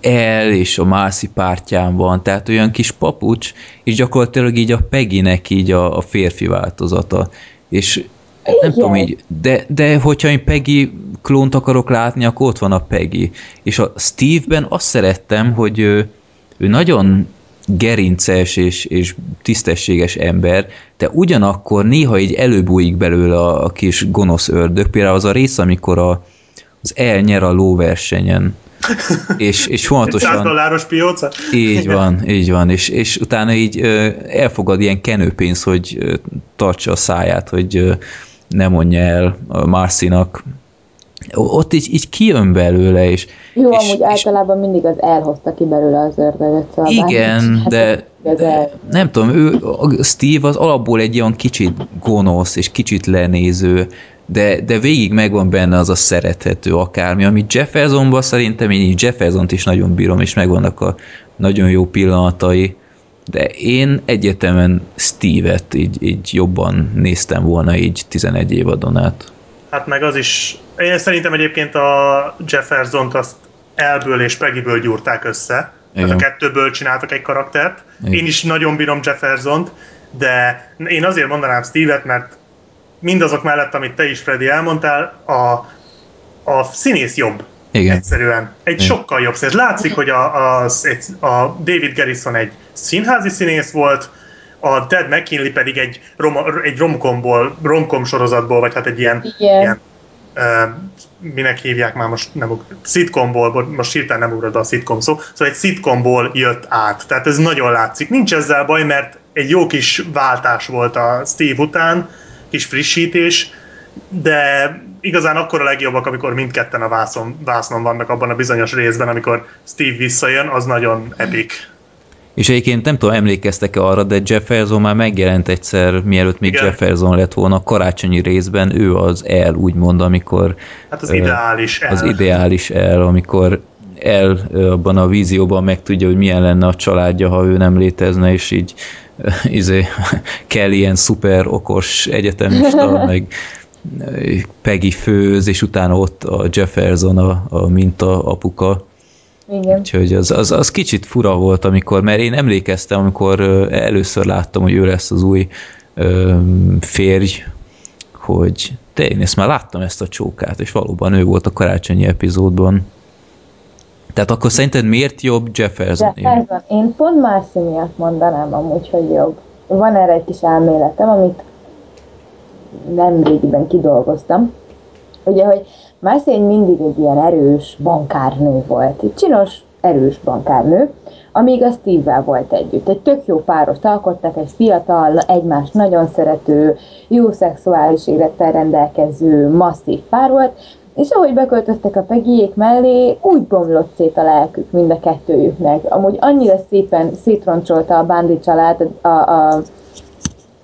el és a Mászi pártján van, tehát olyan kis papucs, és gyakorlatilag így a Peginek így a, a férfi változata. És igen. nem tudom így, de, de hogyha én Peggy klónt akarok látni, akkor ott van a Peggy. És a Steve-ben azt szerettem, hogy ő, ő nagyon gerinces és, és tisztességes ember, de ugyanakkor néha így előbújik belőle a, a kis gonosz ördög. Például az a rész, amikor a, az elnyer a lóversenyen, és, és fontosan... 100 dolláros pióca? Így van, így van, és, és utána így elfogad ilyen kenőpénzt, hogy tartsa a száját, hogy ne mondja el a Marcinak. Ott így, így kijön belőle, és... Jó, és, amúgy és, általában mindig az elhozta ki belőle az ördögöt. Szóval igen, hát de el... nem tudom, ő, Steve az alapból egy olyan kicsit gonosz, és kicsit lenéző, de, de végig megvan benne az a szerethető akármi, amit Jeffersonban szerintem én így Jeffersont is nagyon bírom, és megvannak a nagyon jó pillanatai, de én egyetemen Steve-et így, így jobban néztem volna így 11 évadon át. Hát meg az is, én szerintem egyébként a Jeffersont azt Elből és Peggy-ből gyúrták össze, igen. tehát a kettőből csináltak egy karaktert. Igen. Én is nagyon bírom Jeffersont, de én azért mondanám Steve-et, mert mindazok mellett, amit te is, Freddy, elmondtál, a, a színész jobb. Igen. Egyszerűen. Egy Igen. sokkal jobb színész. Látszik, hogy a, a, a David Garrison egy színházi színész volt, a Ted McKinley pedig egy, rom, egy romkomból, romkom sorozatból, vagy hát egy ilyen, Igen. ilyen uh, minek hívják már most, nem ugr, szitkomból, most hirtelen nem ugrod a szitkom szó, szóval egy szitkomból jött át. Tehát ez nagyon látszik. Nincs ezzel baj, mert egy jó kis váltás volt a Steve után, kis frissítés, de igazán akkor a legjobbak, amikor mindketten a vászon, vásznon vannak abban a bizonyos részben, amikor Steve visszajön, az nagyon epic. És egyébként nem tudom, emlékeztek-e arra, de Jefferson már megjelent egyszer, mielőtt még Igen. Jefferson lett volna a karácsonyi részben, ő az el, úgymond, amikor... Hát az ideális el. Az ideális el, amikor el abban a vízióban megtudja, hogy milyen lenne a családja, ha ő nem létezne, és így izé, kell ilyen szuper okos egyetemista, meg Peggy főz, és utána ott a Jefferson a, a minta apuka. Igen. Úgyhogy az, az, az kicsit fura volt, amikor, mert én emlékeztem, amikor először láttam, hogy ő lesz az új ö, férj, hogy de én ezt már láttam ezt a csókát, és valóban ő volt a karácsonyi epizódban. Tehát akkor szerinted miért jobb Jefferson? Jefferson. Én pont Marcy miatt mondanám amúgy, hogy jobb. Van erre egy kis elméletem, amit nem régiben kidolgoztam. Ugye, hogy Marcy mindig egy ilyen erős bankárnő volt. Egy csinos, erős bankárnő, amíg a Steve-vel volt együtt. Egy tök jó párost alkottak, egy fiatal, egymást nagyon szerető, jó szexuális élettel rendelkező, masszív pár volt, és ahogy beköltöztek a pegiék mellé, úgy bomlott szét a lelkük mind a kettőjüknek. Amúgy annyira szépen szétroncsolta a Bándi család a, a,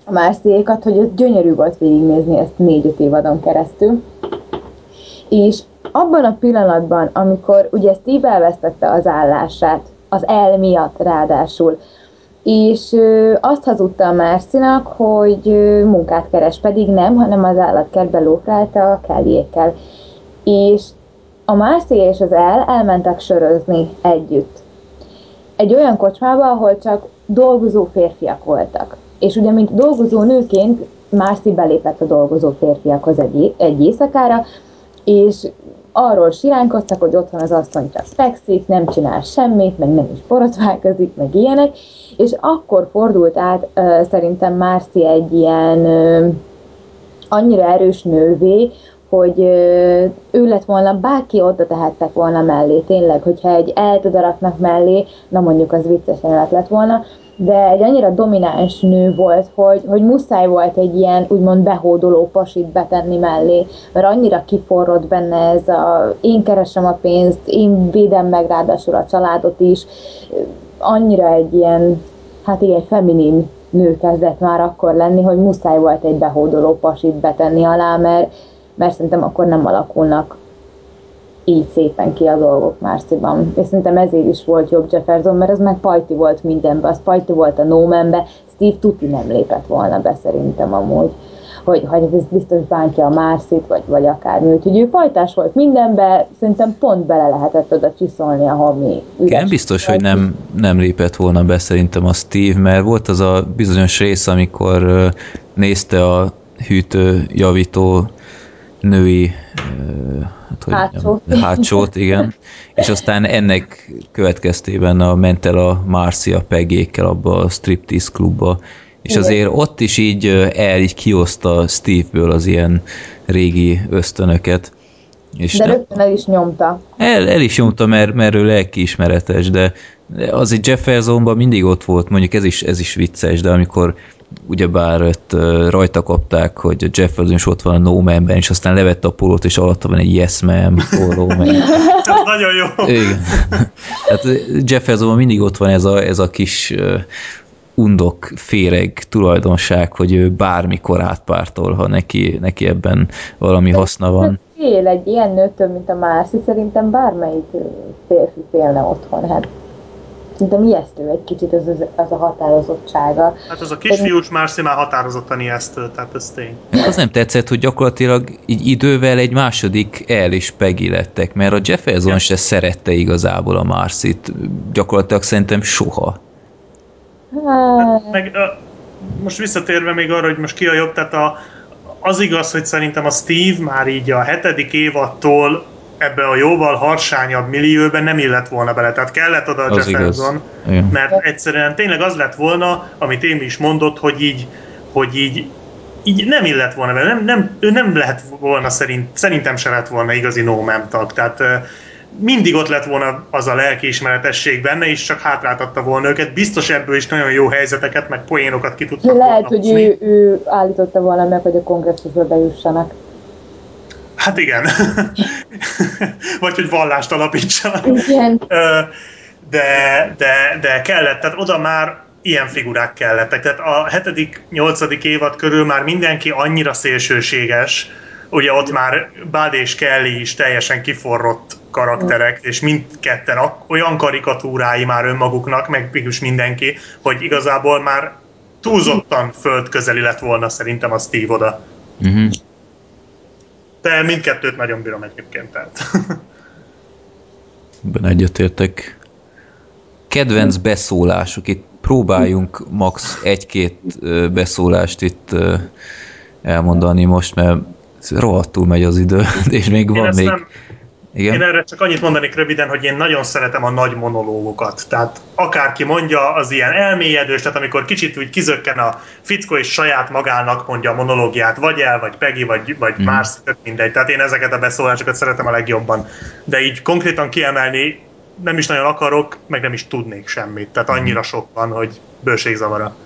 a Márciékat, hogy gyönyörű volt végignézni ezt négy-öt évadon keresztül. És abban a pillanatban, amikor ugye Steve elvesztette az állását, az el miatt ráadásul, és azt hazudta a Márcinak, hogy munkát keres, pedig nem, hanem az állatkertbe lófrálta a kellyékkel és a Marcy és az El elmentek sörözni együtt. Egy olyan kocsmába, ahol csak dolgozó férfiak voltak. És ugye, mint dolgozó nőként, Marcy belépett a dolgozó férfiakhoz egy, egy éjszakára, és arról siránkoztak, hogy otthon az asszony csak fekszik, nem csinál semmit, meg nem is borotválkozik, meg ilyenek, és akkor fordult át szerintem Marcy egy ilyen annyira erős nővé, hogy ő lett volna, bárki oda tehettek volna mellé, tényleg, hogyha egy eltudaraknak mellé, na mondjuk az vicces lett volna, de egy annyira domináns nő volt, hogy, hogy muszáj volt egy ilyen úgymond behódoló pasit betenni mellé, mert annyira kiforrott benne ez a én keresem a pénzt, én védem meg ráadásul a családot is, annyira egy ilyen, hát igen, feminin nő kezdett már akkor lenni, hogy muszáj volt egy behódoló pasit betenni alá, mert mert szerintem akkor nem alakulnak így szépen ki a dolgok Márciban. És szerintem ezért is volt jobb Jefferson, mert az meg Pajti volt mindenben, az Pajti volt a No Man-be, Steve Tuti nem lépett volna be szerintem amúgy. Hogy, hogy ez biztos bántja a Márcit, vagy, vagy akármi. Úgyhogy ő fajtás volt mindenbe, szerintem pont bele lehetett oda csiszolni, ahol mi Igen, biztos, hogy nem, nem lépett volna be szerintem a Steve, mert volt az a bizonyos rész, amikor nézte a hűtő javító női hát, hogy hátsót. hátsót, igen. És aztán ennek következtében a, ment el a Marcia pegékkel abba a striptease klubba, és igen. azért ott is így el így kioszta Steve-ből az ilyen régi ösztönöket. És de rögtön el is nyomta. El, el is nyomta, mert, mert ő lelkiismeretes, de az egy Jeffersonban mindig ott volt, mondjuk ez is, ez is vicces, de amikor ugyebár ott rajta kapták, hogy a Jeff is ott van a No Man-ben, és aztán levette a polót, és alatta van egy Yes Man póló. Meg... nagyon jó. Igen. Hát Jeff mindig ott van ez a, ez a kis undok féreg tulajdonság, hogy ő bármikor átpártol, ha neki, neki ebben valami haszna van. Fél egy ilyen nőtől, mint a Márci, szerintem bármelyik férfi félne otthon. Hát Szerintem ijesztő egy kicsit az, az, az a határozottsága. Hát az a kisfiús Marcy már határozottan ijesztő, tehát ez tény. Az nem tetszett, hogy gyakorlatilag így idővel egy második el is Peggy lettek, mert a Jefferson ja. se szerette igazából a Marcy-t, gyakorlatilag szerintem soha. Hát, meg a, most visszatérve még arra, hogy most ki a jobb, tehát a, az igaz, hogy szerintem a Steve már így a hetedik évattól ebbe a jóval harsányabb millióben nem illett volna bele. Tehát kellett oda a Jefferson, mert egyszerűen tényleg az lett volna, amit én is mondott, hogy így, hogy így így nem illett volna bele, nem, nem, ő nem lehet volna szerint, szerintem se lett volna igazi no tag, tehát mindig ott lett volna az a lelkiismeretesség benne, és csak hátráltatta volna őket. Biztos ebből is nagyon jó helyzeteket, meg poénokat ki tudtak Lehet, hogy ő, ő állította volna meg, hogy a kongresszusba bejussanak. Hát igen. Vagy hogy vallást alapítsa. Igen. De, de, de kellett, tehát oda már ilyen figurák kellettek. Tehát a hetedik, nyolcadik évad körül már mindenki annyira szélsőséges, ugye ott már Bud és Kelly is teljesen kiforrott karakterek, és mindketten olyan karikatúrái már önmaguknak, meg mégis mindenki, hogy igazából már túlzottan földközeli lett volna szerintem a Steve oda. Uh-huh. De mindkettőt nagyon bírom egyébként. Tehát. Ebben egyetértek. Kedvenc beszólások. Itt próbáljunk max. egy-két beszólást itt elmondani most, mert rohadtul megy az idő, és még van még... Nem, igen? Én erre csak annyit mondanék röviden, hogy én nagyon szeretem a nagy monológokat. Tehát akárki mondja, az ilyen elmélyedős, tehát amikor kicsit úgy kizökken a fickó és saját magának mondja a monológiát, vagy el, vagy Peggy, vagy, vagy mm. Mars, tök mindegy. Tehát én ezeket a beszólásokat szeretem a legjobban. De így konkrétan kiemelni nem is nagyon akarok, meg nem is tudnék semmit. Tehát annyira mhm. sok van, hogy bőségzavara.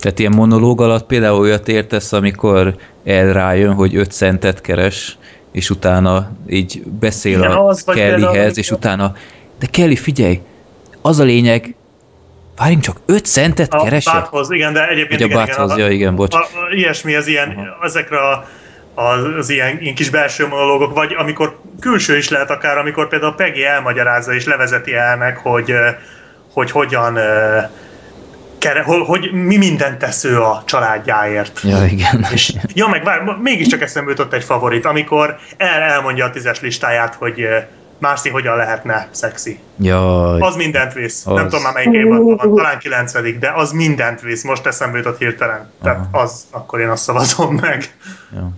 Tehát ilyen monológ alatt például olyat értesz, amikor el rájön, hogy 5 centet keres, és utána így beszél Igen, a Kellyhez, és utána, de Kelly, figyelj, az a lényeg, várjunk csak, 5 centet a keresek? A báthoz, igen, de egyébként Vagy a igen, igen, ja, igen, bocs. A, a, ilyesmi az ilyen, Aha. ezekre a, az, az ilyen, ilyen kis belső monológok, vagy amikor külső is lehet akár, amikor például Peggy elmagyarázza és levezeti elnek, hogy, hogy hogyan kere, hogy mi mindent tesz ő a családjáért. Ja, igen. És, ja, meg vár, mégiscsak eszembe jutott egy favorit, amikor el, elmondja a tízes listáját, hogy Marcy hogyan lehetne szexi. Jaj. Az mindent visz. Az. Nem tudom már melyik évben van, talán kilencedik, de az mindent visz. Most eszembe jutott hirtelen. Tehát Aha. az, akkor én azt szavazom meg. Ja.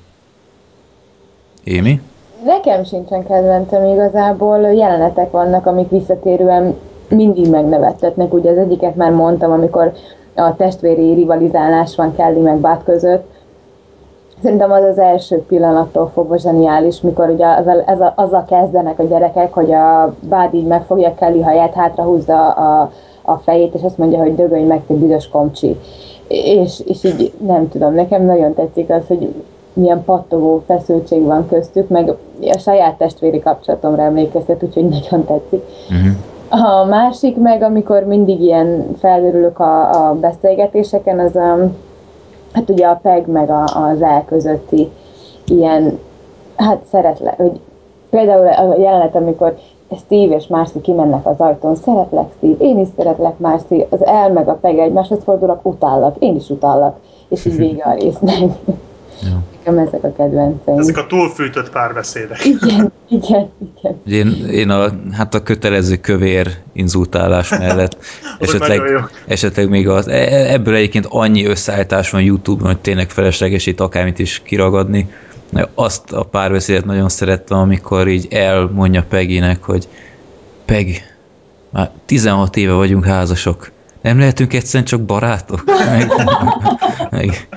Émi? Nekem sincsen kedvencem igazából. Jelenetek vannak, amik visszatérően mindig megnevettetnek. Ugye az egyiket már mondtam, amikor a testvéri rivalizálás van Kelly meg Bát között. Szerintem az az első pillanattól fogva zseniális, mikor ugye az a, ez a, kezdenek a gyerekek, hogy a Bád így megfogja Kelly haját, hátrahúzza a, a fejét, és azt mondja, hogy dögölj meg, te büdös komcsi. És, és így nem tudom, nekem nagyon tetszik az, hogy milyen pattogó feszültség van köztük, meg a saját testvéri kapcsolatomra emlékeztet, úgyhogy nagyon tetszik. Uh-huh. A másik meg, amikor mindig ilyen felörülök a, a beszélgetéseken, az a, hát ugye a PEG meg a, az el közötti ilyen, hát szeretle, hogy például a jelenet, amikor Steve és Marcy kimennek az ajtón, szeretlek Steve, én is szeretlek Marcy, az el meg a PEG egymáshoz fordulnak, utállak, én is utállak, és így vége a résznek. Ja. Nekem ezek a kedvenceim. Ezek a túlfűtött párbeszédek. Igen, igen, igen. Én, én a, hát a kötelező kövér inzultálás mellett esetleg, esetleg még az, e, e, ebből egyébként annyi összeállítás van YouTube-on, hogy tényleg felesleges itt akármit is kiragadni. Azt a párbeszédet nagyon szerettem, amikor így elmondja Peginek, hogy Peg, már 16 éve vagyunk házasok, nem lehetünk egyszerűen csak barátok? Meg, meg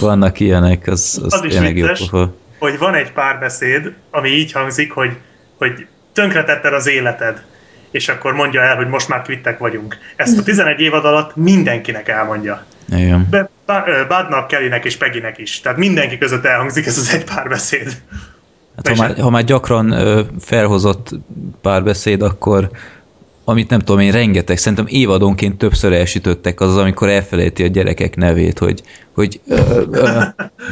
vannak ilyenek, az, az, az tényleg jó pofa. hogy van egy párbeszéd, ami így hangzik, hogy, hogy tönkretetted az életed, és akkor mondja el, hogy most már kvittek vagyunk. Ezt a 11 évad alatt mindenkinek elmondja. Igen. Be, Badnak, Kellynek és Peginek is. Tehát mindenki között elhangzik ez az egy párbeszéd. Hát, ha, már, ha már gyakran ö, felhozott párbeszéd, akkor amit nem tudom én, rengeteg, szerintem évadonként többször elsütöttek az, amikor elfelejti a gyerekek nevét, hogy, hogy uh, uh,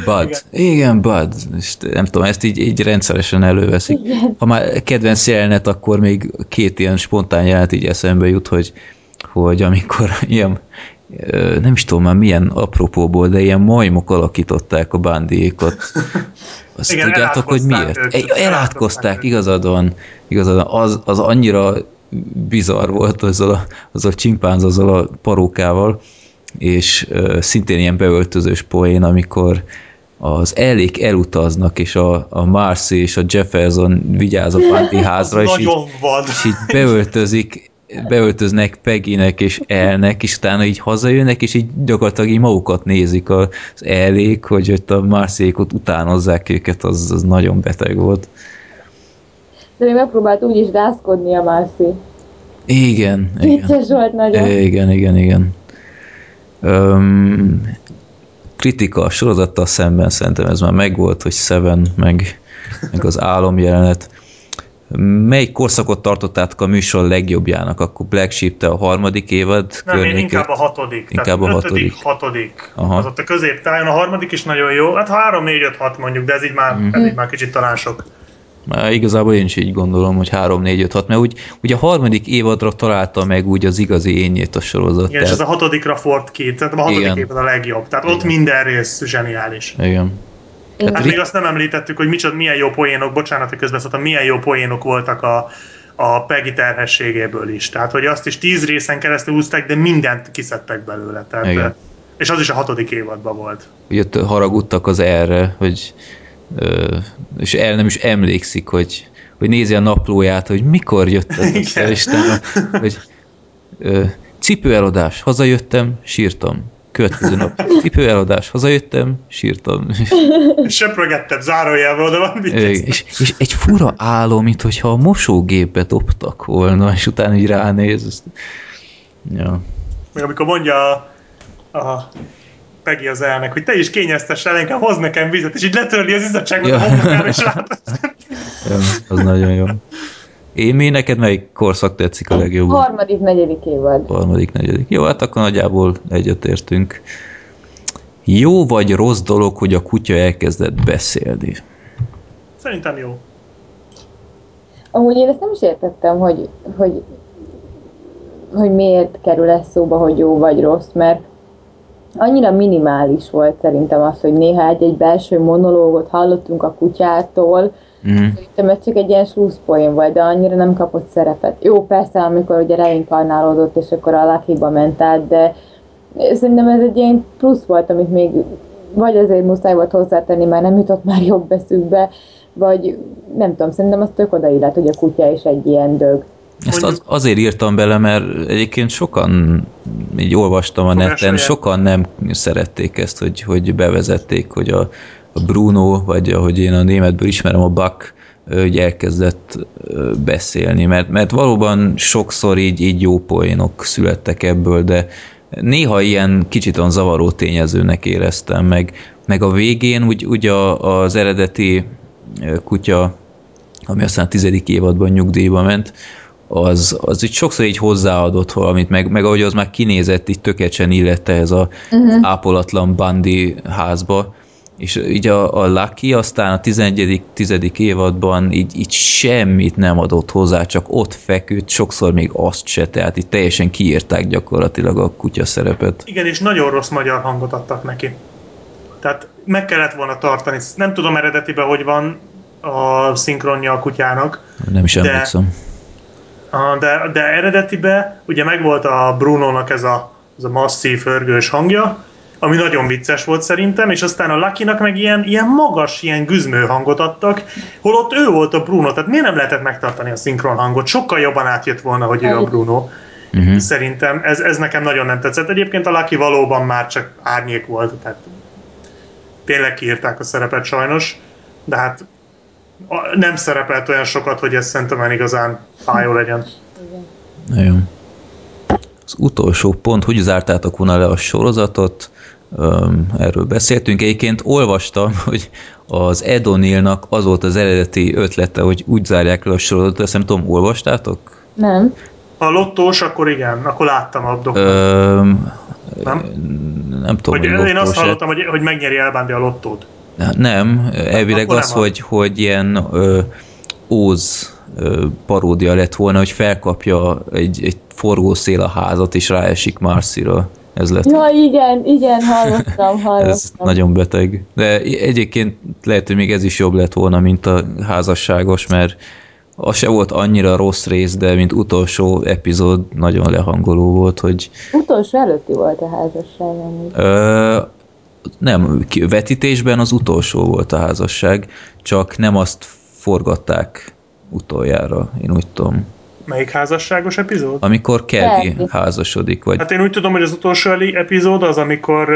Bud, igen. igen, Bud, és nem tudom, ezt így, így rendszeresen előveszik. Igen. Ha már kedvenc jelenet, akkor még két ilyen spontán jelenet így eszembe jut, hogy, hogy amikor ilyen, nem is tudom már milyen apropóból, de ilyen majmok alakították a bandiékot. Azt Igen, tudjátok, hogy miért? Őt, elátkozták, igazad van, igazad van. Az, az annyira bizarr volt azzal a, azzal a csimpánz, azzal a parókával, és uh, szintén ilyen beöltözős poén, amikor az elék elutaznak, és a, a Marcy és a Jefferson vigyáz a Panti házra, és így, és így beöltözik, beöltöznek Peggynek és elnek, és utána így hazajönnek, és így gyakorlatilag így magukat nézik az elék, hogy ott a Marcyékot utánozzák őket, az, az nagyon beteg volt. De még megpróbált úgy is rászkodni a Marcy. Igen. Vicces volt nagyon. Igen, igen, igen. Um, kritika a sorozattal szemben szerintem ez már megvolt, hogy Seven, meg meg az álomjelenet. Melyik korszakot tartottátok a műsor legjobbjának? Akkor Black Sheep te a harmadik évad Nem, én környékét? inkább a hatodik. Inkább a ötödik, hatodik. hatodik. Aha. Az ott a középtájon, a harmadik is nagyon jó. Hát 3, 4, 5, 6 mondjuk, de ez így már, Mhm. ez így már kicsit talán sok. Igazából én is így gondolom, hogy 3, 4, 5, 6, mert úgy, ugye a harmadik évadra találta meg úgy az igazi ényét a sorozat. Igen, és ez a hatodikra Fort ki. Tehát a hatodik Igen. évad a legjobb. Tehát ott minden rész zseniális. Igen. Hát Ri- még azt nem említettük, hogy micsoda, milyen jó poénok, bocsánat, hogy közbeszóltam, milyen jó poénok voltak a, a Peggy terhességéből is. Tehát, hogy azt is tíz részen keresztül úzták, de mindent kiszedtek belőle. Tehát, Igen. és az is a hatodik évadban volt. Ugye haragudtak az erre, hogy és el nem is emlékszik, hogy, hogy nézi a naplóját, hogy mikor jött ez Isten, hogy ö, cipőeladás, hazajöttem, sírtam. Következő nap, cipőeladás, hazajöttem, sírtam. Söprögettem zárójelbe, oda van és, és egy fura álom, mint hogyha a mosógépbe dobtak volna, és utána így ránéz. azt- Ja. Még amikor mondja a, a Peggy az elnek, hogy te is kényeztess el, inkább hoz nekem vizet, és így letörli az izzadságot Ja. a homokára, és látod. ja, az nagyon jó. Én mi neked melyik korszak tetszik a legjobban? harmadik, negyedik évad. harmadik, negyedik. Jó, hát akkor nagyjából egyetértünk. Jó vagy rossz dolog, hogy a kutya elkezdett beszélni? Szerintem jó. Amúgy én ezt nem is értettem, hogy, hogy, hogy miért kerül ez szóba, hogy jó vagy rossz, mert annyira minimális volt szerintem az, hogy néha egy-egy belső monológot hallottunk a kutyától, Mm. Szerintem ez csak egy ilyen slusszpoén volt, de annyira nem kapott szerepet. Jó, persze, amikor ugye reinkarnálódott, és akkor a Lucky-ba ment át, de szerintem ez egy ilyen plusz volt, amit még vagy azért muszáj volt hozzátenni, mert nem jutott már jobb eszükbe, vagy nem tudom, szerintem az tök odaillet, hogy a kutya is egy ilyen dög. Ezt az, azért írtam bele, mert egyébként sokan, így olvastam a neten, sokan nem szerették ezt, hogy, hogy bevezették, hogy a, a Bruno, vagy ahogy én a németből ismerem, a Buck, ő így elkezdett beszélni, mert, mert valóban sokszor így, így jó poénok születtek ebből, de néha ilyen kicsit olyan zavaró tényezőnek éreztem, meg, meg a végén úgy, úgy a, az eredeti kutya, ami aztán a tizedik évadban nyugdíjba ment, az, az így sokszor így hozzáadott valamit, meg, meg ahogy az már kinézett, így tökéletesen illette ez a uh-huh. ápolatlan bandi házba, és így a, a Lucky aztán a 11. 10. évadban így, így semmit nem adott hozzá, csak ott feküdt, sokszor még azt se, tehát itt teljesen kiírták gyakorlatilag a kutya szerepet. Igen, és nagyon rossz magyar hangot adtak neki. Tehát meg kellett volna tartani. Nem tudom eredetiben, hogy van a szinkronja a kutyának, Nem is De- emlékszem. De, de eredetibe ugye megvolt a Brunónak ez a, ez a masszív, hörgős hangja, ami nagyon vicces volt szerintem, és aztán a Lucky-nak meg ilyen, ilyen magas, ilyen güzmő hangot adtak, holott ő volt a Bruno, tehát miért nem lehetett megtartani a szinkron hangot? Sokkal jobban átjött volna, hogy ő a Bruno. Uh-huh. Szerintem ez, ez nekem nagyon nem tetszett. Egyébként a Lucky valóban már csak árnyék volt, tehát tényleg kiírták a szerepet sajnos, de hát nem szerepelt olyan sokat, hogy ez szerintem igazán fájó legyen. Nagyon. Az utolsó pont, hogy zártátok volna le a sorozatot, erről beszéltünk. Egyébként olvastam, hogy az Edonilnak az volt az eredeti ötlete, hogy úgy zárják le a sorozatot, ezt nem tudom, olvastátok? Nem? Ha lottós, akkor igen, akkor láttam a doktor. Öm, Nem? nem tudom, Hogy hogy én azt hallottam, hogy, hogy megnyeri Elbándi a lottót. Nem, elvileg az, nem hogy, hogy ilyen ö, óz ö, paródia lett volna, hogy felkapja egy, egy forgószél a házat, és ráesik Marcyra. Ez lett. Ja, igen, igen, hallottam, Ez hallottam. nagyon beteg. De egyébként lehet, hogy még ez is jobb lett volna, mint a házasságos, mert az se volt annyira rossz rész, de mint utolsó epizód nagyon lehangoló volt, hogy Utolsó előtti volt a házasság. Ö, nem, vetítésben az utolsó volt a házasság, csak nem azt forgatták utoljára, én úgy tudom. Melyik házasságos epizód? Amikor Kelly házasodik, vagy Hát én úgy tudom, hogy az utolsó epizód az, amikor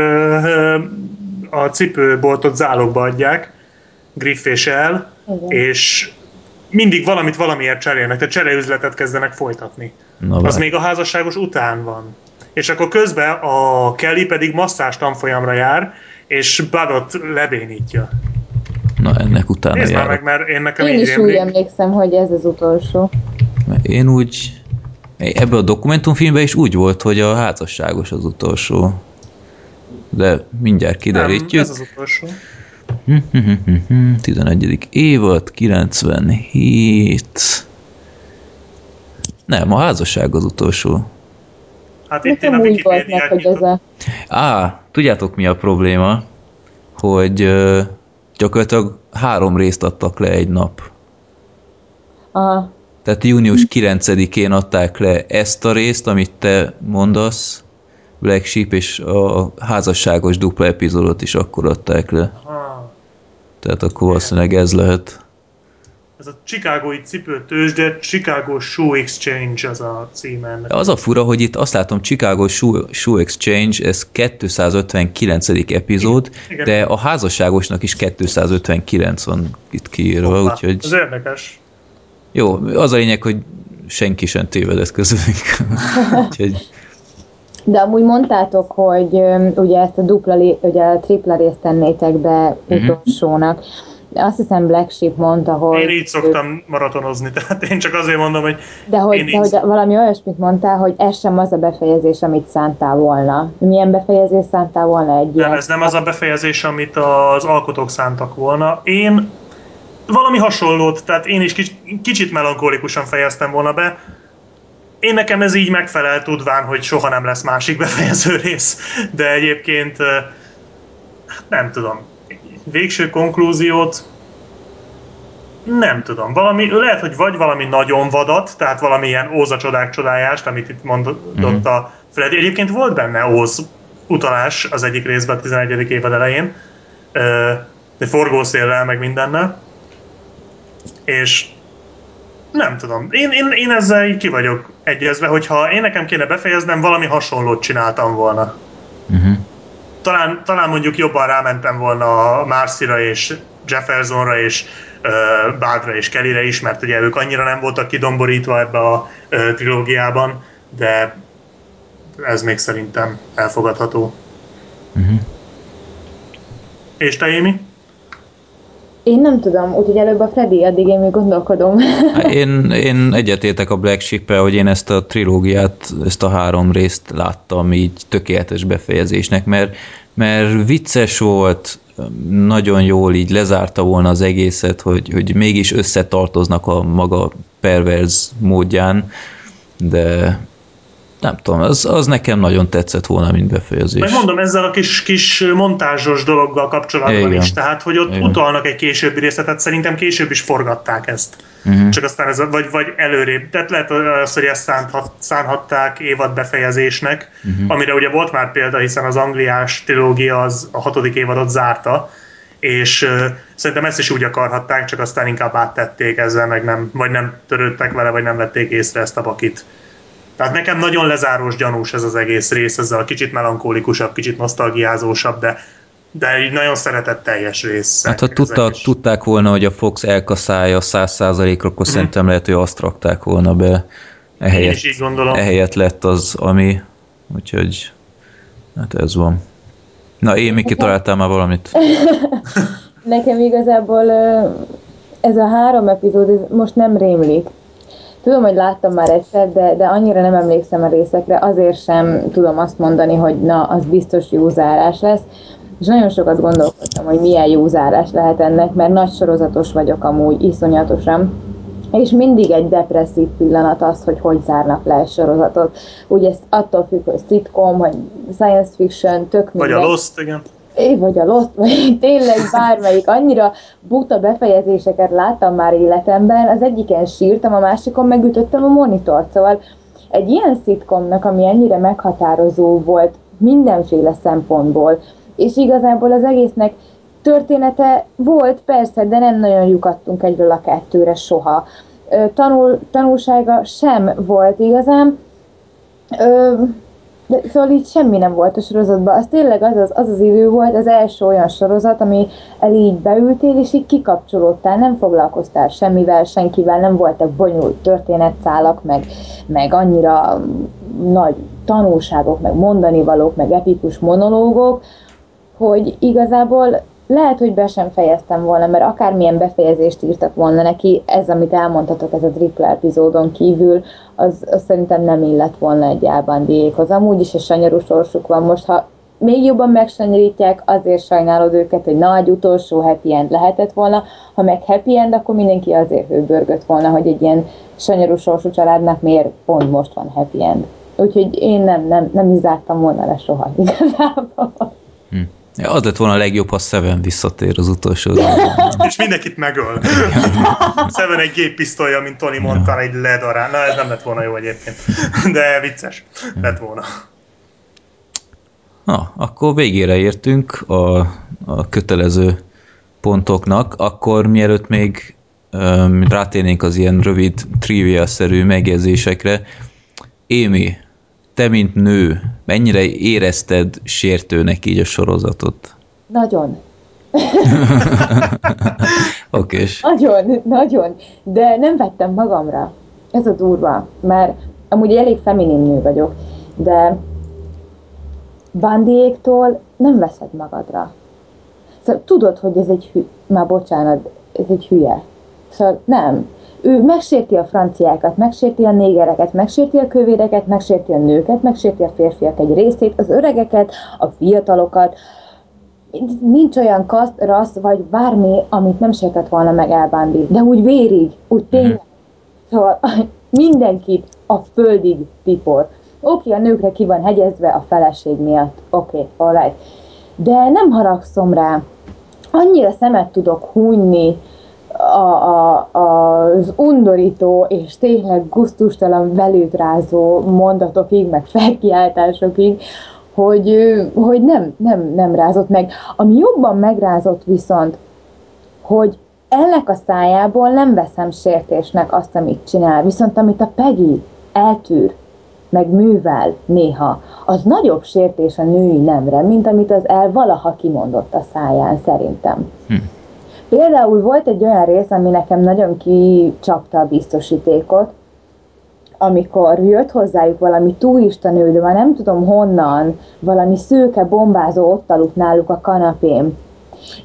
a cipőboltot zálogba adják, Griff és el, Igen. és mindig valamit valamiért cserélnek, tehát csereüzletet kezdenek folytatni. na, Az még a házasságos után van. És akkor közben a Kelly pedig masszás tanfolyamra jár, és Budot lebénítja. Na, ennek utána Nézd már járok. meg, mert én nekem Én így is úgy emlékszem, hogy ez az utolsó. Én úgy... Ebben a dokumentumfilmben is úgy volt, hogy a házasságos az utolsó. De mindjárt Nem, kiderítjük. ez az utolsó. 11. évad, 97. Nem, a házasság az utolsó. Hát itt én Nekem úgy volt meg, Wikipédiát hogy ez nyitom. a... Á, tudjátok mi a probléma? Hogy ö, gyakorlatilag három részt adtak le egy nap. Aha. Tehát június 9-én adták le ezt a részt, amit te mondasz, Black Sheep, és a házasságos dupla epizódot is akkor adták le. Aha. Tehát akkor valószínűleg ez lehet. Ez a Chicagói cipőtős, de Chicago Shoe Exchange az a címe ennek. Az a fura, hogy itt azt látom, Chicago Shoe, Shoe Exchange, ez 259. epizód, Igen. de a házasságosnak is 259 van itt kiírva, Hoppá, úgyhogy Ez érdekes. jó, az a lényeg, hogy senki sem tévedett közülük. úgyhogy De amúgy mondtátok, hogy ugye ezt a dupla, ugye a tripla részt tennétek be Mhm. utolsónak. De azt hiszem Black Sheep mondta, hogy... Én így szoktam maratonozni, tehát én csak azért mondom, hogy De hogy, de hogy valami olyasmit mondtál, hogy ez sem az a befejezés, amit szántál volna. Milyen befejezés szántál volna egy nem, ez nem az a befejezés, amit az alkotók szántak volna. Én valami hasonlót, tehát én is kicsit, kicsit melankólikusan fejeztem volna be. Én nekem ez így megfelel, tudván, hogy soha nem lesz másik befejező rész, de egyébként hát nem tudom. Végső konklúziót nem tudom. Valami, lehet, hogy vagy valami nagyon vadat, tehát valami ilyen Óza csodák csodájást, amit itt mondott Mhm. a Freddy. Egyébként volt benne Óz utalás az egyik részben, a 11. évad elején, de forgószéllel, meg mindennel. És nem tudom. Én, én, én ezzel így ki vagyok egyezve, hogyha én nekem kéne befejeznem, valami hasonlót csináltam volna. uh-huh. Talán, talán mondjuk jobban rámentem volna a Marcyra és Jeffersonra és uh, Bádra és Kellyre is, mert ugye ők annyira nem voltak kidomborítva ebbe a uh, trilógiában, de ez még szerintem elfogadható. Uh-huh. És te, Émi? Én nem tudom, úgyhogy előbb a Freddy, addig én még gondolkodom. Hát Én, én egyetértek a Black sheep hogy én ezt a trilógiát, ezt a három részt láttam így tökéletes befejezésnek, mert, mert vicces volt, nagyon jól így lezárta volna az egészet, hogy, hogy mégis összetartoznak a maga perverz módján, de nem tudom, az, az nekem nagyon tetszett volna, mint befejezés. Meg mondom, ezzel a kis, kis montázsos dologgal kapcsolatban Igen. is, tehát hogy ott Igen. utalnak egy későbbi részletet, szerintem később is forgatták ezt. Uh-huh. Csak aztán ez, vagy, vagy előrébb. Tehát lehet az, hogy ezt szánhat, szánhatták évad befejezésnek, uh-huh. amire ugye volt már példa, hiszen az angliás trilógia az a hatodik évadot zárta, és uh, szerintem ezt is úgy akarhatták, csak aztán inkább áttették ezzel, meg nem, vagy nem törődtek vele, vagy nem vették észre ezt a bakit. Tehát nekem nagyon lezárós gyanús ez az egész rész, ezzel a kicsit melankólikusabb, kicsit nosztalgiázósabb, de, de így nagyon szeretetteljes rész. Hát ha tudta, is. tudták volna, hogy a Fox elkaszálja 100%-ra, akkor Mhm. szerintem lehet, hogy azt rakták volna be. Ehelyett, is így gondolom. ehelyett lett az, ami, úgyhogy hát ez van. Na, én még kitaláltál már valamit? Nekem igazából ez a három epizód ez most nem rémlik. Tudom, hogy láttam már egyszer, de, de annyira nem emlékszem a részekre, azért sem tudom azt mondani, hogy na, az biztos jó zárás lesz. És nagyon sokat gondolkodtam, hogy milyen jó zárás lehet ennek, mert nagy sorozatos vagyok amúgy, iszonyatosan. És mindig egy depresszív pillanat az, hogy hogy zárnak le egy sorozatot. Ugye ez attól függ, hogy szitkom, vagy science fiction, tök Vagy a mindegy. Lost, igen. É, vagy a Lost, vagy tényleg bármelyik. Annyira buta befejezéseket láttam már életemben, az egyiken sírtam, a másikon megütöttem a monitort. Szóval egy ilyen szitkomnak, ami ennyire meghatározó volt mindenféle szempontból, és igazából az egésznek története volt, persze, de nem nagyon lyukadtunk egyről a kettőre soha. Tanul, tanulsága sem volt igazán. Ö, de szóval így semmi nem volt a sorozatban. Az tényleg az az, az az idő volt, az első olyan sorozat, ami el így beültél, és így kikapcsolódtál, nem foglalkoztál semmivel, senkivel, nem voltak bonyolult történetszálak, meg, meg annyira nagy tanulságok, meg mondani valók, meg epikus monológok, hogy igazából lehet, hogy be sem fejeztem volna, mert akármilyen befejezést írtak volna neki, ez, amit elmondhatok, ez a triple epizódon kívül, az, az szerintem nem illett volna egy Albándiékhoz. Amúgy is a sanyarú sorsuk van. Most, ha még jobban megsanyarítják, azért sajnálod őket, hogy nagy utolsó happy end lehetett volna. Ha meg happy end, akkor mindenki azért hőbörgött volna, hogy egy ilyen sanyarú sorsú családnak miért pont most van happy end. Úgyhogy én nem, nem, nem is zártam volna le soha igazából. Ja, az lett volna a legjobb, ha Seven visszatér az utolsó. És mindenkit megöl. Seven egy géppisztolya, mint Tony Montana, egy ledarál. Na, ez nem lett volna jó egyébként. De vicces lett volna. Na, akkor végére értünk a, a kötelező pontoknak, akkor mielőtt még um, rátérnénk az ilyen rövid trivia-szerű megjegyzésekre, Émi, te mint nő, mennyire érezted sértőnek így a sorozatot? Nagyon. Okés. Nagyon, nagyon. De nem vettem magamra. Ez a durva, mert amúgy elég feminin nő vagyok, de Bandiéktól nem veszed magadra. Szóval tudod, hogy ez egy hű... Már bocsánat, ez egy hülye. Szóval nem. Ő megsérti a franciákat, megsérti a négereket, megsérti a kövéreket, megsérti a nőket, megsérti a férfiak egy részét, az öregeket, a fiatalokat. Nincs olyan kaszt, rassz, vagy bármi, amit nem sértett volna meg elbándi. De úgy vérig, úgy tényleg. Szóval mindenkit a földig tipor. Oké, okay, a nőkre ki van hegyezve a feleség miatt. Oké, okay, alright. De nem haragszom rá. Annyira szemet tudok hunyni a, a, az undorító és tényleg guztustalan velőtrázó mondatokig, meg felkiáltásokig, hogy, hogy nem, nem, nem rázott meg. Ami jobban megrázott viszont, hogy ennek a szájából nem veszem sértésnek azt, amit csinál, viszont amit a Peggy eltűr, meg művel néha, az nagyobb sértés a női nemre, mint amit az el valaha kimondott a száján, szerintem. Hm. Például volt egy olyan rész, ami nekem nagyon kicsapta a biztosítékot, amikor jött hozzájuk valami turista nő, de már nem tudom honnan, valami szőke bombázó ott aludt náluk a kanapém.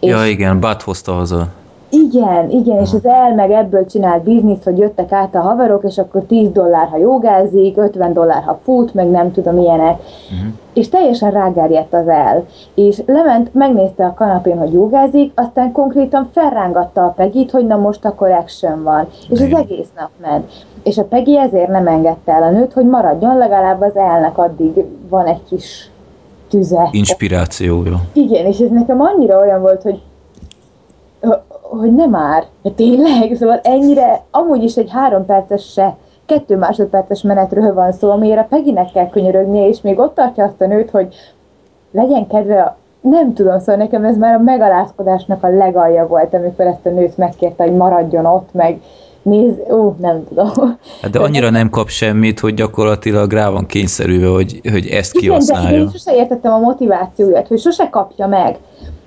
Ja, és igen, Bat hozta haza. Igen, igen, és az el meg ebből csinált bizniszt, hogy jöttek át a haverok, és akkor 10 dollár, ha jogázik, 50 dollár, ha fut, meg nem tudom, ilyenek. Uh-huh. És teljesen rágárjedt az el. És lement, megnézte a kanapén, hogy jogázik, aztán konkrétan felrángatta a Pegit, hogy na most akkor action van. És az egész nap ment. És a Peggy ezért nem engedte el a nőt, hogy maradjon, legalább az elnek addig van egy kis tüze. Inspirációja. Igen, és ez nekem annyira olyan volt, hogy hogy nem már, de tényleg, szóval ennyire, amúgy is egy három perces se, kettő másodperces menetről van szó, amire Peginek kell könyörögnie, és még ott tartja azt a nőt, hogy legyen kedve, nem tudom, szóval nekem ez már a megalázkodásnak a legalja volt, amikor ezt a nőt megkérte, hogy maradjon ott, meg néz, ó, nem tudom. Hát de annyira nem kap semmit, hogy gyakorlatilag rá van kényszerülve, hogy, hogy ezt kihasználja. Igen, de én sose értettem a motivációját, hogy sose kapja meg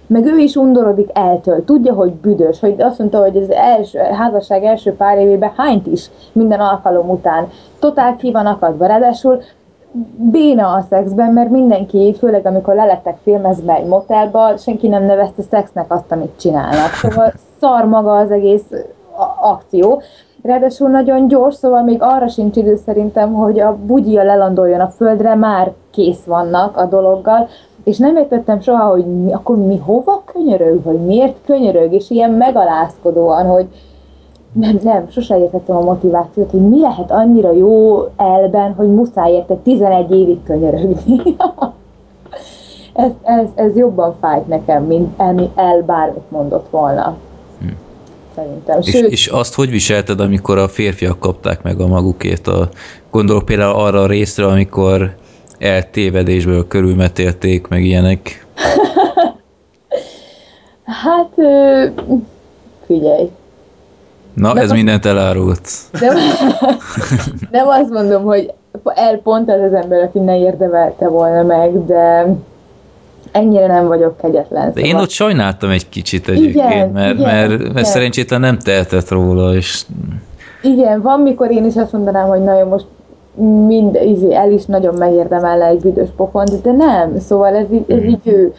meg ő is undorodik eltől, tudja, hogy büdös, hogy azt mondta, hogy az első, házasság első pár évében hányt is minden alkalom után. Totál ki van akadva, ráadásul béna a szexben, mert mindenki, főleg amikor lelettek filmezve egy motelba, senki nem nevezte szexnek azt, amit csinálnak. Szóval szar maga az egész akció. Ráadásul nagyon gyors, szóval még arra sincs idő szerintem, hogy a bugyja lelandoljon a földre, már kész vannak a dologgal, és nem értettem soha, hogy mi, akkor mi hova könyörög, vagy miért könyörög, és ilyen megalázkodóan, hogy nem, nem, sose értettem a motivációt, hogy mi lehet annyira jó elben, hogy muszáj érte 11 évig könyörögni. ez, ez, ez jobban fájt nekem, mint el, el bármit mondott volna. Hm. Szerintem. És, Sőt, és azt hogy viselted, amikor a férfiak kapták meg a magukét? A, gondolok például arra a részre, amikor eltévedésből körülmetélték, meg ilyenek? hát, figyelj. Na, nem ez azt, mindent elárult. Nem, nem azt mondom, hogy el pont az az ember, aki ne érdemelte volna meg, de ennyire nem vagyok kegyetlen. De én szóval- ott sajnáltam egy kicsit egyébként, igen, mert, igen, mert, mert igen. szerencsétlen nem tehetett róla, és... Igen, van, mikor én is azt mondanám, hogy nagyon most mind, izé, el is nagyon megérdemelne egy büdös pofont, de nem, szóval ez, ez így ő.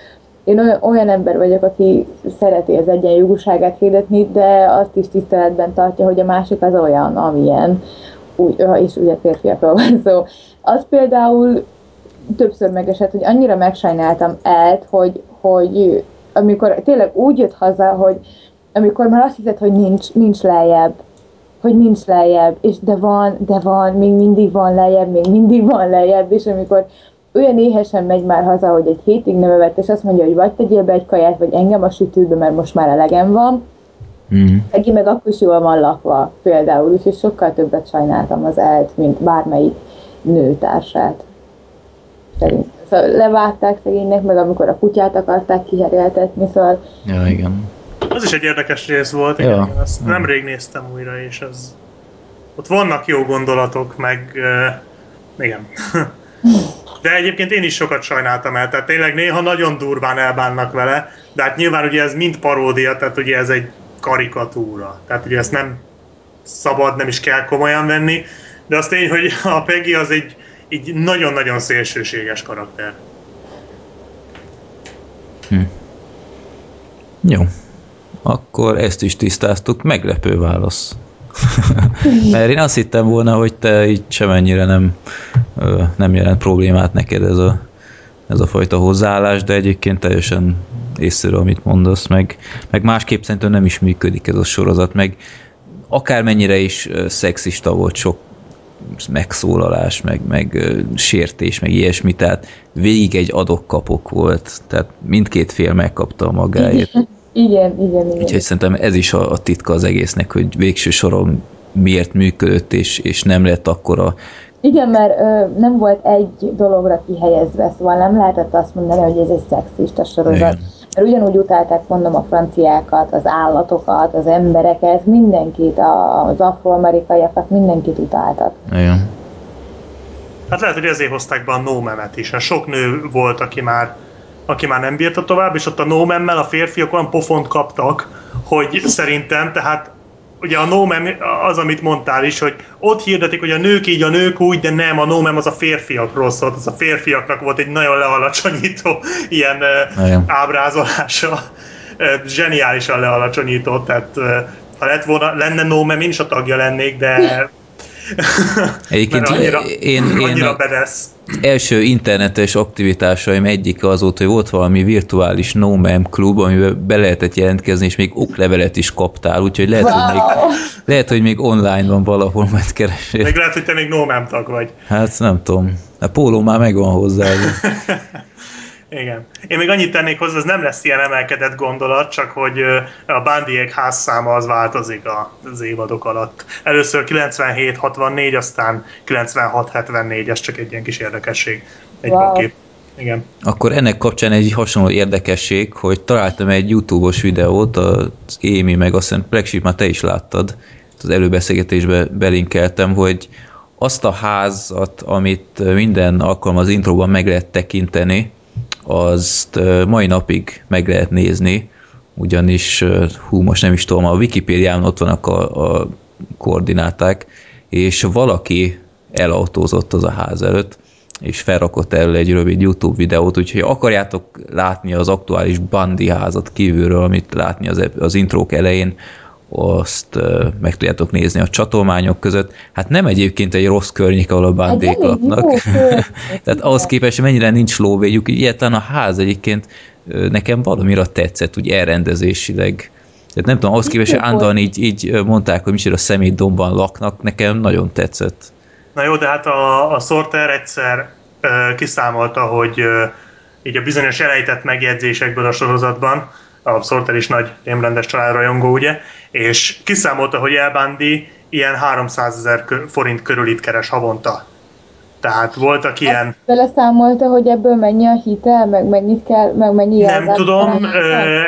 én olyan, olyan ember vagyok, aki szereti az egyenjogúságát hirdetni, de azt is tiszteletben tartja, hogy a másik az olyan, amilyen, úgy, és ugye férfiakról van szó. Az például többször megesett, hogy annyira megsajnáltam elt, hogy, hogy amikor tényleg úgy jött haza, hogy amikor már azt hiszed, hogy nincs, nincs lejjebb, hogy nincs lejjebb, és de van, de van, még mindig van lejjebb, még mindig van lejjebb, és amikor olyan éhesen megy már haza, hogy egy hétig nem evett, és azt mondja, hogy vagy tegyél be egy kaját, vagy engem a sütőbe, mert most már elegem van, mm. Neki meg akkor is jól van lakva például, úgyhogy sokkal többet sajnáltam az elt, mint bármelyik nőtársát. Szerintem. Szóval levágták szegénynek, meg amikor a kutyát akarták kiheréltetni, szóval... Ja, igen. Az is egy érdekes rész volt, igen, ja. Azt ja. nemrég néztem újra, és az... Ott vannak jó gondolatok, meg... Uh, igen. De egyébként én is sokat sajnáltam el, tehát tényleg néha nagyon durván elbánnak vele, de hát nyilván ugye ez mind paródia, tehát ugye ez egy karikatúra. Tehát ugye ezt nem szabad, nem is kell komolyan venni, de az tény, hogy a Peggy az egy, egy nagyon-nagyon szélsőséges karakter. Hm. Jó. Akkor ezt is tisztáztuk. Meglepő válasz. Mert én azt hittem volna, hogy te így semennyire nem, nem jelent problémát neked ez a, ez a fajta hozzáállás, de egyébként teljesen észre, amit mondasz, meg, meg másképp szerintem nem is működik ez a sorozat, meg akármennyire is szexista volt sok megszólalás, meg, meg sértés, meg ilyesmi, tehát végig egy adok-kapok volt, tehát mindkét fél megkapta a magáért. Igen, igen, igen. Úgyhogy szerintem ez is a, a titka az egésznek, hogy végső soron miért működött, és, és nem lett akkora igen, mert ö, nem volt egy dologra kihelyezve, szóval nem lehetett azt mondani, hogy ez egy szexista sorozat. Igen. Mert ugyanúgy utálták, mondom, a franciákat, az állatokat, az embereket, mindenkit, az afroamerikaiakat, mindenkit utáltak. Igen. Hát lehet, hogy ezért hozták be a no is, mert sok nő volt, aki már aki már nem bírta tovább, és ott a no a férfiak olyan pofont kaptak, hogy szerintem, tehát ugye a no az, amit mondtál is, hogy ott hirdetik, hogy a nők így, a nők úgy, de nem, a no az a férfiakról szólt, az a férfiaknak volt egy nagyon lealacsonyító ilyen Igen. ábrázolása, zseniálisan lealacsonyító, tehát ha lett volna, lenne no én is a tagja lennék, de Egyébként annyira, én, annyira én első internetes aktivitásaim egyik az volt, hogy volt valami virtuális no klub, amiben be lehetett jelentkezni, és még oklevelet is kaptál, úgyhogy lehet, wow. hogy még, lehet, hogy még online van valahol, majd keresni. Még lehet, hogy te még no tag vagy. Hát nem tudom. A póló már megvan hozzá. Igen. Én még annyit tennék hozzá, ez nem lesz ilyen emelkedett gondolat, csak hogy a Bandiek házszáma az változik az évadok alatt. Először 97-64, aztán 96-74, ez csak egy ilyen kis érdekesség. Egy wow. kép. Igen. Akkor ennek kapcsán egy hasonló érdekesség, hogy találtam egy YouTube-os videót, az Émi, meg azt hiszem Plexit már te is láttad, az előbeszélgetésbe belinkeltem, hogy azt a házat, amit minden alkalom az intróban meg lehet tekinteni, azt mai napig meg lehet nézni, ugyanis, hú, most nem is tudom, a Wikipédián ott vannak a, a koordináták, és valaki elautózott az a ház előtt, és felrakott el egy rövid YouTube videót, úgyhogy akarjátok látni az aktuális Bandi házat kívülről, amit látni az, az intrók elején, azt meg tudjátok nézni a csatolmányok között. Hát nem egyébként egy rossz környék, ahol a bandék laknak. Tehát ahhoz képest, mennyire nincs lóvédjük, ilyetlen a ház egyébként nekem valamira tetszett, úgy elrendezésileg. Tehát nem tudom, ahhoz képest, hogy így, így mondták, hogy micsoda szemétdomban laknak, nekem nagyon tetszett. Na jó, de hát a, a Sorter egyszer uh, kiszámolta, hogy uh, így a bizonyos elejtett megjegyzésekből a sorozatban, a Sorter is nagy rémrendes családrajongó, ugye, és kiszámolta, hogy elbándi ilyen 300 ezer forint körül itt keres havonta. Tehát voltak ilyen... Ezt beleszámolta, hogy ebből mennyi a hitel, meg mennyit kell, meg mennyi Nem tudom,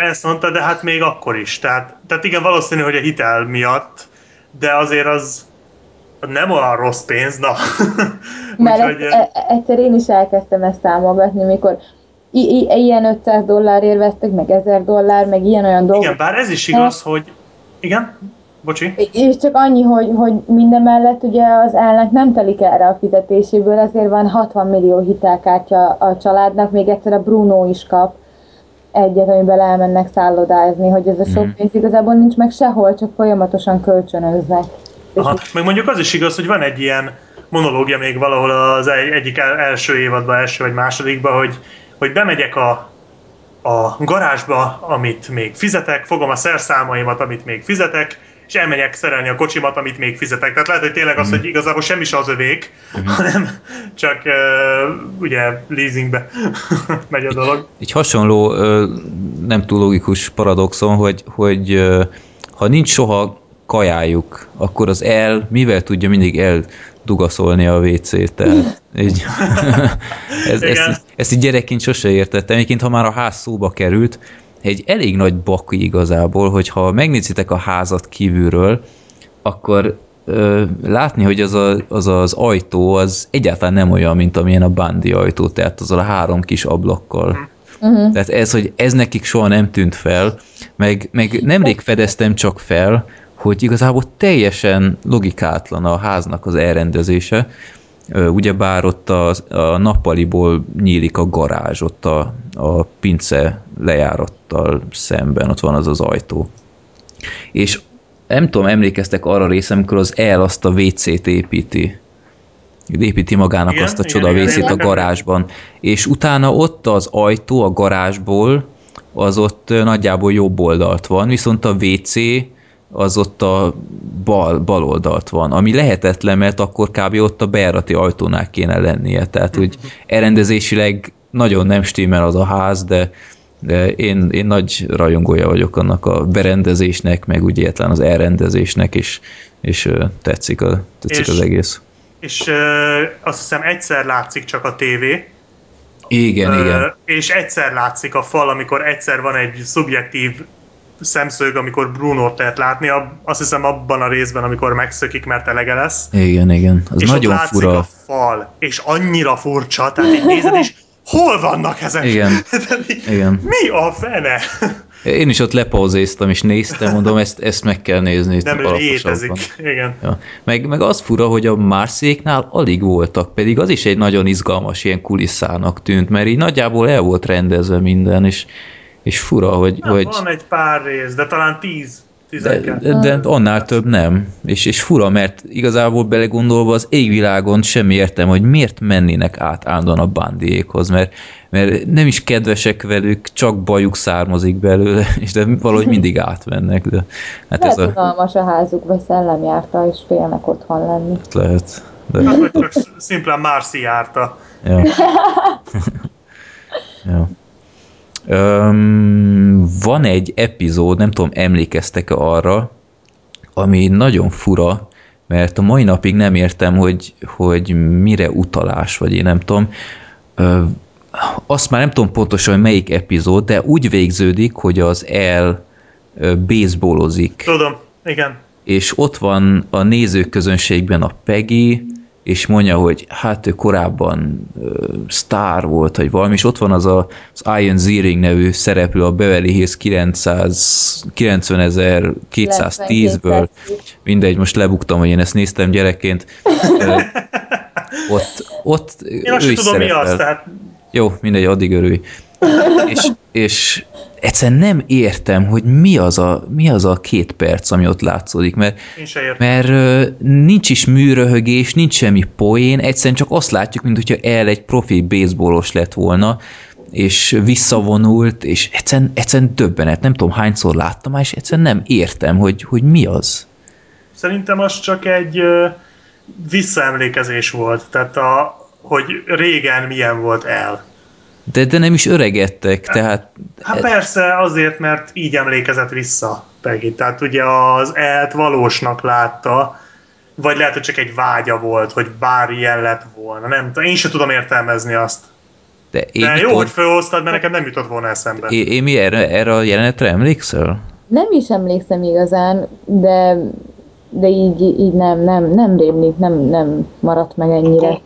ezt mondta, de hát még akkor is. Tehát, tehát igen, valószínű, hogy a hitel miatt, de azért az nem olyan rossz pénz, na. Mert Úgyhogy... E- e- egyszer én is elkezdtem ezt támogatni, mikor i- i- ilyen 500 dollárért vesztek, meg 1000 dollár, meg ilyen-olyan dolgok. Igen, bár ez is igaz, hogy igen? Bocsi. És csak annyi, hogy, hogy minden mellett ugye az elnök nem telik erre a fizetéséből, ezért van 60 millió hitelkártya a családnak, még egyszer a Bruno is kap. egyet, amiben elmennek szállodázni, hogy ez a sok Mhm. pénz igazából nincs meg sehol, csak folyamatosan kölcsönöznek. Aha. Meg mondjuk az is igaz, hogy van egy ilyen monológia még valahol az egy, egyik el- első évadban, első vagy másodikban, hogy, hogy bemegyek a, a garázsba, amit még fizetek, fogom a szerszámaimat, amit még fizetek, és elmegyek szerelni a kocsimat, amit még fizetek. Tehát lehet, hogy tényleg az, hogy igazából semmi se az övék, hanem csak uh, ugye leasingbe megy a dolog. Egy hasonló, nem túl logikus paradoxon, hogy, hogy ha nincs soha kajájuk, akkor az el mivel tudja mindig eldugaszolni a WC-t, tehát így, ez, ezt, ezt így gyerekként sose értettem. Egyébként, ha már a ház szóba került, egy elég nagy baki igazából, hogyha megnézitek a házat kívülről, akkor ö, látni, hogy az, a, az az ajtó az egyáltalán nem olyan, mint amilyen a bándi ajtó, tehát az a három kis ablakkal. uh-huh. Tehát ez, hogy ez nekik soha nem tűnt fel, meg, meg nemrég fedeztem csak fel, hogy igazából teljesen logikátlan a háznak az elrendezése. Ugyebár ott a, a nappaliból nyílik a garázs, ott a, a pince lejárattal szemben, ott van az az ajtó. És nem tudom, emlékeztek arra a részem, amikor az el azt a WC-t építi. Építi magának Igen, azt a igen, csoda igen, a igen. garázsban. És utána ott az ajtó a garázsból, az ott nagyjából jobb oldalt van, viszont a WC az ott a bal, bal oldalt van, ami lehetetlen, mert akkor kb. ott a bejárati ajtónál kéne lennie, tehát úgy elrendezésileg nagyon nem stimmel az a ház, de, de én, én nagy rajongója vagyok annak a berendezésnek, meg úgy értelen az elrendezésnek, és, és ö, tetszik, a, tetszik És- az egész. És uh, azt hiszem egyszer látszik csak a tévé, Igen, Ö, igen. és egyszer látszik a fal, amikor egyszer van egy szubjektív szemszög, amikor Bruno-t lehet látni, ab- azt hiszem abban a részben, amikor megszökik, mert elege lesz. Igen, igen. Az és nagyon ott látszik fura. a fal, és annyira furcsa, tehát így nézed is, hol vannak ezek? Igen. Igen. Mi a fene? Én is ott lepauzéztam, és néztem, mondom, ezt, ezt meg kell nézni. Nem létezik. Igen. Ja. Meg, meg az fura, hogy a Marszéknál alig voltak, pedig az is egy nagyon izgalmas ilyen kulisszának tűnt, mert így nagyjából el volt rendezve minden, és, és fura, hogy... Ja, hogy Van egy pár rész, de talán 10, de, 12. de, de annál több nem. És, és fura, mert igazából belegondolva az égvilágon semmi értem, hogy miért mennének át állandóan a bandiékhoz, mert, mert nem is kedvesek velük, csak bajuk származik belőle, és de valahogy mindig átmennek. De hát Lehet ez a, unalmas a házuk, vagy szellem járta, és félnek otthon lenni. lehet. De, Hát, vagy csak szimplán Marci járta. ja. ja. Öm, van egy epizód, nem tudom, emlékeztek-e arra, ami nagyon fura, mert a mai napig nem értem, hogy, hogy mire utalás, vagy én nem tudom. Ö, azt már nem tudom pontosan, hogy melyik epizód, de úgy végződik, hogy az el baseballozik, Tudom, igen. és ott van a nézőközönségben a Peggy, és mondja, hogy hát ő korábban ö, sztár volt, vagy valami, és ott van az a, az Ian Ziering nevű szereplő a Beverly Hills 990.210-ből, mindegy, most lebuktam, hogy én ezt néztem gyerekként. Ö, ott, ott Én azt ő is tudom, mi szerepel. az, tehát Jó, mindegy, addig örülj. És, és egyszerűen nem értem, hogy mi az, a, mi az a két perc, ami ott látszódik, mert, mert nincs is műröhögés, nincs semmi poén, egyszerűen csak azt látjuk, mint hogyha el egy profi baseballos lett volna, és visszavonult, és egyszerűen, egyszerűen döbbenet. Nem tudom, hányszor láttam már, és egyszerűen nem értem, hogy, hogy mi az. Szerintem az csak egy visszaemlékezés volt, tehát a, hogy régen milyen volt el. De, de nem is öregedtek, tehát Hát persze, azért, mert így emlékezett vissza Peggy. Tehát ugye az elt valósnak látta, vagy lehet, hogy csak egy vágya volt, hogy bár ilyen lett volna. Nem én sem tudom értelmezni azt. de én, De jó, mikor- hogy felhoztad, mert nekem nem jutott volna eszembe. én, én mi erre, erre a jelenetre emlékszel? Nem is emlékszem igazán, de, de így, így nem, nem, nem rémlik, nem, nem maradt meg ennyire.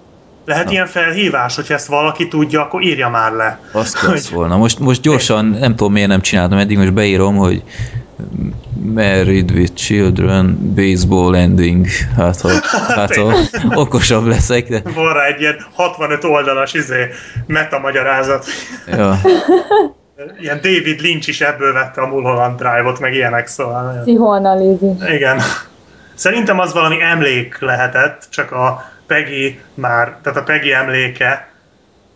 Lehet ilyen felhívás, hogyha ezt valaki tudja, akkor írja már le. Azt Hogy- volna. Most, most gyorsan, nem tudom miért nem csináltam eddig, most beírom, hogy Married with Children, Baseball Ending. Hát ha, hát, ha okosabb leszek, de Van rá egy ilyen 65 oldalas izé, meta magyarázat. ja. Ilyen David Lynch is ebből vette a Mulholland Drive-ot, meg ilyenek, szóval... Pszichoanalízis. Igen. Szerintem az valami emlék lehetett, csak a Peggy már, tehát a Peggy emléke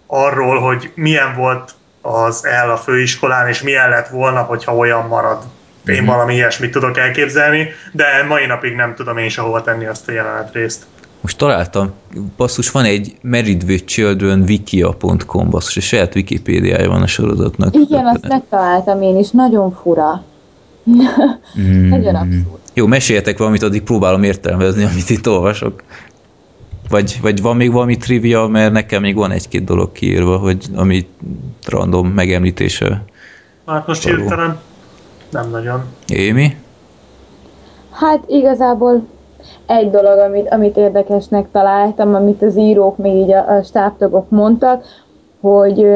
arról, hogy milyen volt az el a főiskolán, és milyen lett volna, hogyha olyan marad. Én valami ilyesmit tudok elképzelni, de mai napig nem tudom én se hova tenni azt a jelenetrészt. Most találtam, basszus, van egy Married with Children wikia.com, basszus, és saját Wikipédiája van a sorozatnak. Igen, azt megtaláltam én is, nagyon fura. Mm. Nagyon abszurd. Jó, meséljetek valamit, addig próbálom értelmezni, amit itt olvasok. Vagy, vagy van még valami trivia, mert nekem még van egy-két dolog kiírva, hogy ami random megemlítése. Hát most Való. hirtelen nem nagyon. Émi? Hát igazából egy dolog, amit, amit érdekesnek találtam, amit az írók, még így a, a stábtagok mondtak, hogy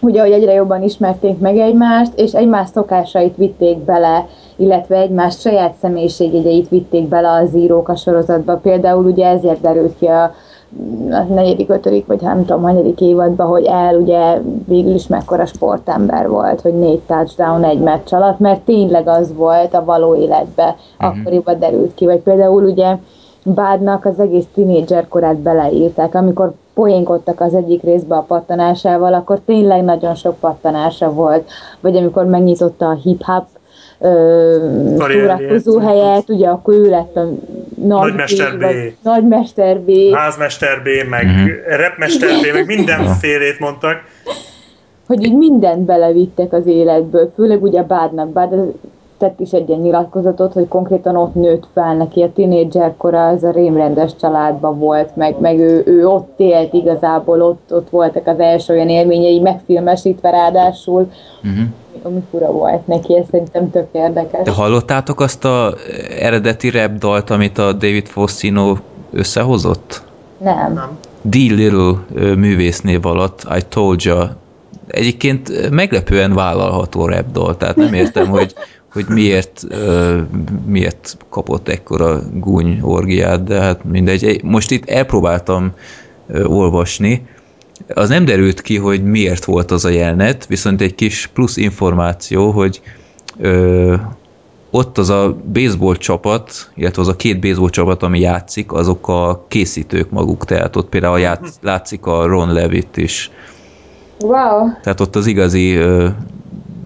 ugye, hogy egyre jobban ismerték meg egymást, és egymás szokásait vitték bele, illetve egymás saját személyiségjegyeit vitték bele az írók a sorozatba. Például ugye ezért derült ki a, a negyedik, ötödik, vagy nem tudom, hanyadik évadban, hogy el ugye végül is mekkora sportember volt, hogy négy touchdown egy meccs alatt, mert tényleg az volt a való életbe, akkoriban derült ki. Vagy például ugye Bádnak az egész tinédzser korát beleírták, amikor poénkodtak az egyik részbe a pattanásával, akkor tényleg nagyon sok pattanása volt. Vagy amikor megnyitotta a hip-hop szórakozó helyet, ugye akkor ő lett a nagy Nagymester B. vagy Nagymester B. Házmester B, meg repmester B, meg mindenfélét mondtak. hogy így mindent belevittek az életből, főleg ugye Bádnak. Bád az tett is egy ilyen nyilatkozatot, hogy konkrétan ott nőtt fel neki a tinédzser kora, ez a rémrendes családban volt, meg, meg ő, ő ott élt igazából, ott, ott voltak az első olyan élményei, megfilmesítve ráadásul, Uh-huh. ami fura volt neki, ez szerintem tök érdekes. De hallottátok azt a eredeti rap dalt, amit a David Faustino összehozott? Nem. Nem. D. Little művésznév alatt, I Told Ya. Egyébként meglepően vállalható rap dal, tehát nem értem, hogy, hogy miért, miért kapott ekkora gúny orgiát, de hát mindegy. Most itt elpróbáltam olvasni, az nem derült ki, hogy miért volt az a jelenet, viszont egy kis plusz információ, hogy ö, ott az a baseball csapat, illetve az a két baseball csapat, ami játszik, azok a készítők maguk, tehát ott például játsz, látszik a Ron Levitt is. Wow. Tehát ott az igazi ö,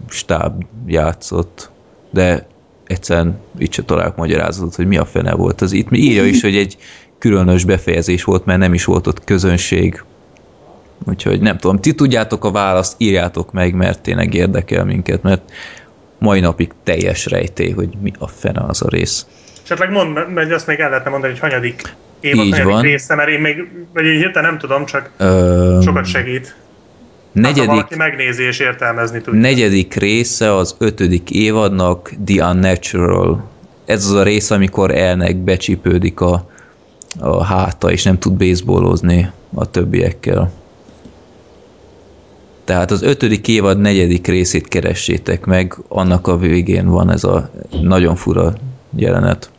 stáb játszott, de egyszerűen itt se találok magyarázatot, hogy mi a fene volt. Az itt írja is, hogy egy különös befejezés volt, mert nem is volt ott közönség. Úgyhogy nem tudom, ti tudjátok a választ, írjátok meg, mert tényleg érdekel minket, mert mai napig teljes rejtély, hogy mi a fene az a rész. Esetleg mondd, mert azt még el lehetne mondani, hogy hanyadik évad, hanyadik van. része, mert én még, vagy én hirtelen nem tudom, csak Ö, sokat segít. Hát, negyedik, valaki megnézi és értelmezni tudja. negyedik része az ötödik évadnak The Unnatural. Ez az a rész, amikor elnek becsípődik a, a háta, és nem tud baseballozni a többiekkel. Tehát az ötödik évad negyedik részét keressétek meg, annak a végén van ez a nagyon fura jelenet.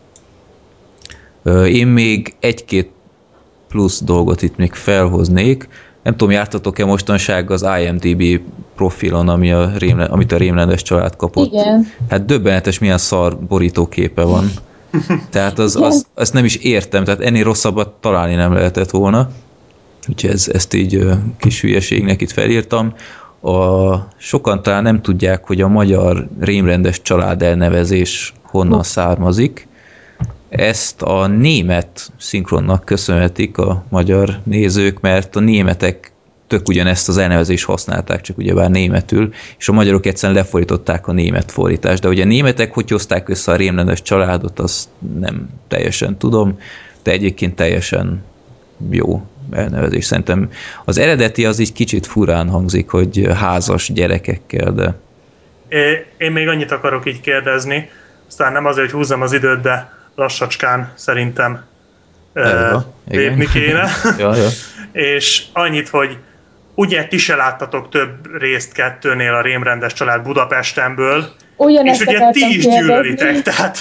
Én még egy-két plusz dolgot itt még felhoznék. Nem tudom, jártatok-e mostanság az IMDB profilon, ami a rémle, amit a rémlendes család kapott? Igen. Hát döbbenetes, milyen szar borítóképe van. Tehát az, az, azt nem is értem, tehát ennél rosszabbat találni nem lehetett volna. Úgyhogy ez, ezt így kis hülyeségnek itt felírtam. A, sokan talán nem tudják, hogy a magyar rémrendes család elnevezés honnan származik. Ezt a német szinkronnak köszönhetik a magyar nézők, mert a németek tök ugyanezt az elnevezést használták, csak ugyebár németül, és a magyarok egyszerűen lefordították a német fordítást. De ugye a németek hogy hozták össze a rémlendes családot, azt nem teljesen tudom, de egyébként teljesen jó elnevezés. Szerintem az eredeti az így kicsit furán hangzik, hogy házas gyerekekkel, de É- Én még annyit akarok így kérdezni, aztán nem azért, hogy húzzam az időt, de lassacskán szerintem ö, Elva, igen. lépni kéne. ja, ja. És annyit, hogy ugye ti se láttatok több részt kettőnél a rémrendes család Budapestenből, Ugyanezt és ugye ti is kérdezni. gyűlölitek, tehát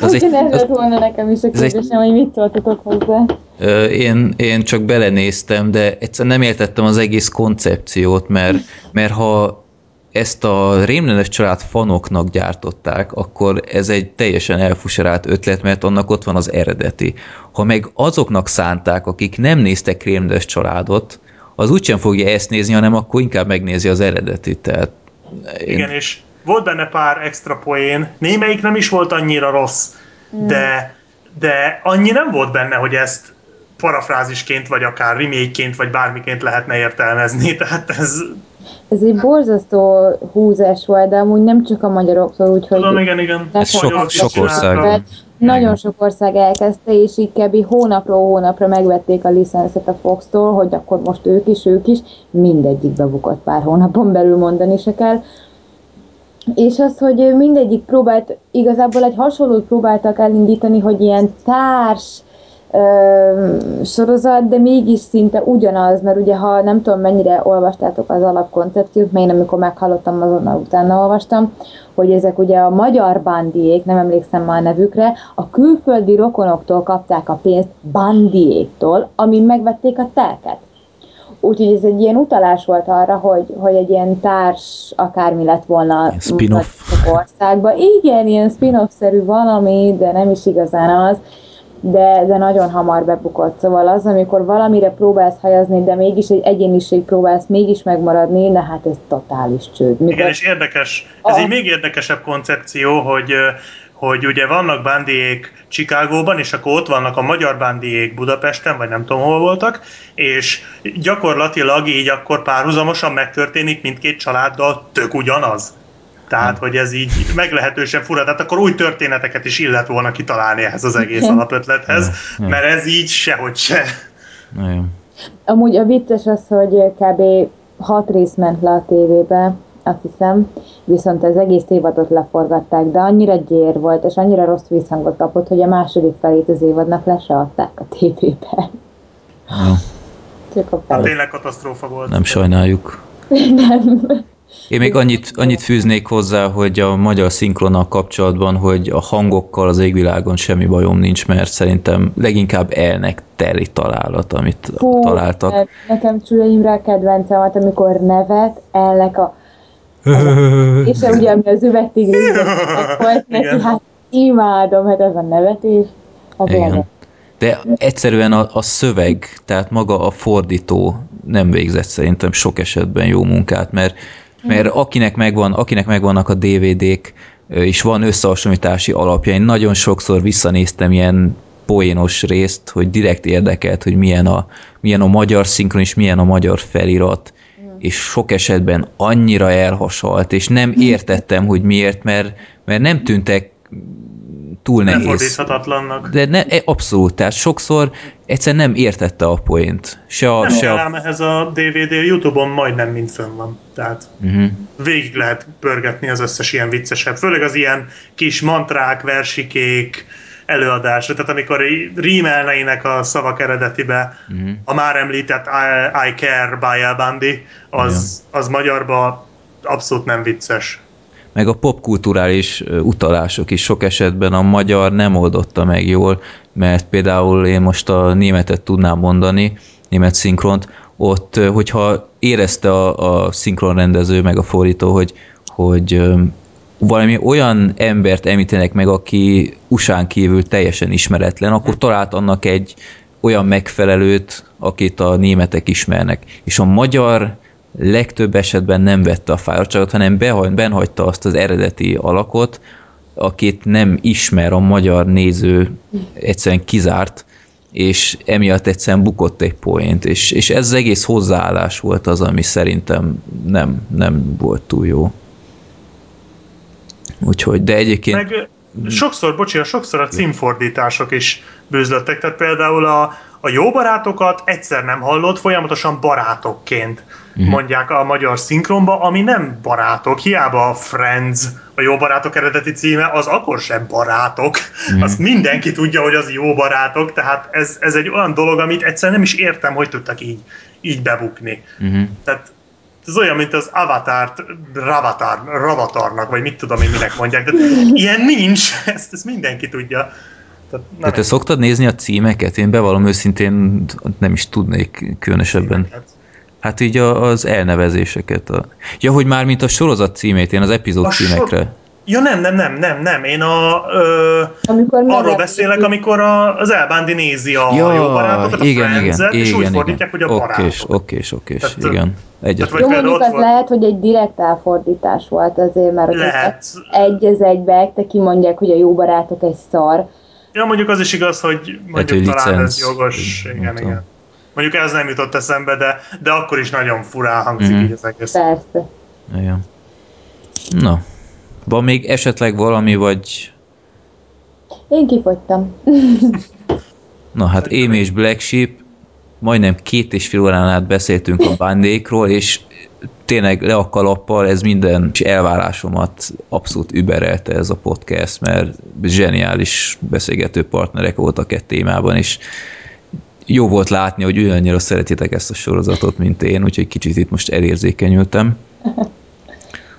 Az egy- Ugyanez az- lett volna nekem is a ez egy- kérdésem, hogy mit szóltatok hozzá. Ö, Én, én csak belenéztem, de egyszerűen nem értettem az egész koncepciót, mert, mert ha ezt a Rémlenes család fanoknak gyártották, akkor ez egy teljesen elfuserált ötlet, mert annak ott van az eredeti. Ha meg azoknak szánták, akik nem néztek Rémlenes családot, az úgysem fogja ezt nézni, hanem akkor inkább megnézi az eredetit. Tehát én... Igen, és volt benne pár extra poén, némelyik nem is volt annyira rossz, mm. de, de annyi nem volt benne, hogy ezt parafrázisként, vagy akár remake vagy bármiként lehetne értelmezni, tehát ez... Ez egy borzasztó húzás volt, de amúgy nem csak a magyaroktól, úgyhogy... Tudom, igen, igen. Ez sok, sok ország. Nagyon sok ország elkezdte, és így kb. hónapról hónapra megvették a licenszet a Fox-tól, hogy akkor most ők is, ők is, mindegyik bebukott pár hónapon belül mondani se kell. És az, hogy mindegyik próbált, igazából egy hasonlót próbáltak elindítani, hogy ilyen társ ö, sorozat, de mégis szinte ugyanaz, mert ugye ha nem tudom mennyire olvastátok az alapkoncepciót, mert én amikor meghallottam azonnal utána olvastam, hogy ezek ugye a magyar bandiék, nem emlékszem már a nevükre, a külföldi rokonoktól kapták a pénzt bandiéktól, ami megvették a telket. Úgyhogy ez egy ilyen utalás volt arra, hogy, hogy egy ilyen társ akármi lett volna spin-off. országban. Igen, ilyen spin-off-szerű valami, de nem is igazán az de, de nagyon hamar bebukott. Szóval az, amikor valamire próbálsz hajazni, de mégis egy egyéniség próbálsz mégis megmaradni, na hát ez totális csőd. Mikor... Igen, és érdekes. Ez a... egy még érdekesebb koncepció, hogy hogy ugye vannak bándiék Csikágóban, és akkor ott vannak a magyar bándiék Budapesten, vagy nem tudom hol voltak, és gyakorlatilag így akkor párhuzamosan megtörténik mindkét családdal tök ugyanaz. Tehát, hogy ez így meglehetősen fura. Tehát akkor új történeteket is illet volna kitalálni ehhez az egész alapötlethez, mert ez így sehogy se. Nagyon. Amúgy a vicces az, hogy kb. hat rész ment le a tévébe, azt hiszem, viszont az egész évadot leforgatták, de annyira gyér volt, és annyira rossz visszhangot kapott, hogy a második felét az évadnak le se adták a tévébe. Ja. Csak a hát tényleg katasztrófa volt. Nem sajnáljuk. nem. Én még annyit, annyit fűznék hozzá, hogy a magyar szinkronnal kapcsolatban, hogy a hangokkal az égvilágon semmi bajom nincs, mert szerintem leginkább elnek teli találat, amit Hú, találtak. Nekem Csúlya Imre kedvencem volt, amikor nevet, elnek a és ugye ami az üvegtigris volt neki, hát imádom, hát ez a nevetés. Az Igen. De egyszerűen a, a szöveg, tehát maga a fordító nem végzett szerintem sok esetben jó munkát, mert mert akinek, megvan, akinek megvannak a DVD-k, és van összehasonlítási alapja, én nagyon sokszor visszanéztem ilyen poénos részt, hogy direkt érdekelt, hogy milyen a, milyen a magyar szinkron és milyen a magyar felirat, és sok esetben annyira elhasalt, és nem értettem, hogy miért, mert, mert nem tűntek túl nehéz. De ne, e, abszolút, tehát sokszor egyszerűen nem értette a poént. Se a, nem se a... ehhez a DVD Youtube-on majdnem mind fönn van. Tehát uh-huh. végig lehet pörgetni az összes ilyen viccesebb. Főleg az ilyen kis mantrák, versikék, előadásra, tehát amikor rímelnének a szavak eredetibe, uh-huh. a már említett I, I Care by El Bundy, az, az magyarba abszolút nem vicces meg a popkulturális utalások is sok esetben a magyar nem oldotta meg jól, mert például én most a németet tudnám mondani, német szinkront, ott, hogyha érezte a, a szinkronrendező, meg a fordító, hogy, hogy valami olyan embert említenek meg, aki usán kívül teljesen ismeretlen, akkor talált annak egy olyan megfelelőt, akit a németek ismernek. És a magyar legtöbb esetben nem vette a fáradtságot, hanem benhagyta azt az eredeti alakot, akit nem ismer a magyar néző, egyszerűen kizárt, és emiatt egyszerűen bukott egy poént, és, és ez az egész hozzáállás volt az, ami szerintem nem, nem volt túl jó. Úgyhogy, de egyébként... Meg sokszor, bocsánat, sokszor a címfordítások is bűzlöttek, tehát például a, a jó barátokat egyszer nem hallott, folyamatosan barátokként uh-huh. mondják a magyar szinkronba, ami nem barátok. Hiába a Friends, a jó barátok eredeti címe, az akkor sem barátok. Uh-huh. Azt mindenki tudja, hogy az jó barátok, tehát ez, ez egy olyan dolog, amit egyszer nem is értem, hogy tudtak így, így bebukni. Uh-huh. Tehát ez olyan, mint az Avatar-t Ravatar, Ravatarnak, vagy mit tudom én, minek mondják. De ilyen nincs, ezt, ezt mindenki tudja. Tehát, De te szoktad nézni a címeket? Én bevallom őszintén nem is tudnék különösebben. Címeket. Hát így a, az elnevezéseket. A... Ja, hogy már mint a sorozat címét, én az epizód A címekre. sor- Ja nem, nem, nem, nem, nem. Én a, ö, Amikor arról beszélek, amikor a, az Elbándi nézi a Ja, jó barátokat, a igen, igen, Friends-et, és úgy igen, fordítják, hogy a igen. barátok. Okés, okés, okés, Tehát, igen. Egyet. tehát Jó, mondjuk az volt- lehet, hogy egy direkt elfordítás volt azért, mert Lehet. egy az egybe te kimondják, hogy a jó barátok egy szar. Ja, mondjuk az is igaz, hogy mondjuk hogy talán licenc, ez jogos. Igen, igen. Mondjuk ez nem jutott eszembe, de, de akkor is nagyon furán hangzik Mhm. így az egész. Persze. Igen. Na, van még esetleg valami, vagy... Én kifogytam. Na hát én és Black Sheep majdnem két és fél órán át beszéltünk a bandékról, és tényleg le a kalappal ez minden elvárásomat abszolút überelte ez a podcast, mert zseniális beszélgető partnerek voltak egy témában, és jó volt látni, hogy olyannyira szeretitek ezt a sorozatot, mint én, úgyhogy kicsit itt most elérzékenyültem.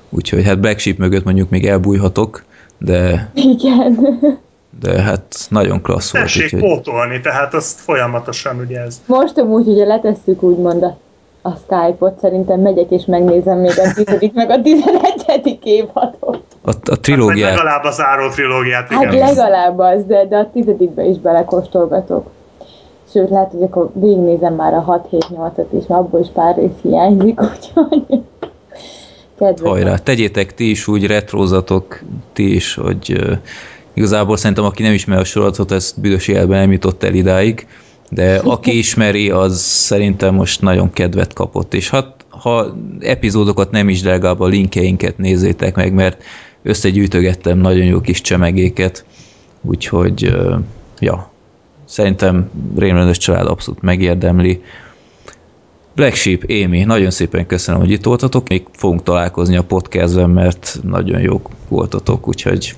Úgyhogy hát Black Sheep mögött mondjuk még elbújhatok, de, Igen. de hát nagyon klassz volt. Tessék Úgyhogy... pótolni, tehát azt folyamatosan ugye ez. Most amúgy, hogyha letesszük úgymond a, a Skype-ot, szerintem megyek és megnézem még a tizedik, meg a tizenegyedik évadot. A, a Vagy trilógiát, legalább a záró trilógiát, Hát igen. legalább az, de, de a tizedikbe is belekóstolgatok. Sőt, lehet, hogy akkor végignézem már a 6-7-8-at is, mert abból is pár rész hiányzik, úgyhogy kedves. hajrá, tegyétek ti is úgy, retrózatok ti is, hogy uh, igazából szerintem aki nem ismer a sorozatot, ezt büdös élben nem jutott el idáig, de aki ismeri, az szerintem most nagyon kedvet kapott, és hát, ha epizódokat nem is, de legalább a linkjeinket nézzétek meg, mert összegyűjtögettem nagyon jó kis csemegéket, úgyhogy, uh, ja, szerintem Rémrendes család abszolút megérdemli. Black Sheep, Amy, nagyon szépen köszönöm, hogy itt voltatok. Még fogunk találkozni a podcastben, mert nagyon jók voltatok, úgyhogy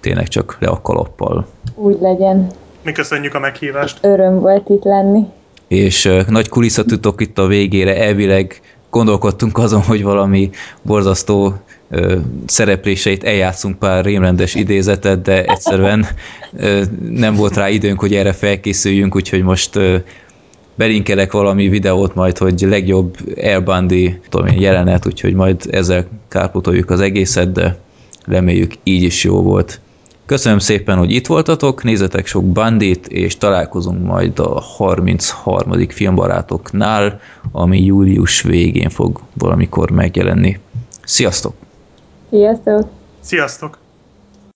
tényleg csak le a kalappal. Úgy legyen. Mi köszönjük a meghívást. Öröm volt itt lenni. És uh, nagy kulisszatutok itt a végére, elvileg gondolkodtunk azon, hogy valami borzasztó ö, szerepléseit eljátszunk pár rémrendes idézetet, de egyszerűen nem volt rá időnk, hogy erre felkészüljünk, úgyhogy most belinkelek valami videót majd, hogy legjobb Air Bundy jelenet, úgyhogy majd ezzel kárpotoljuk az egészet, de reméljük így is jó volt. Köszönöm szépen, hogy itt voltatok, nézzetek sok bandit, és találkozunk majd a 33. filmbarátoknál, ami július végén fog valamikor megjelenni. Sziasztok! Sziasztok! Sziasztok!